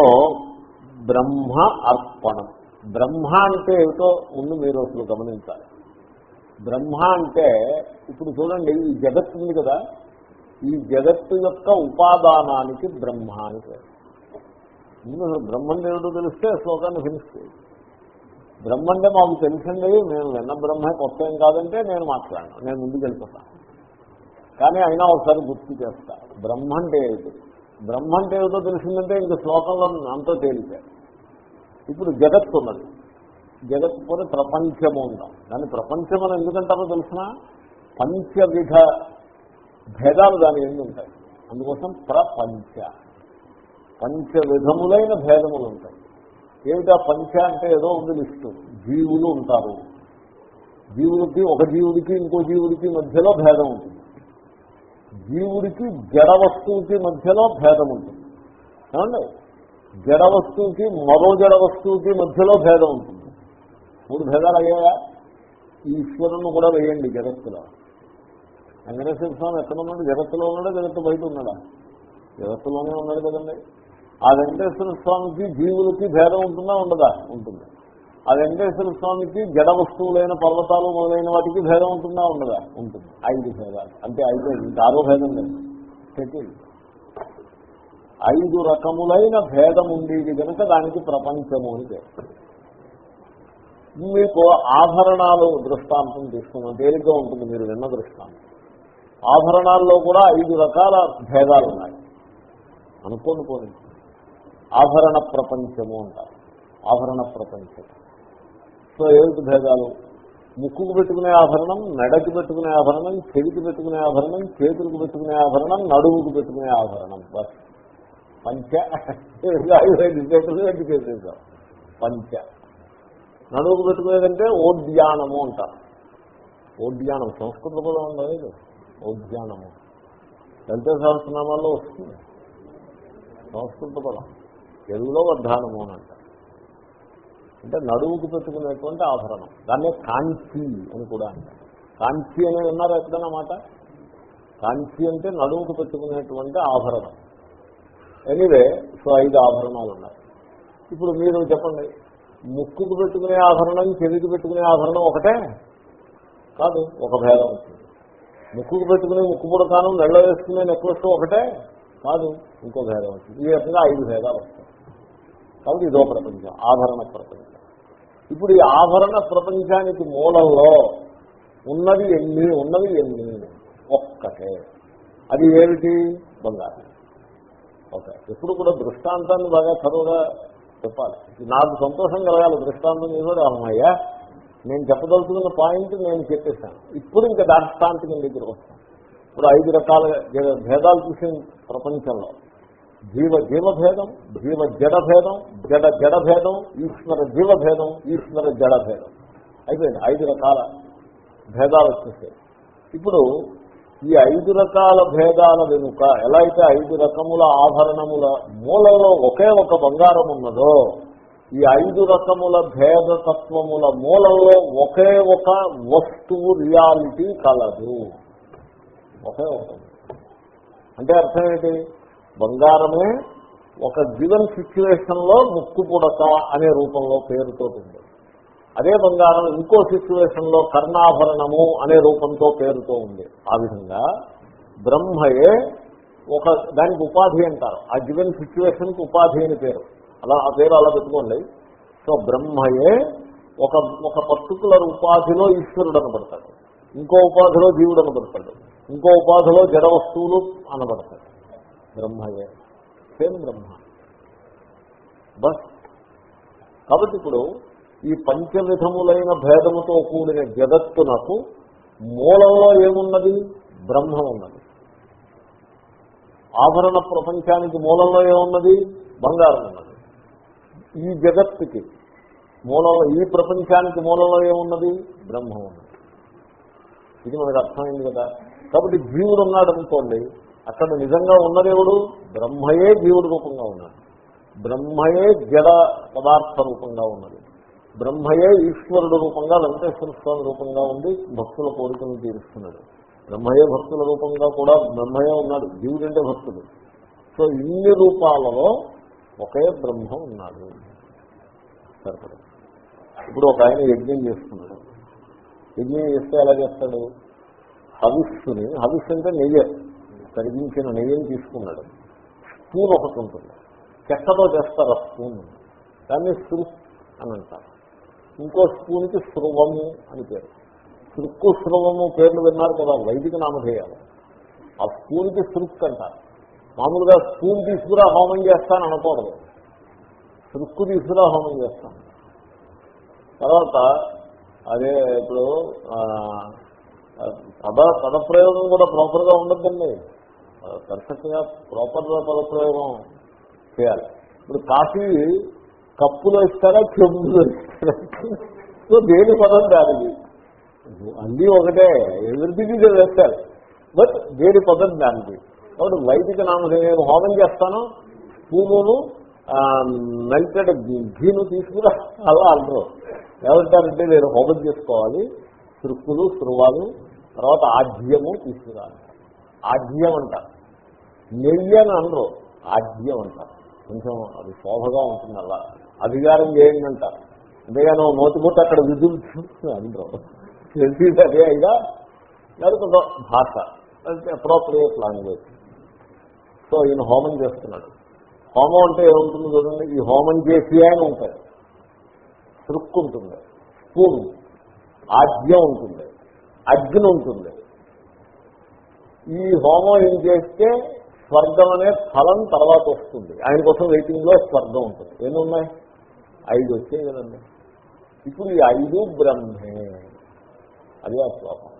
బ్రహ్మ అర్పణం. బ్రహ్మ అంటే ఏమిటో ముందు మీరు అసలు గమనించాలి. బ్రహ్మ అంటే ఇప్పుడు చూడండి ఈ జగత్తు ఉంది కదా. ఈ జగత్తు యొక్క ఉపాదానానికి బ్రహ్మ అని పేరు. అసలు బ్రహ్మం ఏమిటో తెలిస్తే శ్లోకాన్ని ఫినిష్ చేయాలి బ్రహ్మ అంటే మాకు తెలిసింది నేను విన్న బ్రహ్మే కొత్త ఏం కాదంటే నేను మాట్లాడను నేను ముందుకు వెళ్ళిపోతాను కానీ అయినా ఒకసారి గుర్తు చేస్తా. బ్రహ్మ అంటే ఏమిటి బ్రహ్మ అంటే ఏమిటో తెలిసిందంటే ఇంక శ్లోకంలో అంతా తేలిచారు ఇప్పుడు జగత్తు ఉన్నది. జగత్తు పోతే ప్రపంచము ఉందాం దాన్ని ప్రపంచం అని ఎందుకంటారో తెలిసిన? పంచవిధ భేదాలు దాని ఎందు ఉంటాయి. అందుకోసం ప్రపంచ. పంచవిధములైన భేదములు ఉంటాయి ఏమిటా పంచ అంటే ఏదో ఉంది లిస్టు. జీవులు ఉంటారు. జీవుడికి ఒక జీవుడికి ఇంకో జీవుడికి మధ్యలో భేదం ఉంటుంది. జీవుడికి జడ వస్తువుకి మధ్యలో భేదం ఉంటుంది. ఏమండి? జడ వస్తువుకి మరో జడ వస్తువుకి మధ్యలో భేదం ఉంటుంది. మూడు భేదాలు అయ్యాయా? ఈశ్వరుని కూడా వేయండి జగత్తులో. వెంకటేశ్వర స్వామి ఎక్కడ ఉన్నాడు? జగత్తులో ఉన్నాడా? జగత్తు బయట ఉన్నాడా? జగత్తులోనే ఉన్నాడు కదండి. ఆ వెంకటేశ్వర స్వామికి జీవులకి భేదం ఉంటుందా? ఉండదా? ఉంటుంది. ఆ వెంకటేశ్వర స్వామికి జడ వస్తువులైన పర్వతాలు మొదలైన వాటికి భేదం ఉంటుందా? ఉండదా? ఉంటుంది. ఐదు భేదాలు. అంటే ఐదు ఇంకా ఆరో భేదం లేదు. సెటిల్ ఐదు రకములైన భేదం ఉండేది కనుక దానికి ప్రపంచము అని మీకు ఆభరణాలు దృష్టాంతం తీసుకున్నాం. తేలిగ్గా ఉంటుంది మీరు విన్న దృష్టాంతం. ఆభరణాల్లో కూడా ఐదు రకాల భేదాలు ఉన్నాయి. అనుకోని ఆభరణ ప్రపంచము అంటారు. ఆభరణ ప్రపంచం సో ఏమిటి భేదాలు? ముక్కుకు పెట్టుకునే ఆభరణం మెడకు పెట్టుకునే ఆభరణం చెవికి పెట్టుకునే ఆభరణం చేతులకు పెట్టుకునే ఆభరణం నడువుకు పెట్టుకునే ఆభరణం. బస్. పంచ. ఐదు చేతులు పంచ. నడువుకు పెట్టుకునేదంటే ఓద్యానము అంటారు. ఓద్యానం సంస్కృత పదం ఉండదు ఓద్యానము. లలిత సహస్రనామాల్లో వస్తుంది. సంస్కృత పదం. తెలుగులో వర్ధానము అని అంటారు. అంటే నడువుకు పెట్టుకునేటువంటి ఆభరణం. దాన్నే కాంచి అని కూడా అంటారు. కాంచి అని విన్నారు ఎక్కడన్నా మాట? కాంచి అంటే నడువుకు పెట్టుకునేటువంటి ఆభరణం. ఎనీవే సో ఐదు ఆభరణాలు ఉన్నాయి. ఇప్పుడు మీరు చెప్పండి ముక్కుకు పెట్టుకునే ఆభరణం చెవికి పెట్టుకునే ఆభరణం ఒకటే? కాదు ఒక భేదం. ఉంటుంది ముక్కుకు పెట్టుకునే ముక్కు పుడతాను నెళ్ళ వేసుకునే నెక్లెస్ ఒకటే? కాదు ఇంకో భేదం వచ్చింది. ఈ రకంగా ఐదు భేదాలు వస్తాయి. కాబట్టి ఇదో ప్రపంచం ఆభరణ ప్రపంచం. ఇప్పుడు ఈ ఆభరణ ప్రపంచానికి మూలంలో ఉన్నది ఎన్ని ఉన్నది ఎన్ని? ఒక్కటే. అది ఏమిటి? బంగారం. ఓకే. ఎప్పుడు కూడా దృష్టాంతాన్ని బాగా చదువుగా చెప్పాలి. నాకు సంతోషం కలగాలి దృష్టాంతం కూడా అమ్మయ్యా నేను చెప్పదలుచుకున్న పాయింట్ నేను చెప్పేశాను. ఇప్పుడు ఇంకా దాష్టాంతికి దగ్గరకు వస్తాను. ఇప్పుడు ఐదు రకాల భేదాలు చూసే ప్రపంచంలో. జీవ జీవ భేదం జీవ జడ భేదం జడ జడ భేదం ఈశ్వర జీవ భేదం ఈశ్వర జడ భేదం అయిపోయింది. ఐదు రకాల భేదాలు వచ్చేసాయి. ఇప్పుడు ఈ ఐదు రకాల భేదాల వెనుక ఎలా అయితే ఐదు రకముల ఆభరణముల మూలలో ఒకే ఒక బంగారం ఉన్నదో ఈ ఐదు రకముల భేదతత్వముల మూలంలో ఒకే ఒక వస్తువు రియాలిటీ కలదు. ఒకే ఒక. అంటే అర్థం ఏంటి? బంగారమే ఒక గివెన్ సిచ్యువేషన్లో ముక్కు పుడక అనే రూపంలో పేరుతో ఉంది అదే బంగారం ఇంకో సిచ్యువేషన్లో కర్ణాభరణము అనే రూపంతో పేరుతో ఉంది. ఆ విధంగా బ్రహ్మయే ఒక దానికి ఉపాధి అంటారు. ఆ గివెన్ సిచ్యువేషన్కి ఉపాధి అని పేరు. అలా ఆ పేరు అలా పెట్టుకోండి. సో బ్రహ్మయే ఒక ఒక పర్టికులర్ ఉపాధిలో ఈశ్వరుడు అనబడతాడు. ఇంకో ఉపాధిలో జీవుడు అనబడతాడు. ఇంకో ఉపాధిలో జడ వస్తువులు అనబడతాడు బ్రహ్మయే. సేమ్ బ్రహ్మ. బస్. కాబట్టి ఇప్పుడు ఈ పంచ విధములైన భేదముతో కూడిన జగత్తునకు మూలంలో ఏమున్నది? బ్రహ్మ ఉన్నది ఆభరణ ప్రపంచానికి మూలంలో ఏమున్నది? బంగారం ఉన్నది ఈ జగత్తుకి మూలంలో ఈ ప్రపంచానికి మూలంలో ఏమున్నది? బ్రహ్మ ఉన్నది ఇది మనకు అర్థమైంది కదా. కాబట్టి జీవుడు ఉన్నాడు అనుకోండి అక్కడ నిజంగా ఉన్నదేవుడు బ్రహ్మయే జీవుడు రూపంగా ఉన్నాడు. బ్రహ్మయే జడ పదార్థ రూపంగా ఉన్నది. బ్రహ్మయే ఈశ్వరుడు రూపంగా వెంకటేశ్వర స్వామి రూపంగా ఉండి భక్తుల కోరికను తీరుస్తున్నాడు. బ్రహ్మయే భక్తుల రూపంగా కూడా బ్రహ్మయే ఉన్నాడు. జీవుడంటే భక్తుడు. సో ఇన్ని రూపాలలో ఒకే బ్రహ్మ ఉన్నాడు. సరిపడు ఇప్పుడు ఒక ఆయన యజ్ఞం చేస్తున్నాడు. యజ్ఞం చేస్తే ఎలా చేస్తాడు? హవిస్సుని హవిస్సు అంటే నెయ్యి. కరిగించిన నెయ్యిని తీసుకున్నాడు. స్పూన్ ఒకటి ఉంటుంది. చెక్కతో చేస్తారు ఆ స్పూన్. దాన్ని సురుక్ అని అంటారు. ఇంకో స్పూన్కి శృవము అని పేరు. సురుక్కు శృవము పేర్లు విన్నారు కదా వైదిక నామధేయాలు. ఆ స్పూన్కి సురుక్ అంటారు. మామూలుగా స్పూన్ తీసుకురా హోమం చేస్తాను అనకూడదు. సురుక్కు తీసుకురా హోమం చేస్తాను. తర్వాత అదే ఇప్పుడు పద పదప్రయోగం కూడా ప్రాపర్గా ఉండద్దండి. పర్ఫెక్ట్గా ప్రాపర్గా పదప్రయోగం చేయాలి. ఇప్పుడు కాఫీ కప్పులో ఇస్తారా చెంబులో ఇస్తారా? సో దేని పదం దానిది? అన్నీ ఒకటే ఎదురుదిగి వేస్తారు బట్ దేని పదం దానికి కాబట్టి వైదిక నామధేయం హోమం చేస్తాను? పూమును మెల్టెడ్ ఘీను తీసుకుని అలా అంటారు ఏమంటారంటే నేను హోమం చేసుకోవాలి. తృక్కులు శృవాలు తర్వాత ఆజ్యము తీసుకురాలి. ఆజ్యం అంటారు. నెయ్యి అని అనరు. ఆజ్యం అంటారు. కొంచెం అది శోభగా ఉంటుంది అలా అధికారం చేయండి అంటారు అంతేగాని నోటిముట్టు అక్కడ విధులు అందరూ తెలిసింది అదే అయినా లేకపోతే భాష. అప్రోప్రియేట్ లాంగ్వేజ్ సో ఈయన హోమం చేస్తున్నాడు. హోమం అంటే ఏముంటుంది చూడండి? ఈ హోమం చేసి ఆయన ఉంటాయి తృక్కు ఉంటుంది. స్పూన్. ఆజ్యం ఉంటుంది. అగ్ని ఉంటుంది. ఈ హోమం ఏం చేస్తే స్వర్గం అనే ఫలం తర్వాత వస్తుంది. ఆయన కోసం వెయిటింగ్లో స్వర్గం ఉంటుంది. ఎన్ని ఉన్నాయి? ఐదు వచ్చాయి కదండి. ఇప్పుడు ఈ ఐదు బ్రహ్మే. అది ఆ శ్లోకం.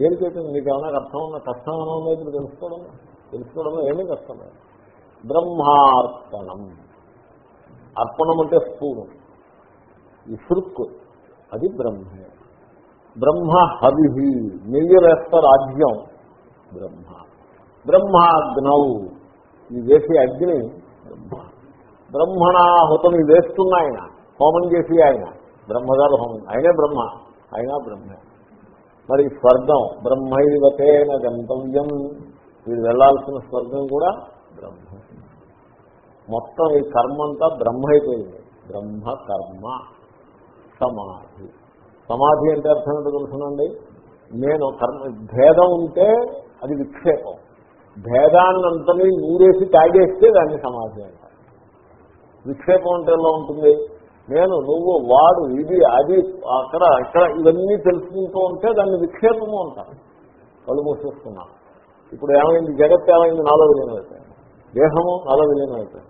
దేనికైతే మీకు ఏమైనా అర్థం ఉన్న కష్టం ఏమైనా ఉందో ఇప్పుడు తెలుసుకోవడం? తెలుసుకోవడంలో ఏమీ కష్టం లేదు. బ్రహ్మార్పణం. అర్పణం అంటే స్పూను ఈ సృక్కు అది బ్రహ్మే. బ్రహ్మ హవి నెయ్యరేస్త రాజ్యం బ్రహ్మ. బ్రహ్మాగ్నౌ. ఈ వేసే అగ్ని బ్రహ్మ. బ్రహ్మణాహుతం వేస్తున్న ఆయన. హోమం చేసి ఆయన. బ్రహ్మగారు హోమం. ఆయనే బ్రహ్మ. ఆయన బ్రహ్మ. మరి స్వర్గం బ్రహ్మైవతేన గంతవ్యం. వీడు వెళ్ళాల్సిన స్వర్గం కూడా బ్రహ్మ. మొత్తం ఈ కర్మ అంతా బ్రహ్మ అయిపోయింది. బ్రహ్మ కర్మ సమాధి. సమాధి అంటే అర్థం ఏంటో తెలుసునండి? నేను కర్మ భేదం ఉంటే అది విక్షేపం. భేదాన్నంతని నూరేసి తాగేస్తే దాన్ని సమాధి అంటారు. విక్షేపం అంటే ఎలా ఉంటుంది? నేను నువ్వు వాడు ఇది అది అక్కడ అక్కడ ఇవన్నీ తెలుసుకుంటూ ఉంటే దాన్ని విక్షేపము అంటారు. కళ్ళు మూసేస్తున్నా. ఇప్పుడు ఏమైంది? జగత్ ఏమైంది? నాలో విలీనమవుతాయి దేహము నాలో విలీనమవుతాయి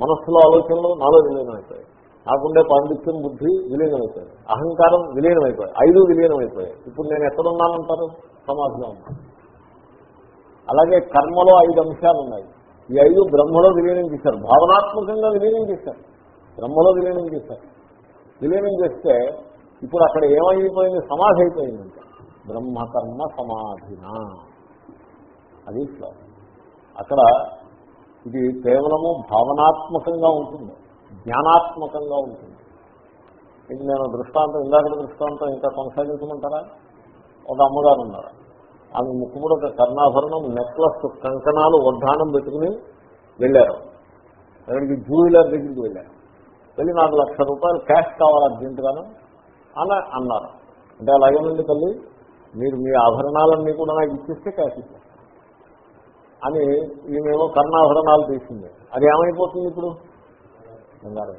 మనస్సులో ఆలోచనలు నాలో విలీనమవుతాయి నాకుండే పాండిత్యం బుద్ధి విలీనమైపోయాయి అహంకారం విలీనమైపోయాయి ఐదు విలీనమైపోయాయి. ఇప్పుడు నేను ఎక్కడున్నానంటారు? సమాధిలో ఉన్నాను. అలాగే కర్మలో ఐదు అంశాలు ఉన్నాయి ఈ ఐదు బ్రహ్మలో విలీనం చేశారు. భావనాత్మకంగా విలీనం చేశారు. బ్రహ్మలో విలీనం చేశారు. విలీనం చేస్తే ఇప్పుడు అక్కడ ఏమైపోయింది? సమాధి అయిపోయిందంటే. బ్రహ్మకర్మ సమాధిన. అది అక్కడ ఇది కేవలము భావనాత్మకంగా ఉంటుంది. జ్ఞానాత్మకంగా ఉంటుంది. ఇది నేను దృష్టాంతం ఇందాక దృష్టాంతం ఇంకా కొనసాగించమంటారా? ఒక అమ్మగారు ఉన్నారు. ఆమె ముక్కుముడు ఒక కర్ణాభరణం నెక్లెస్ కంకణాలు వడ్డానం పెట్టుకుని వెళ్ళారు. అక్కడికి జ్యూవెలర్ దగ్గరికి వెళ్ళారు. వెళ్ళి నాకు లక్ష రూపాయలు క్యాష్ కావాలి అర్జెంటుగాను అలా అన్నారు. అంటే అలాగేనండి తల్లి మీరు మీ ఆభరణాలన్నీ కూడా నాకు ఇచ్చిస్తే క్యాష్ ఇస్తారు అని ఈమెమో కర్ణాభరణాలు తీసింది. అది ఏమైపోతుంది ఇప్పుడు? అన్నారు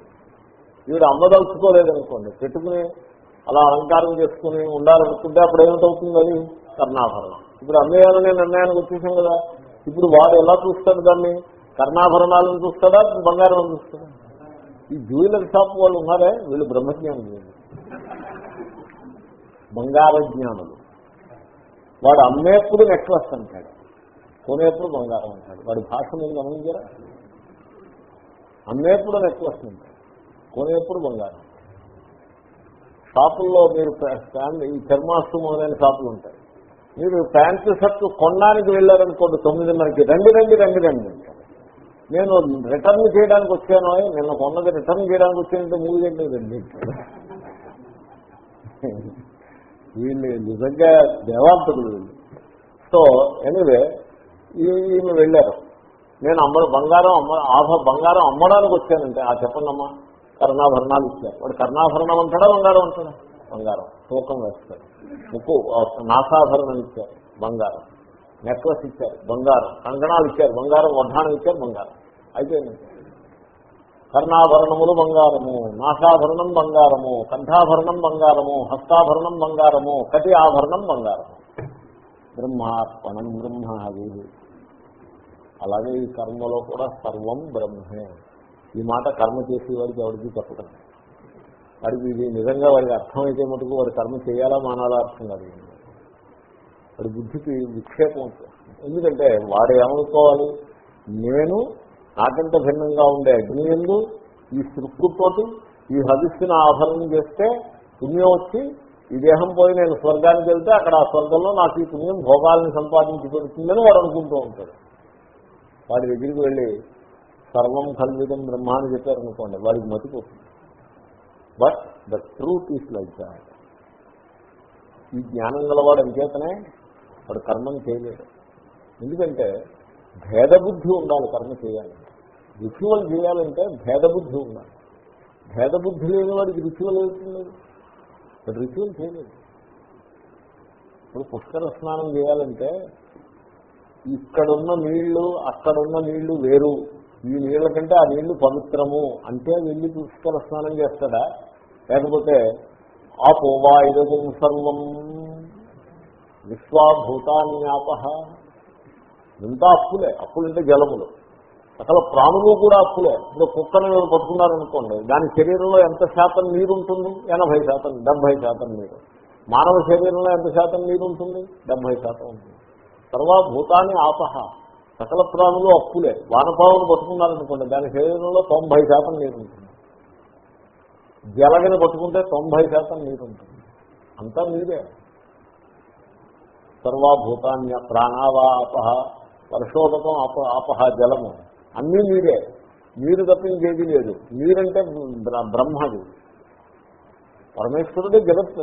వీడు అమ్మదలుచుకోలేదనుకోండి పెట్టుకుని అలా అలంకారం చేసుకుని ఉండాలనుకుంటే అప్పుడు ఏమిటవుతుంది అది కర్ణాభరణం. ఇప్పుడు అమ్మేయాలనే నిర్ణయానికి వచ్చేసాం కదా. ఇప్పుడు వాడు ఎలా చూస్తాడు దాన్ని? కర్ణాభరణాలను చూస్తాడా? బంగారం చూస్తాడా? ఈ జ్యువెలరీ షాప్ వాళ్ళు ఉన్నారే? వీళ్ళు బ్రహ్మజ్ఞానం బంగార జ్ఞానులు. వాడు అమ్మేప్పుడు నెక్లెస్ అంటాడు. కొనేప్పుడు బంగారం అంటాడు. వాడి భాష మీరు గమనించారా? అమ్మేప్పుడు నెక్లెస్ అంటాడు. కొనేప్పుడు బంగారం షాపుల్లో మీరు ఈ చర్మాస్తు మొదలైన షాపులు ఉంటాయి. మీరు ప్యాంటు షర్ట్ కొనడానికి వెళ్ళారనుకోండి తొమ్మిదిన్నరకి రండి రండి రండి రండి. నేను రిటర్న్ చేయడానికి వచ్చాను నిన్న కొన్నది రిటర్న్ చేయడానికి వచ్చానంటే మూవీ గంటలు రండి వీళ్ళు నిజంగా దేవాంతకులు వీళ్ళు సో ఎనివే ఈయన వెళ్ళారు. నేను అమ్మ బంగారం అమ్మ ఆభ బంగారం అమ్మడానికి వచ్చానంటే ఆ చెప్పండమ్మా కర్ణాభరణాలు ఇచ్చారు. వాడు కర్ణాభరణం అంటాడా బంగారం అంటాడా? బంగారం తూకం వేస్తాడు ముక్కు నాసాభరణం ఇచ్చారు బంగారం. నెక్లెస్ ఇచ్చారు బంగారం. కంకణాలు ఇచ్చారు బంగారం. వడ్డాణం ఇచ్చారు బంగారం. అయిపోయింది కర్ణాభరణములు బంగారము నాసాభరణం బంగారము కంఠాభరణం బంగారము హస్తాభరణం బంగారము కటి ఆభరణం బంగారము. బ్రహ్మార్పణం బ్రహ్మ వీరు అలాగే ఈ కర్మలో కూడా సర్వం బ్రహ్మే. ఈ మాట కర్మ చేసేవారికి ఎవరికి చెప్పడం వాడికి ఇది నిజంగా వాడికి అర్థమైతే మటుకు వాడి కర్మ చేయాలా మానాలా అర్థం కాదు. వాడి బుద్ధికి విక్షేపం వచ్చేస్తుంది ఎందుకంటే వాడు ఏమనుకోవాలి? నేను నాకంటే భిన్నంగా ఉండే అగ్ని ఎందు ఈ సృక్కుతోటి ఈ హదిస్తున్న ఆభరణం చేస్తే పుణ్యం వచ్చి ఈ దేహం పోయి నేను స్వర్గానికి వెళ్తే అక్కడ ఆ స్వర్గంలో నాకు ఈ పుణ్యం భోగాలను సంపాదించి పెడుతుందని వాడు అనుకుంటూ ఉంటాడు. వాడి దగ్గరికి వెళ్ళి సర్వం కల్విదం బ్రహ్మ అని చెప్పారనుకోండి వాడికి మతిపోతుంది. But the truth is like that ఈ జ్ఞానం గలవాడు అంచేతనే వాడు కర్మం చేయలేడు. ఎందుకంటే భేదబుద్ధి ఉండాలి కర్మ చేయాలి. రిచువల్ చేయాలంటే భేదబుద్ధి ఉండాలి. భేదబుద్ధి లేని వాడికి రిచువల్ అవుతుంది వాడు రిచువల్ చేయలేదు ఇప్పుడు పుష్కర స్నానం చేయాలంటే ఇక్కడున్న నీళ్ళు అక్కడున్న నీళ్ళు వేరు. ఈ నీళ్ళ కంటే ఆ నీళ్ళు పవిత్రము అంటే వెళ్ళి పుష్కర స్నానం చేస్తాడా? లేకపోతే ఆ పోవా ఇదం సర్వం విశ్వాభూతాన్యాప ఇంత అప్పులే అప్పులంటే జలములు. అసలు ప్రాణులు కూడా అప్పులే. ఇప్పుడు కుక్కను మీరు పట్టుకున్నారనుకోండి దాని శరీరంలో ఎంత శాతం నీరు ఉంటుంది ఎనభై శాతం డెబ్బై శాతం నీరు. మానవ శరీరంలో ఎంత శాతం నీరు ఉంటుంది డెబ్బై శాతం. ఉంటుంది తర్వాత భూతాన్ని ఆపహ. సకల ప్రాణులు అప్పులే. వానపావును పట్టుకున్నారనుకోండి దాని శరీరంలో తొంభై శాతం నీరు ఉంటుంది. జలగని పట్టుకుంటే తొంభై శాతం నీరు ఉంటుంది. అంతా నీరే. సర్వభూతాన్య ప్రాణావా అపహ పరిశోధకం అప అపహ జలము. అన్నీ నీరే. నీరు తప్పించేది లేదు. నీరంటే బ్రహ్మది పరమేశ్వరుడే జగత్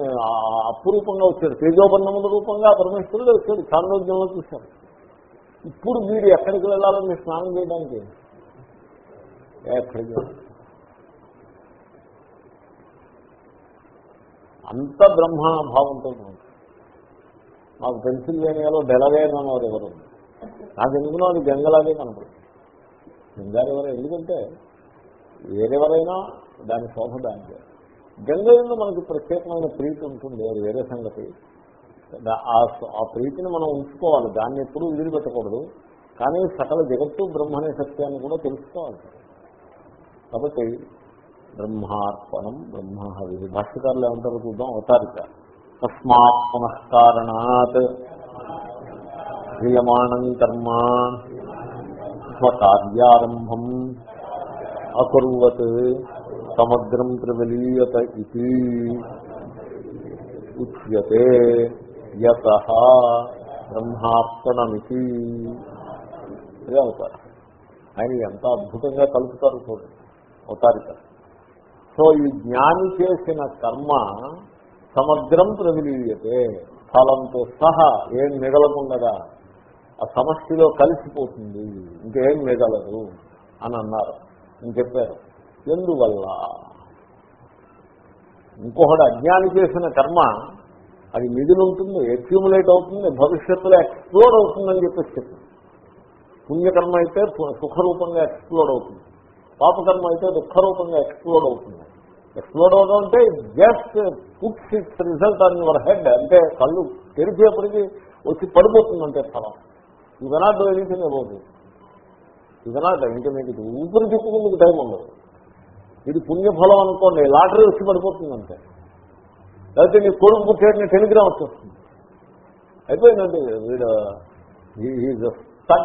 అప్పు రూపంగా వచ్చాడు. తేజోపన్నముల రూపంగా పరమేశ్వరుడే వచ్చాడు. చాంద్రోద్యంలో చూశాడు. ఇప్పుడు మీరు ఎక్కడికి వెళ్ళాలని స్నానం చేయడానికి? ఎక్కడికి? అంత బ్రహ్మభావంతో ఉంటుంది మాకు పెన్సిల్వేనియాలో డెలవేర్ అనేవారు ఎవరు? నాకు ఎందుకునో అది గంగలాగే కనపడుతుంది. గంగారు ఎవరు? ఎందుకంటే వేరెవరైనా దాని శోభ దానికే గంగ మనకి ప్రత్యేకమైన ప్రీతి ఉంటుంది. అది వేరే సంగతి. ఆ ప్రీతిని మనం ఉంచుకోవాలి. దాన్ని ఎప్పుడూ వదిలిపెట్టకూడదు కానీ సకల జగత్తు బ్రహ్మనే సత్యాన్ని కూడా తెలుసుకోవాలి. కాబట్టి బ్రహ్మార్పణం బ్రహ్మహవి భాష్యకారులు ఏమంటారు చూద్దాం అవతారిక. తస్మాత్ పునఃకారణాత్ క్రియమాణం కర్మ స్వకార్యారంభం అకుర్వత్ సమగ్రం ప్రవిలీయత ఇది ఉచ్యతే యత బ్రహ్మార్పణమితి ఇదే అవుతారు. ఆయన ఎంత అద్భుతంగా కలుపుతారు చూడండి. అవతారిక. సో ఈ జ్ఞాని చేసిన కర్మ సమగ్రం ప్రతిలీయతే ఫలంతో సహా ఏం మిగలకుండగా ఆ సమష్టిలో కలిసిపోతుంది. ఇంకేం మిగలదు అని అన్నారు. అని చెప్పారు. ఎందువల్ల? ఇంకొకటి అజ్ఞాని చేసిన కర్మ అది మిగిలి ఉంటుంది అక్యూములేట్ అవుతుంది భవిష్యత్తులో ఎక్స్ప్లోర్ అవుతుందని చెప్పేసి చెప్పింది పుణ్యకర్మ అయితే సుఖరూపంగా ఎక్స్ప్లోర్ అవుతుంది. పాపకర్మ అయితే దుఃఖరూపంగా ఎక్స్ప్లోర్ అవుతుంది. ఎక్స్ప్లోర్ అవడం అంటే just puts its result on your head అంటే కళ్ళు తెరిచేపటికి వచ్చి పడిపోతుంది అంటే ఫలం you cannot do anything about it you cannot ఇంకా మీకు ఇది ఊపిరి చెప్పుకుందుకు టైం ఉండదు. ఇది పుణ్యఫలం అనుకోండి లాటరీ వచ్చి పడిపోతుంది అంతే లేకపోతే నీ కొడుకు పుట్టేట టెలిగ్రామ్ వచ్చేస్తుంది అయిపోయిందండి వీడు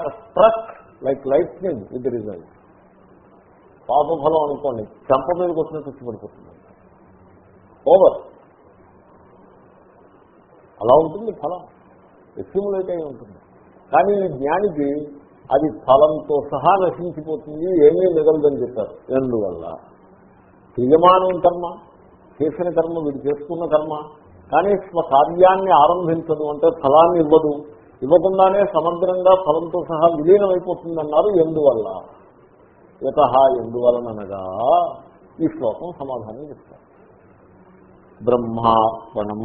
struck like lightning with result పాపఫలం అనుకోండి చెంప మీదకి వచ్చినట్టు ఇష్టపడిపోతుంది ఓవర్ అలా ఉంటుంది ఫలం. ఎక్యుములేట్ అయి ఉంటుంది. కానీ జ్ఞానికి అది ఫలంతో సహా నశించిపోతుంది ఏమీ మిగలదని చెప్పారు. ఎందువల్ల? క్రియమానం కర్మ. చేసిన కర్మ వీడు చేసుకున్న కర్మ. కానీ స్వకార్యాన్ని ఆరంభించదు అంటే ఫలాన్ని ఇవ్వదు. ఇవ్వకుండానే సమగ్రంగా ఫలంతో సహా విలీనమైపోతుందన్నారు ఎందువల్ల? యత ఎందువలనగా ఈ శ్లోకం సమాధానం చెప్తారు. బ్రహ్మార్పణం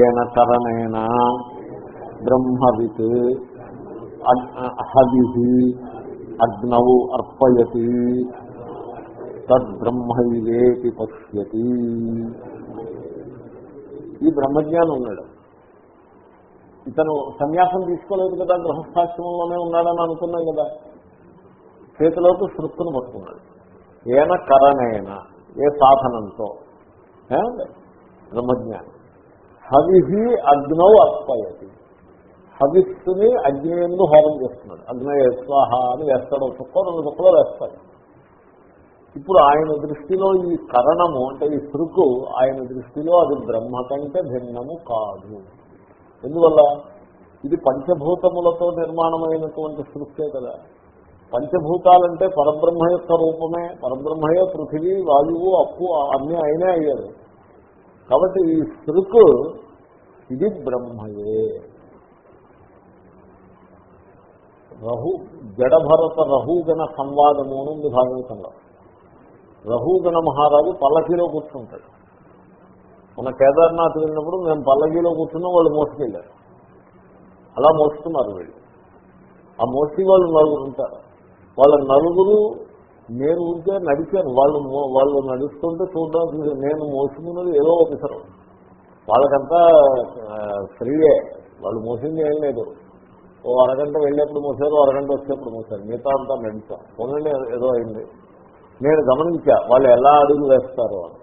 ఏన కరణేన బ్రహ్మవిత్ హవి అగ్నౌ అర్పయతి తద్బ్రహ్మైవేతి పశ్యతి. ఈ బ్రహ్మజ్ఞానం ఉన్నాడు. ఇతను సన్యాసం తీసుకోలేదు కదా గృహస్థాశ్రమంలోనే ఉన్నాడని అనుకున్నాం కదా. చేతిలోకి శృత్తును పట్టుకున్నాడు. ఏన కరణేన ఏ సాధనంతో? బ్రహ్మజ్ఞానం. హవిహి అగ్నౌ అర్పయతి. హవిస్సుని అగ్ని ఎందు హోమం చేస్తున్నాడు. అగ్నయ స్వాహ అని వేస్తాడు ఒక చుక్క రెండు చుక్కలో వేస్తాడు ఇప్పుడు ఆయన దృష్టిలో ఈ కరణము అంటే ఈ సృకు ఆయన దృష్టిలో అది బ్రహ్మ కంటే భిన్నము కాదు. ఎందువల్ల? ఇది పంచభూతములతో నిర్మాణమైనటువంటి సృష్టే కదా. పంచభూతాలంటే పరబ్రహ్మ యొక్క రూపమే పరబ్రహ్మయే పృథివీ వాయువు అప్పు అన్నీ ఆయనే అయ్యారు. కాబట్టి ఈ సృకు ఇది బ్రహ్మయే. రహు జడభరత రహుగణ సంవాదము అని ఉంది భాగవతంలో. రహుగణ మహారాజు పల్లకీలో కూర్చుంటాడు. మన కేదార్నాథ్ వెళ్ళినప్పుడు మేము పల్లకీలో కూర్చున్నాం వాళ్ళు మోసుకెళ్ళారు. అలా మోస్తున్నారు వీళ్ళు. ఆ మోసి వాళ్ళు నలుగురు ఉంటారు. వాళ్ళ నలుగురు నేను ఉంటే నడిచాను. వాళ్ళు వాళ్ళు నడుస్తుంటే చూడడానికి నేను మోసుకున్నది ఏదో ఒకసారి వాళ్ళకంతా ఫ్రీయే వాళ్ళు మోసింది ఏం లేదు. ఓ అరగంట వెళ్ళేప్పుడు మోసారు అరగంట వచ్చేప్పుడు మోసారు. మిగతా అంతా నడిచా. పొందండి ఏదో అయింది. నేను గమనించా వాళ్ళు ఎలా అడుగు వేస్తారు. అని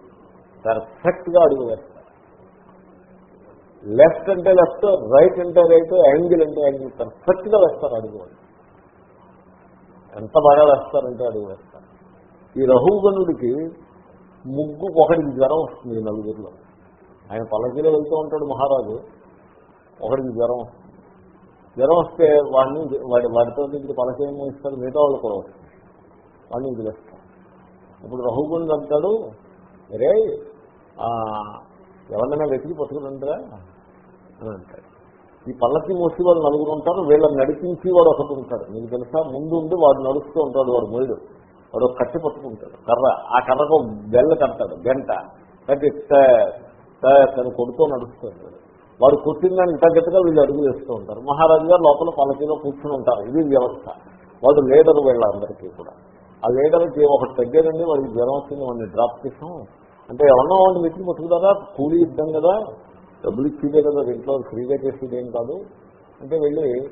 పర్ఫెక్ట్గా అడుగు వేస్తారు. లెఫ్ట్ అంటే లెఫ్ట్ రైట్ అంటే రైట్ యాంగిల్ అంటే యాంగిల్ పర్ఫెక్ట్గా వేస్తారు అడుగు ఎంత బాగా వేస్తారంటే అడుగు వేస్తారు. ఈ రహుగణుడికి ముగ్గు ఒకటికి జ్వరం వస్తుంది నలుగురిలో. ఆయన పల్లకీలో వెళ్తూ ఉంటాడు మహారాజు. ఒకటికి జ్వరం వస్తుంది. జ్వరం వస్తే వాడిని వాడి వాడితో ఇంటికి పలకేమో ఇస్తారు మిగతా వాళ్ళు కూడా వస్తుంది వాడిని వదిలేస్తారు. ఇప్పుడు రహుగుండు అంటాడు రే ఎవరినైనా వెతికి పట్టుకురంటారా అని అంటాడు. ఈ పల్లకి మోసి వాళ్ళు నలుగురు ఉంటారు వీళ్ళని నడిపించి వాడు ఒకటి ఉంటాడు. మీకు తెలుసా ముందు ఉండి వాడు నడుస్తూ ఉంటాడు వాడు మొయ్యడు. వాడు ఒక కట్టి పట్టుకుంటాడు. కర్ర ఆ కర్రకు బెల్ల కడతాడు గంట. కట్టి తను కొడుతూ నడుస్తాడు. వాడు కొట్టిందని తగ్గట్టుగా వీళ్ళు అడుగు వేస్తూ ఉంటారు. మహారాజు గారు లోపల పలకీలో కూర్చుని ఉంటారు. ఇది వ్యవస్థ. వాడు లీడర్ వీళ్ళందరికీ కూడా. ఆ లీడర్కి ఒకటి తగ్గేదండి వాడికి జ్వరం వచ్చింది వాడిని డ్రాప్ చేసాం అంటే ఎవరన్నా వాడిని వెతికి పట్టుకుదారా కూలీ ఇద్దాం కదా. డబ్బులు ఇచ్చేదే కదా ఇంట్లో ఫ్రీగా చేసేది ఏం కాదు. అంటే వెళ్ళి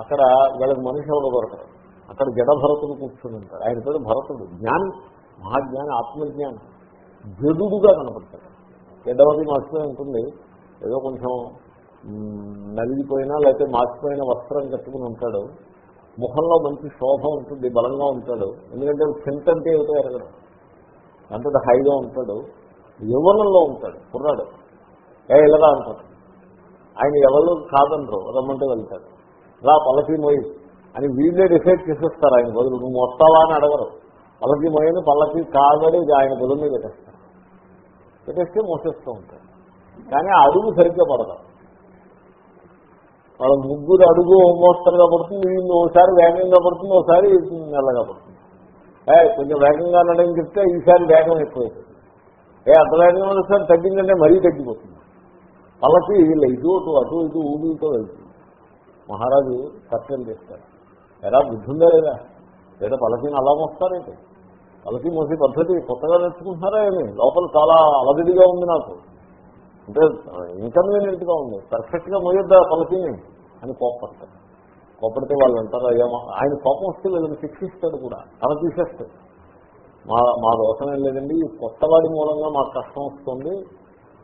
అక్కడ వీళ్ళకి మనిషి ఎవరు దొరకరు. అక్కడ జడభరతుడు కూర్చుని ఉంటారు ఆయన పేరు భరతుడు. జ్ఞాని మహాజ్ఞాని ఆత్మజ్ఞాని. జడుడుగా కనపడతాడు. ఎడవది మాత్రమే ఉంటుంది. ఏదో కొంచెం నలిగిపోయినా లేకపోతే మార్చిపోయిన వస్త్రం కట్టుకుని ఉంటాడు. ముఖంలో మంచి శోభ ఉంటుంది బలంగా ఉంటాడు. ఎందుకంటే చింత అంటే ఏమిటో ఎరగడం. అంతటి హైగా ఉంటాడు. యవ్వనంలో ఉంటాడు కుర్రాడు. ఏ ఇలాగా అంటాడు. ఆయన ఎవరు కాదనరు రమ్మంటే వెళ్తాడు. రా పలకి మోయి అని వీళ్ళే డిసైడ్ చేసేస్తారు ఆయన బదులు. నువ్వు వస్తావా అని అడగరు. పల్లకి మోయని పల్లకి కాదని ఆయన బదులు మీద పెట్టేస్తారు. పెట్టేస్తే మోసేస్తూ ఉంటాడు. కానీ అడుగు సరిగ్గా పడదు. వాళ్ళ ముగ్గురు అడుగు మోస్తరుగా పడుతుంది వీళ్ళు ఒకసారి వేగంగా పడుతుంది ఒకసారి నెల్లగా పడుతుంది. ఏ కొంచెం వేగంగా నడని చెప్తే ఈసారి వేగం ఎక్కువైపోతుంది. ఏ అంత వేగంగా ఒకసారి తగ్గిందంటే మరీ తగ్గిపోతుంది. వాళ్ళకి వీళ్ళు ఇటు అటు అటు ఇటు ఊగుతో వెళ్తుంది. మహారాజు సత్యం చేస్తారు. ఎలా బుద్ధి ఉందా లేదా? లేదా పలకీని అలా మోస్తారేంటి పలకీ మోసే పద్ధతి కొత్తగా నేర్చుకుంటున్నారా ఏమి? లోపల చాలా అలదిడిగా ఉంది నాకు. అంటే ఇన్కన్వీనియంట్గా ఉంది. పర్ఫెక్ట్గా మోయొద్దా పలకీని అని కోపడతారు కోపడితే వాళ్ళు అంటారు ఏమో ఆయన కోపం వస్తే వీళ్ళని శిక్షిస్తాడు కూడా. తన తీసేస్తాడు. మా మా దోషం ఏం లేదండి ఈ కొత్తవాడి మూలంగా మాకు కష్టం వస్తుంది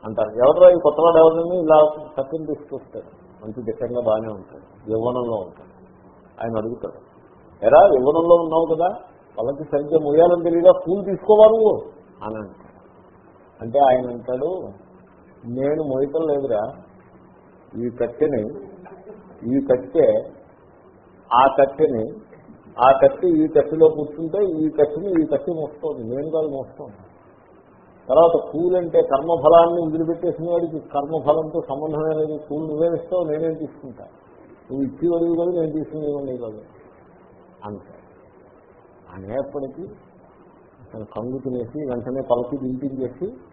అంటారు. ఎవరు ఈ కొత్తవాడు ఎవరిని ఇలా సత్యం తీసుకొస్తాడు? మంచి దిట్టంగా బాగానే ఉంటాడు. యవ్వనంలో ఉంటాడు. ఆయన అడుగుతాడు. ఎరా యవ్వనంలో ఉన్నావు కదా వాళ్ళకి సరిగ్గా మొయ్యాలని తెలియదా? పూలు తీసుకోవా నువ్వు అని అంటాడు. అంటే ఆయన అంటాడు నేను మొయ్యటం లేదురా. ఈ కట్టెని ఈ కట్టె ఆ కట్టెని ఆ కట్టె ఈ కట్టెలో కూర్చుంటే ఈ కట్టెని ఈ కట్టె మోస్తోంది. నేను కాదు మోస్తోంది. తర్వాత పూలంటే కర్మఫలాన్ని వదిలిపెట్టేసిన వాడికి కర్మఫలంతో సంబంధం అనేది పూలు నువ్వే ఇస్తావు నేనేం తీసుకుంటా? నువ్వు ఇచ్చేవాడివి కాదు నేను తీసుకునేవాడిని కాదు. అంతే. అనేప్పటికీ కంగు తినేసి వెంటనే పలకి దింపించేసి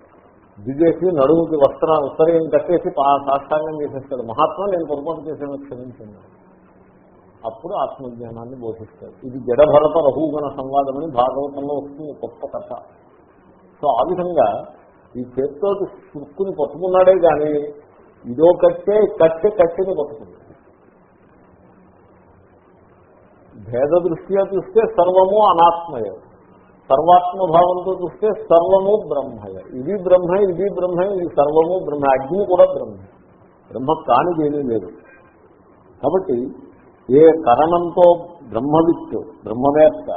దిగేసి నడుముకి వస్త్ర ఉత్తరం కట్టేసి సాష్టాంగం చేసేస్తాడు. మహాత్మ నేను పొరపాటు చేశాను క్షమించండి. అప్పుడు ఆత్మజ్ఞానాన్ని బోధిస్తాడు. ఇది జడభరత రహుగణ సంవాదం అని భాగవతంలో వస్తుంది గొప్ప కథ. సో ఆ విధంగా ఈ చేతితో సుక్కుని పట్టుకున్నాడే కానీ ఇదో కట్టే కట్టె కట్టెని పట్టుకుంది భేద దృష్ట్యా చూస్తే సర్వము అనాత్మయే. సర్వాత్మభావంతో చూస్తే సర్వము బ్రహ్మయ. ఇది బ్రహ్మ ఇది బ్రహ్మ ఇది సర్వము బ్రహ్మ. అగ్ని కూడా బ్రహ్మ. బ్రహ్మ కానిది ఏమీ లేదు. కాబట్టి ఏ కరణంతో బ్రహ్మవిత్తు బ్రహ్మవేత్త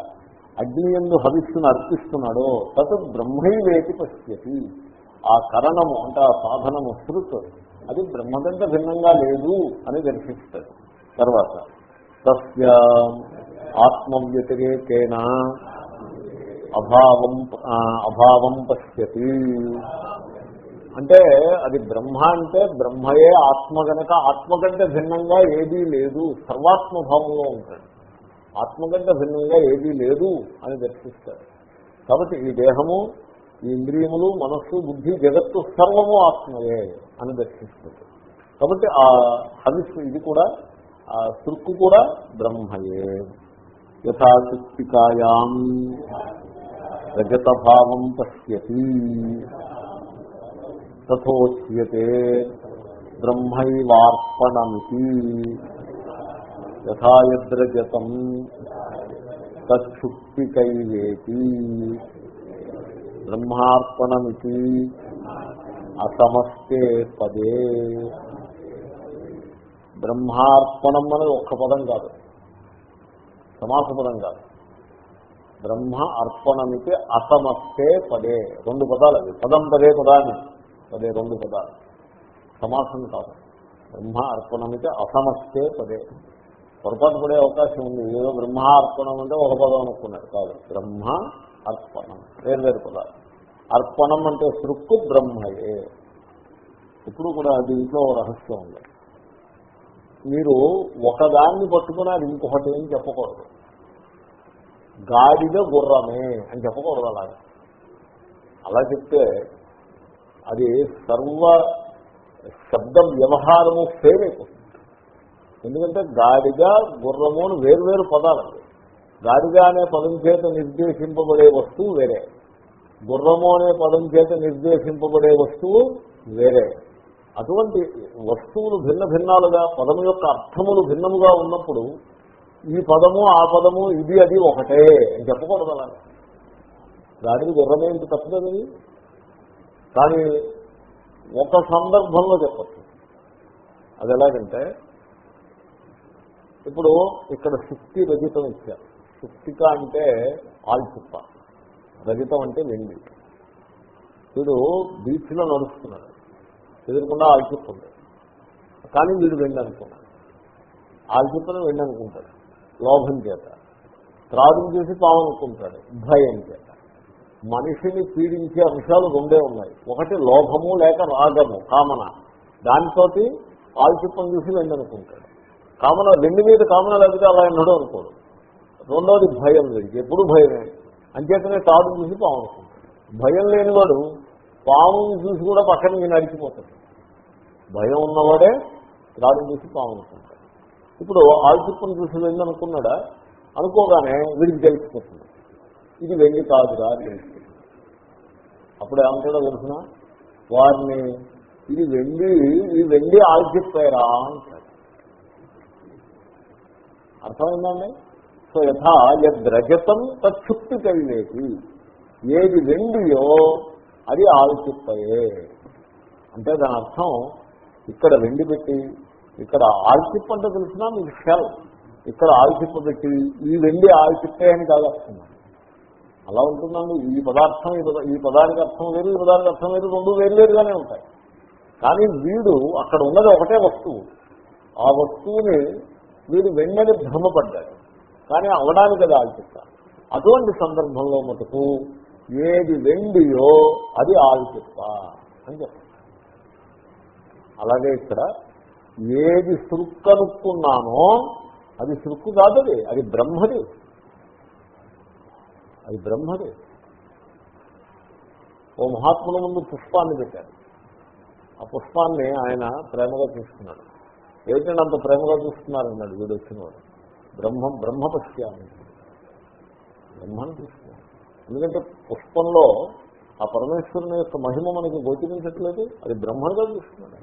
అగ్ని ఎందు హవిస్సును అర్పిస్తున్నాడో తత్ బ్రహ్మైవేటి పశ్యతి. ఆ కరణము అంటే ఆ సాధనము శృత్ అది బ్రహ్మకంటే భిన్నంగా లేదు అని దర్శిస్తాడు తర్వాత తస్య ఆత్మవ్యతిరేకేనా అభావం అభావం పశ్యతి. అంటే అది బ్రహ్మ అంటే బ్రహ్మయే ఆత్మ గనక ఆత్మ కంటే భిన్నంగా ఏదీ లేదు సర్వాత్మభావంలో ఉంటాడు. ఆత్మ కంటే భిన్నంగా ఏదీ లేదు అని దర్శిస్తాడు. కాబట్టి ఈ దేహము ఈ ఇంద్రియములు మనస్సు బుద్ధి జగత్తు సర్వము ఆత్మయే అని దర్శిస్తుంది కాబట్టి ఆ హవిస్సు ఇది కూడా ఆ సుక్కు కూడా బ్రహ్మయే. యథాశక్తికాయాం. రజతభావం పశ్యతి. తథోచ్యతే బ్రహ్మైవార్పణమితి. యథాయద్రజతం తక్షుక్తికైవేతి బ్రహ్మార్పణమితి అసమస్తే పదే. బ్రహ్మార్పణం అనేది ఒక్క పదం కాదు. సమాస పదం కాదు. బ్రహ్మ అర్పణమితి అసమస్తే పదే. రెండు పదాలు అవి పదం పదే పదాన్ని. పదే రెండు పదాలు. సమాసం కాదు. బ్రహ్మ అర్పణమితి అసమస్తే పదే. పొరపాటు పడే అవకాశం ఉంది. ఏదో బ్రహ్మ అర్పణం అంటే ఒక పదం అనుకున్నాడు కాదు. బ్రహ్మ అర్పణం. వేరు వేరు పదాలు. అర్పణం అంటే సృక్కు బ్రహ్మయే. ఇప్పుడు కూడా దీంట్లో రహస్యం ఉంది. మీరు ఒకదాన్ని పట్టుకుని అది ఇంకొకటి ఏం చెప్పకూడదు. గాడిద గుర్రమే అని చెప్పకూడదు అలాగే. అలా చెప్తే అది సర్వ శబ్ద వ్యవహారము ఫెయిల్ అయిపోతుంది. ఎందుకంటే గాడిద గుర్రము అని వేరువేరు పదాలు గాడిద అనే పదం చేత నిర్దేశింపబడే వస్తువు వేరే. గుర్రము అనే పదం చేత నిర్దేశింపబడే వస్తువు వేరే. అటువంటి వస్తువులు భిన్న భిన్నాలుగా పదము యొక్క అర్థములు భిన్నముగా ఉన్నప్పుడు ఈ పదము ఆ పదము ఇది అది ఒకటే. అని చెప్పకూడదు అలా. దానికి గుర్రమేంటి తప్పదు కానీ ఒక సందర్భంలో చెప్పచ్చు. అది ఎలాగంటే ఇప్పుడు ఇక్కడ శుక్తి రజితం ఇచ్చారు శుక్తిక అంటే ఆల్చిప్ప రజితం అంటే వెండి. వీడు బీచ్లో నడుస్తున్నాడు. ఎదురుకుండా ఆల్చిప్ప ఉంది. కానీ వీడు వెండి అనుకున్నాడు. ఆల్చిప్పను వెండి అనుకుంటాడు. లోభం చేత. త్రాగం చూసి పాము అనుకుంటాడు భయం చేత. మనిషిని పీడించే అంశాలు రెండే ఉన్నాయి. ఒకటి లోభము లేక రాగము కామన. దాంతో ఆల్చిప్పం చూసి వెళ్ళనుకుంటాడు. కామన రెండు మీద కామన లేకపోతే అలా ఎన్నడూ అనుకోడు. రెండోది భయం లేదు ఎప్పుడు భయమే? అంచేతనే తాడును చూసి పాము అనుకుంటాడు భయం లేనివాడు పాముని చూసి కూడా పక్కన నేను నడిచిపోతాడు. భయం ఉన్నవాడే తాడును చూసి పాము అనుకుంటాడు ఇప్పుడు ఆల్చిప్పని చూసి వెళ్ళి అనుకున్నాడా అనుకోగానే వీడికి తెలిసిపోతుంది. ఇది వెండి కాదురా అని తెలుస్తుంది అప్పుడు ఏమంటాడో తెలిసిన వారిని ఇది వెండి ఇది వెండి ఆల్చిప్పారా అంటాడు. అర్థమైందండి? సో యథా యద్రజతం తచ్చుక్తి కలిగేది ఏది వెండియో అది ఆల్చిప్పయే అంటే దాని అర్థం ఇక్కడ వెండి పెట్టి ఇక్కడ ఆల్చిప్ప అంటే తెలిసినా మీకు షెల్ ఇక్కడ ఆల్చిప్ప పెట్టి ఈ వెండి ఆల్చిప్పే అని కాదేస్తున్నాను అలా ఉంటుందండి. ఈ పదార్థం ఈ ఈ పదానికి అర్థం వేరు ఈ పదానికి అర్థం వేరు రెండు వేరువేరుగానే ఉంటాయి. కానీ వీడు అక్కడ ఉన్నది ఒకటే వస్తువు. ఆ వస్తువుని వీడు వెంటనే భ్రమపడ్డాడు. కానీ అవడానికి అది ఆల్చిప్ప అటువంటి సందర్భంలో మటుకు ఏది వెండియో అది ఆల్చిప్ప అని చెప్తారు అలాగే ఇక్కడ ఏది సృక్కు అనుకున్నానో అది సృక్కు కాదది అది బ్రహ్మది. అది బ్రహ్మది. ఓ మహాత్ముల ముందు పుష్పాన్ని పెట్టారు. ఆ పుష్పాన్ని ఆయన ప్రేమగా చూస్తున్నాడు. ఏమిటంటే అంత ప్రేమగా చూస్తున్నారన్నాడు వీడు వచ్చినవాడు. బ్రహ్మ బ్రహ్మ పశ్యాన్ని బ్రహ్మను చూస్తున్నాడు. ఎందుకంటే పుష్పంలో ఆ పరమేశ్వరుని యొక్క మహిమ మనకి గోచరించట్లేదు అది బ్రహ్మగా చూస్తున్నాడు.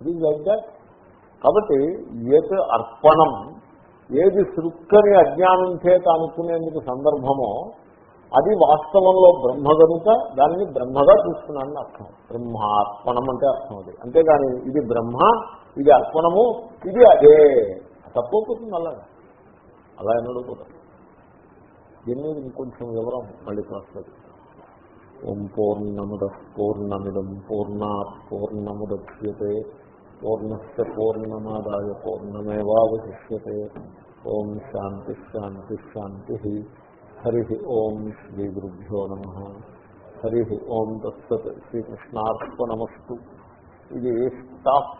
ఇది లైక్ దాట్ కాబట్టి ఏది అర్పణం ఏది సృక్కని అజ్ఞానం చేత అనుకునేందుకు సందర్భమో అది వాస్తవంలో బ్రహ్మ కనుక దానిని బ్రహ్మగా చూస్తున్నానని అర్థం. బ్రహ్మార్పణం అంటే అర్థం అది. అంతేగాని ఇది బ్రహ్మ ఇది అర్పణము ఇది అదే. తప్పవుతుంది అలాగా. అలా ఎన్నడూ కూడా. దీని మీద ఇంకొంచెం వివరం మళ్ళీ క్లాస్లో ఓం పూర్ణముద పూర్ణమిదం పూర్ణా పూర్ణముద్యతే. పూర్ణస్ పూర్ణమాదాయ పూర్ణమేవాశిష్యే ఓం శాంతి శాంతి శాంతి హరి ఓం శ్రీ గురుభ్యో నమ హరి ఓం దత్సత్ శ్రీకృష్ణార్పణమస్తు ఇది స్టాఫ్